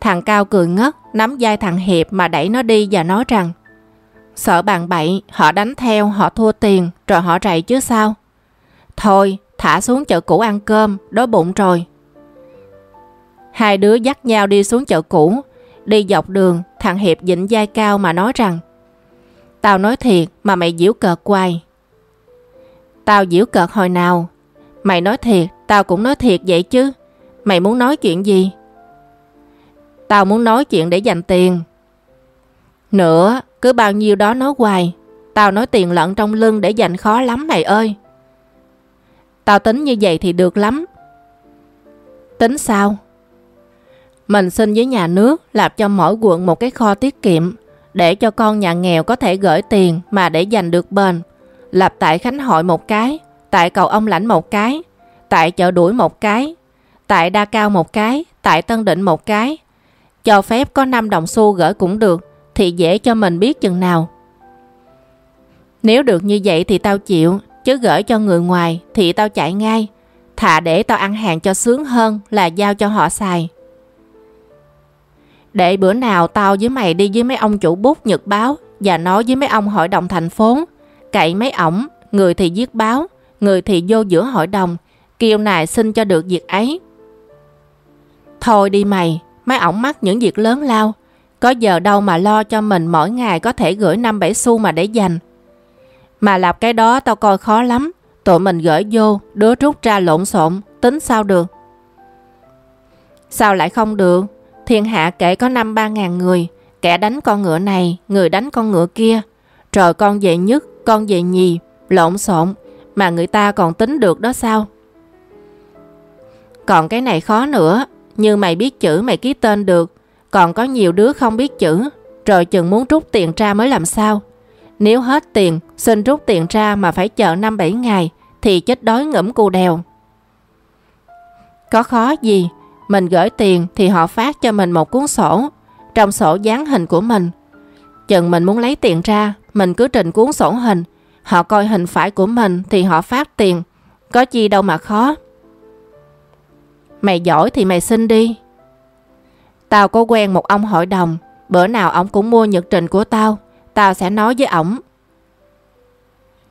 Thằng Cao cười ngất, nắm vai thằng Hiệp mà đẩy nó đi và nói rằng Sợ bàn bậy, họ đánh theo, họ thua tiền, rồi họ rầy chứ sao? Thôi, thả xuống chợ cũ ăn cơm, đói bụng rồi. Hai đứa dắt nhau đi xuống chợ cũ, đi dọc đường, thằng Hiệp dịnh dai cao mà nói rằng Tao nói thiệt mà mày diễu cợt quay. Tao diễu cợt hồi nào? Mày nói thiệt, tao cũng nói thiệt vậy chứ. Mày muốn nói chuyện gì? Tao muốn nói chuyện để dành tiền. Nữa, cứ bao nhiêu đó nói hoài. Tao nói tiền lận trong lưng để dành khó lắm mày ơi. Tao tính như vậy thì được lắm. Tính sao? Mình xin với nhà nước lập cho mỗi quận một cái kho tiết kiệm để cho con nhà nghèo có thể gửi tiền mà để dành được bền. Lập tại Khánh Hội một cái, tại cầu ông lãnh một cái, tại chợ đuổi một cái, tại Đa Cao một cái, tại Tân Định một cái. Cho phép có 5 đồng xu gửi cũng được, thì dễ cho mình biết chừng nào. Nếu được như vậy thì tao chịu, chứ gửi cho người ngoài thì tao chạy ngay. Thà để tao ăn hàng cho sướng hơn là giao cho họ xài. Để bữa nào tao với mày đi với mấy ông chủ bút nhật báo và nói với mấy ông hội đồng thành phố, cậy mấy ổng, người thì viết báo, người thì vô giữa hội đồng, kêu này xin cho được việc ấy. Thôi đi mày, mấy ổng mắc những việc lớn lao, có giờ đâu mà lo cho mình mỗi ngày có thể gửi 5-7 xu mà để dành. Mà làm cái đó tao coi khó lắm, tụi mình gửi vô, đứa rút ra lộn xộn, tính sao được. Sao lại không được? Thiên hạ kể có năm ba ngàn người, kẻ đánh con ngựa này, người đánh con ngựa kia. Rồi con về nhất, con về nhì, lộn xộn, mà người ta còn tính được đó sao? Còn cái này khó nữa, như mày biết chữ mày ký tên được, còn có nhiều đứa không biết chữ, rồi chừng muốn rút tiền ra mới làm sao? Nếu hết tiền, xin rút tiền ra mà phải chờ 5-7 ngày, thì chết đói ngẫm cù đèo. Có khó gì, mình gửi tiền thì họ phát cho mình một cuốn sổ, trong sổ dán hình của mình. Chừng mình muốn lấy tiền ra, mình cứ trình cuốn sổ hình, họ coi hình phải của mình thì họ phát tiền, có chi đâu mà khó. Mày giỏi thì mày xin đi. Tao có quen một ông hội đồng, bữa nào ông cũng mua nhật trình của tao, tao sẽ nói với ổng.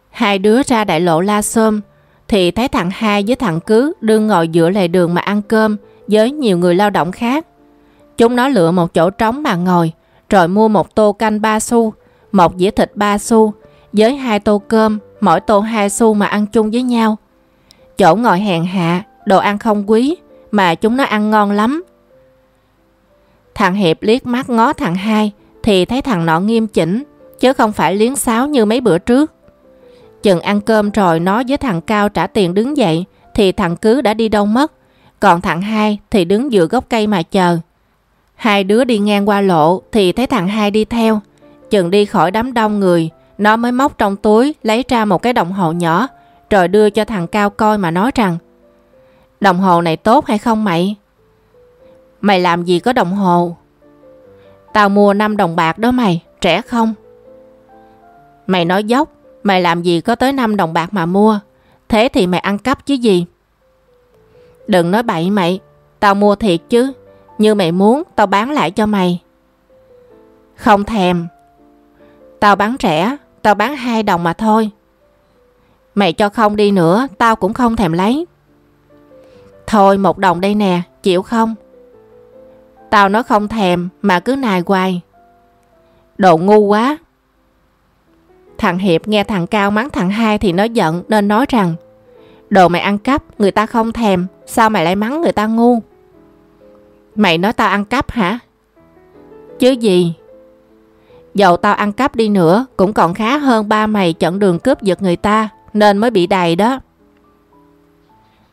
Hai đứa ra đại lộ La Sôm, thì thấy thằng hai với thằng cứ đương ngồi giữa lề đường mà ăn cơm với nhiều người lao động khác. Chúng nó lựa một chỗ trống mà ngồi, rồi mua một tô canh ba xu, một dĩa thịt ba xu, với hai tô cơm, mỗi tô hai xu mà ăn chung với nhau. Chỗ ngồi hèn hạ, đồ ăn không quý, mà chúng nó ăn ngon lắm. Thằng Hiệp liếc mắt ngó thằng hai, thì thấy thằng nọ nghiêm chỉnh, chứ không phải liếng sáo như mấy bữa trước. Chừng ăn cơm rồi nó với thằng Cao trả tiền đứng dậy, thì thằng Cứ đã đi đâu mất, còn thằng hai thì đứng dựa gốc cây mà chờ. Hai đứa đi ngang qua lộ thì thấy thằng hai đi theo. Chừng đi khỏi đám đông người, nó mới móc trong túi lấy ra một cái đồng hồ nhỏ, rồi đưa cho thằng Cao coi mà nói rằng Đồng hồ này tốt hay không mày? Mày làm gì có đồng hồ? Tao mua 5 đồng bạc đó mày, trẻ không? Mày nói dốc, mày làm gì có tới 5 đồng bạc mà mua? Thế thì mày ăn cắp chứ gì? Đừng nói bậy mày, tao mua thiệt chứ. Như mày muốn, tao bán lại cho mày. Không thèm. Tao bán rẻ, tao bán hai đồng mà thôi. Mày cho không đi nữa, tao cũng không thèm lấy. Thôi một đồng đây nè, chịu không? Tao nói không thèm mà cứ nài hoài. Đồ ngu quá. Thằng Hiệp nghe thằng Cao mắng thằng hai thì nó giận nên nói rằng Đồ mày ăn cắp, người ta không thèm, sao mày lại mắng người ta ngu? Mày nói tao ăn cắp hả? Chứ gì? Dầu tao ăn cắp đi nữa cũng còn khá hơn ba mày chặn đường cướp giật người ta nên mới bị đầy đó.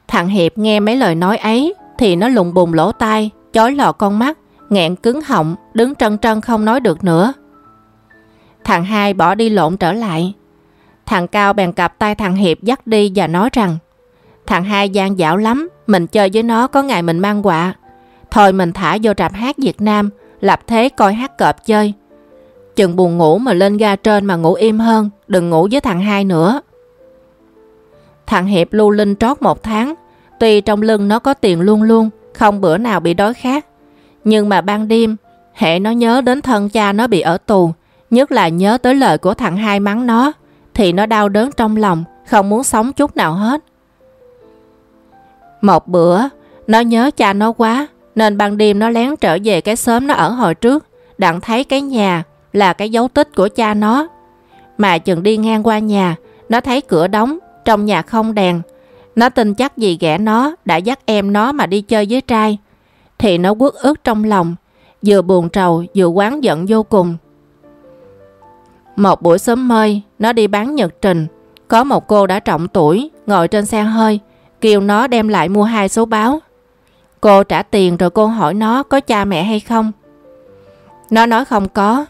Thằng Hiệp nghe mấy lời nói ấy thì nó lùng bùng lỗ tai, chói lò con mắt, nghẹn cứng họng, đứng trân trân không nói được nữa. Thằng hai bỏ đi lộn trở lại. Thằng Cao bèn cặp tay thằng Hiệp dắt đi và nói rằng Thằng hai gian dảo lắm, mình chơi với nó có ngày mình mang quạ. Thôi mình thả vô rạp hát Việt Nam, lập thế coi hát cọp chơi. Chừng buồn ngủ mà lên ga trên mà ngủ im hơn, đừng ngủ với thằng hai nữa. Thằng Hiệp lưu linh trót một tháng, tuy trong lưng nó có tiền luôn luôn, không bữa nào bị đói khát. Nhưng mà ban đêm, hệ nó nhớ đến thân cha nó bị ở tù, nhất là nhớ tới lời của thằng hai mắng nó, thì nó đau đớn trong lòng, không muốn sống chút nào hết. Một bữa, nó nhớ cha nó quá, nên ban đêm nó lén trở về cái xóm nó ở hồi trước, đặng thấy cái nhà là cái dấu tích của cha nó. Mà chừng đi ngang qua nhà, nó thấy cửa đóng, trong nhà không đèn. Nó tin chắc gì ghẻ nó đã dắt em nó mà đi chơi với trai. Thì nó quất ức trong lòng, vừa buồn trầu vừa quán giận vô cùng. Một buổi sớm mơi, nó đi bán nhật trình. Có một cô đã trọng tuổi, ngồi trên xe hơi, kêu nó đem lại mua hai số báo. Cô trả tiền rồi cô hỏi nó có cha mẹ hay không. Nó nói không có.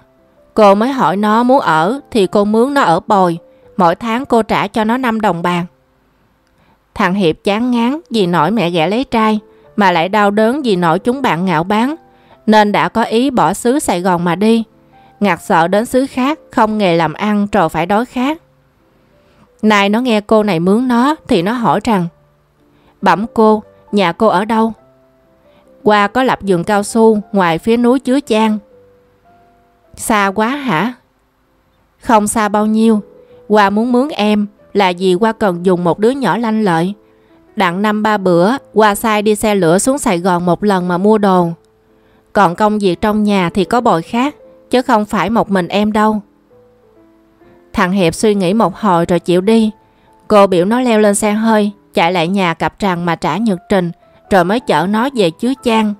Cô mới hỏi nó muốn ở thì cô mướn nó ở bồi. Mỗi tháng cô trả cho nó 5 đồng bạc. Thằng Hiệp chán ngán vì nổi mẹ ghẻ lấy trai, mà lại đau đớn vì nổi chúng bạn ngạo bán nên đã có ý bỏ xứ Sài Gòn mà đi. ngạc sợ đến xứ khác, không nghề làm ăn rồi phải đói khát. Này nó nghe cô này mướn nó thì nó hỏi rằng Bẩm cô, nhà cô ở đâu? Qua có lập giường cao su ngoài phía núi Chứa Chan. Xa quá hả? Không xa bao nhiêu. Qua muốn mướn em là vì qua cần dùng một đứa nhỏ lanh lợi. Đặng năm ba bữa, qua sai đi xe lửa xuống Sài Gòn một lần mà mua đồ. Còn công việc trong nhà thì có bồi khác, chứ không phải một mình em đâu. Thằng Hiệp suy nghĩ một hồi rồi chịu đi. Cô biểu nó leo lên xe hơi, chạy lại nhà cặp tràng mà trả nhật trình, rồi mới chở nó về chứa chan.